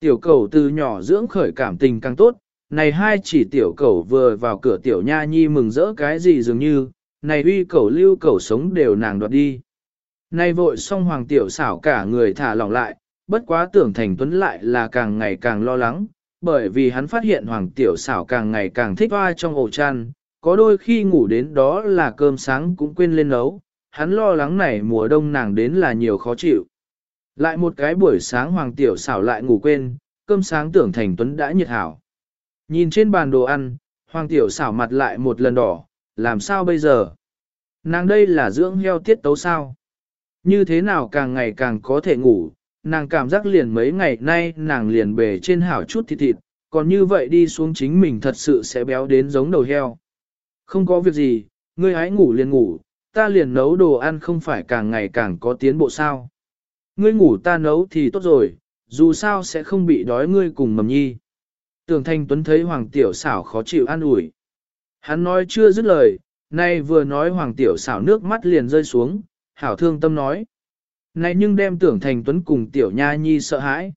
Tiểu cầu từ nhỏ dưỡng khởi cảm tình càng tốt, này hai chỉ tiểu cầu vừa vào cửa tiểu nha nhi mừng rỡ cái gì dường như, này uy cầu lưu cầu sống đều nàng đoạt đi. Này vội xong hoàng tiểu xảo cả người thả lỏng lại, bất quá tưởng thành tuấn lại là càng ngày càng lo lắng, bởi vì hắn phát hiện hoàng tiểu xảo càng ngày càng thích hoa trong ổ chăn, có đôi khi ngủ đến đó là cơm sáng cũng quên lên nấu, hắn lo lắng này mùa đông nàng đến là nhiều khó chịu. Lại một cái buổi sáng hoàng tiểu xảo lại ngủ quên, cơm sáng tưởng thành tuấn đã nhiệt hảo. Nhìn trên bàn đồ ăn, hoàng tiểu xảo mặt lại một lần đỏ, làm sao bây giờ? Nàng đây là dưỡng heo tiết tấu sao? Như thế nào càng ngày càng có thể ngủ, nàng cảm giác liền mấy ngày nay nàng liền bề trên hảo chút thịt thịt, còn như vậy đi xuống chính mình thật sự sẽ béo đến giống đầu heo. Không có việc gì, ngươi hãy ngủ liền ngủ, ta liền nấu đồ ăn không phải càng ngày càng có tiến bộ sao. Ngươi ngủ ta nấu thì tốt rồi, dù sao sẽ không bị đói ngươi cùng mầm nhi. Tường Thanh Tuấn thấy Hoàng Tiểu xảo khó chịu an ủi. Hắn nói chưa dứt lời, nay vừa nói Hoàng Tiểu xảo nước mắt liền rơi xuống, hảo thương tâm nói. Này nhưng đem tưởng Thành Tuấn cùng Tiểu Nha Nhi sợ hãi.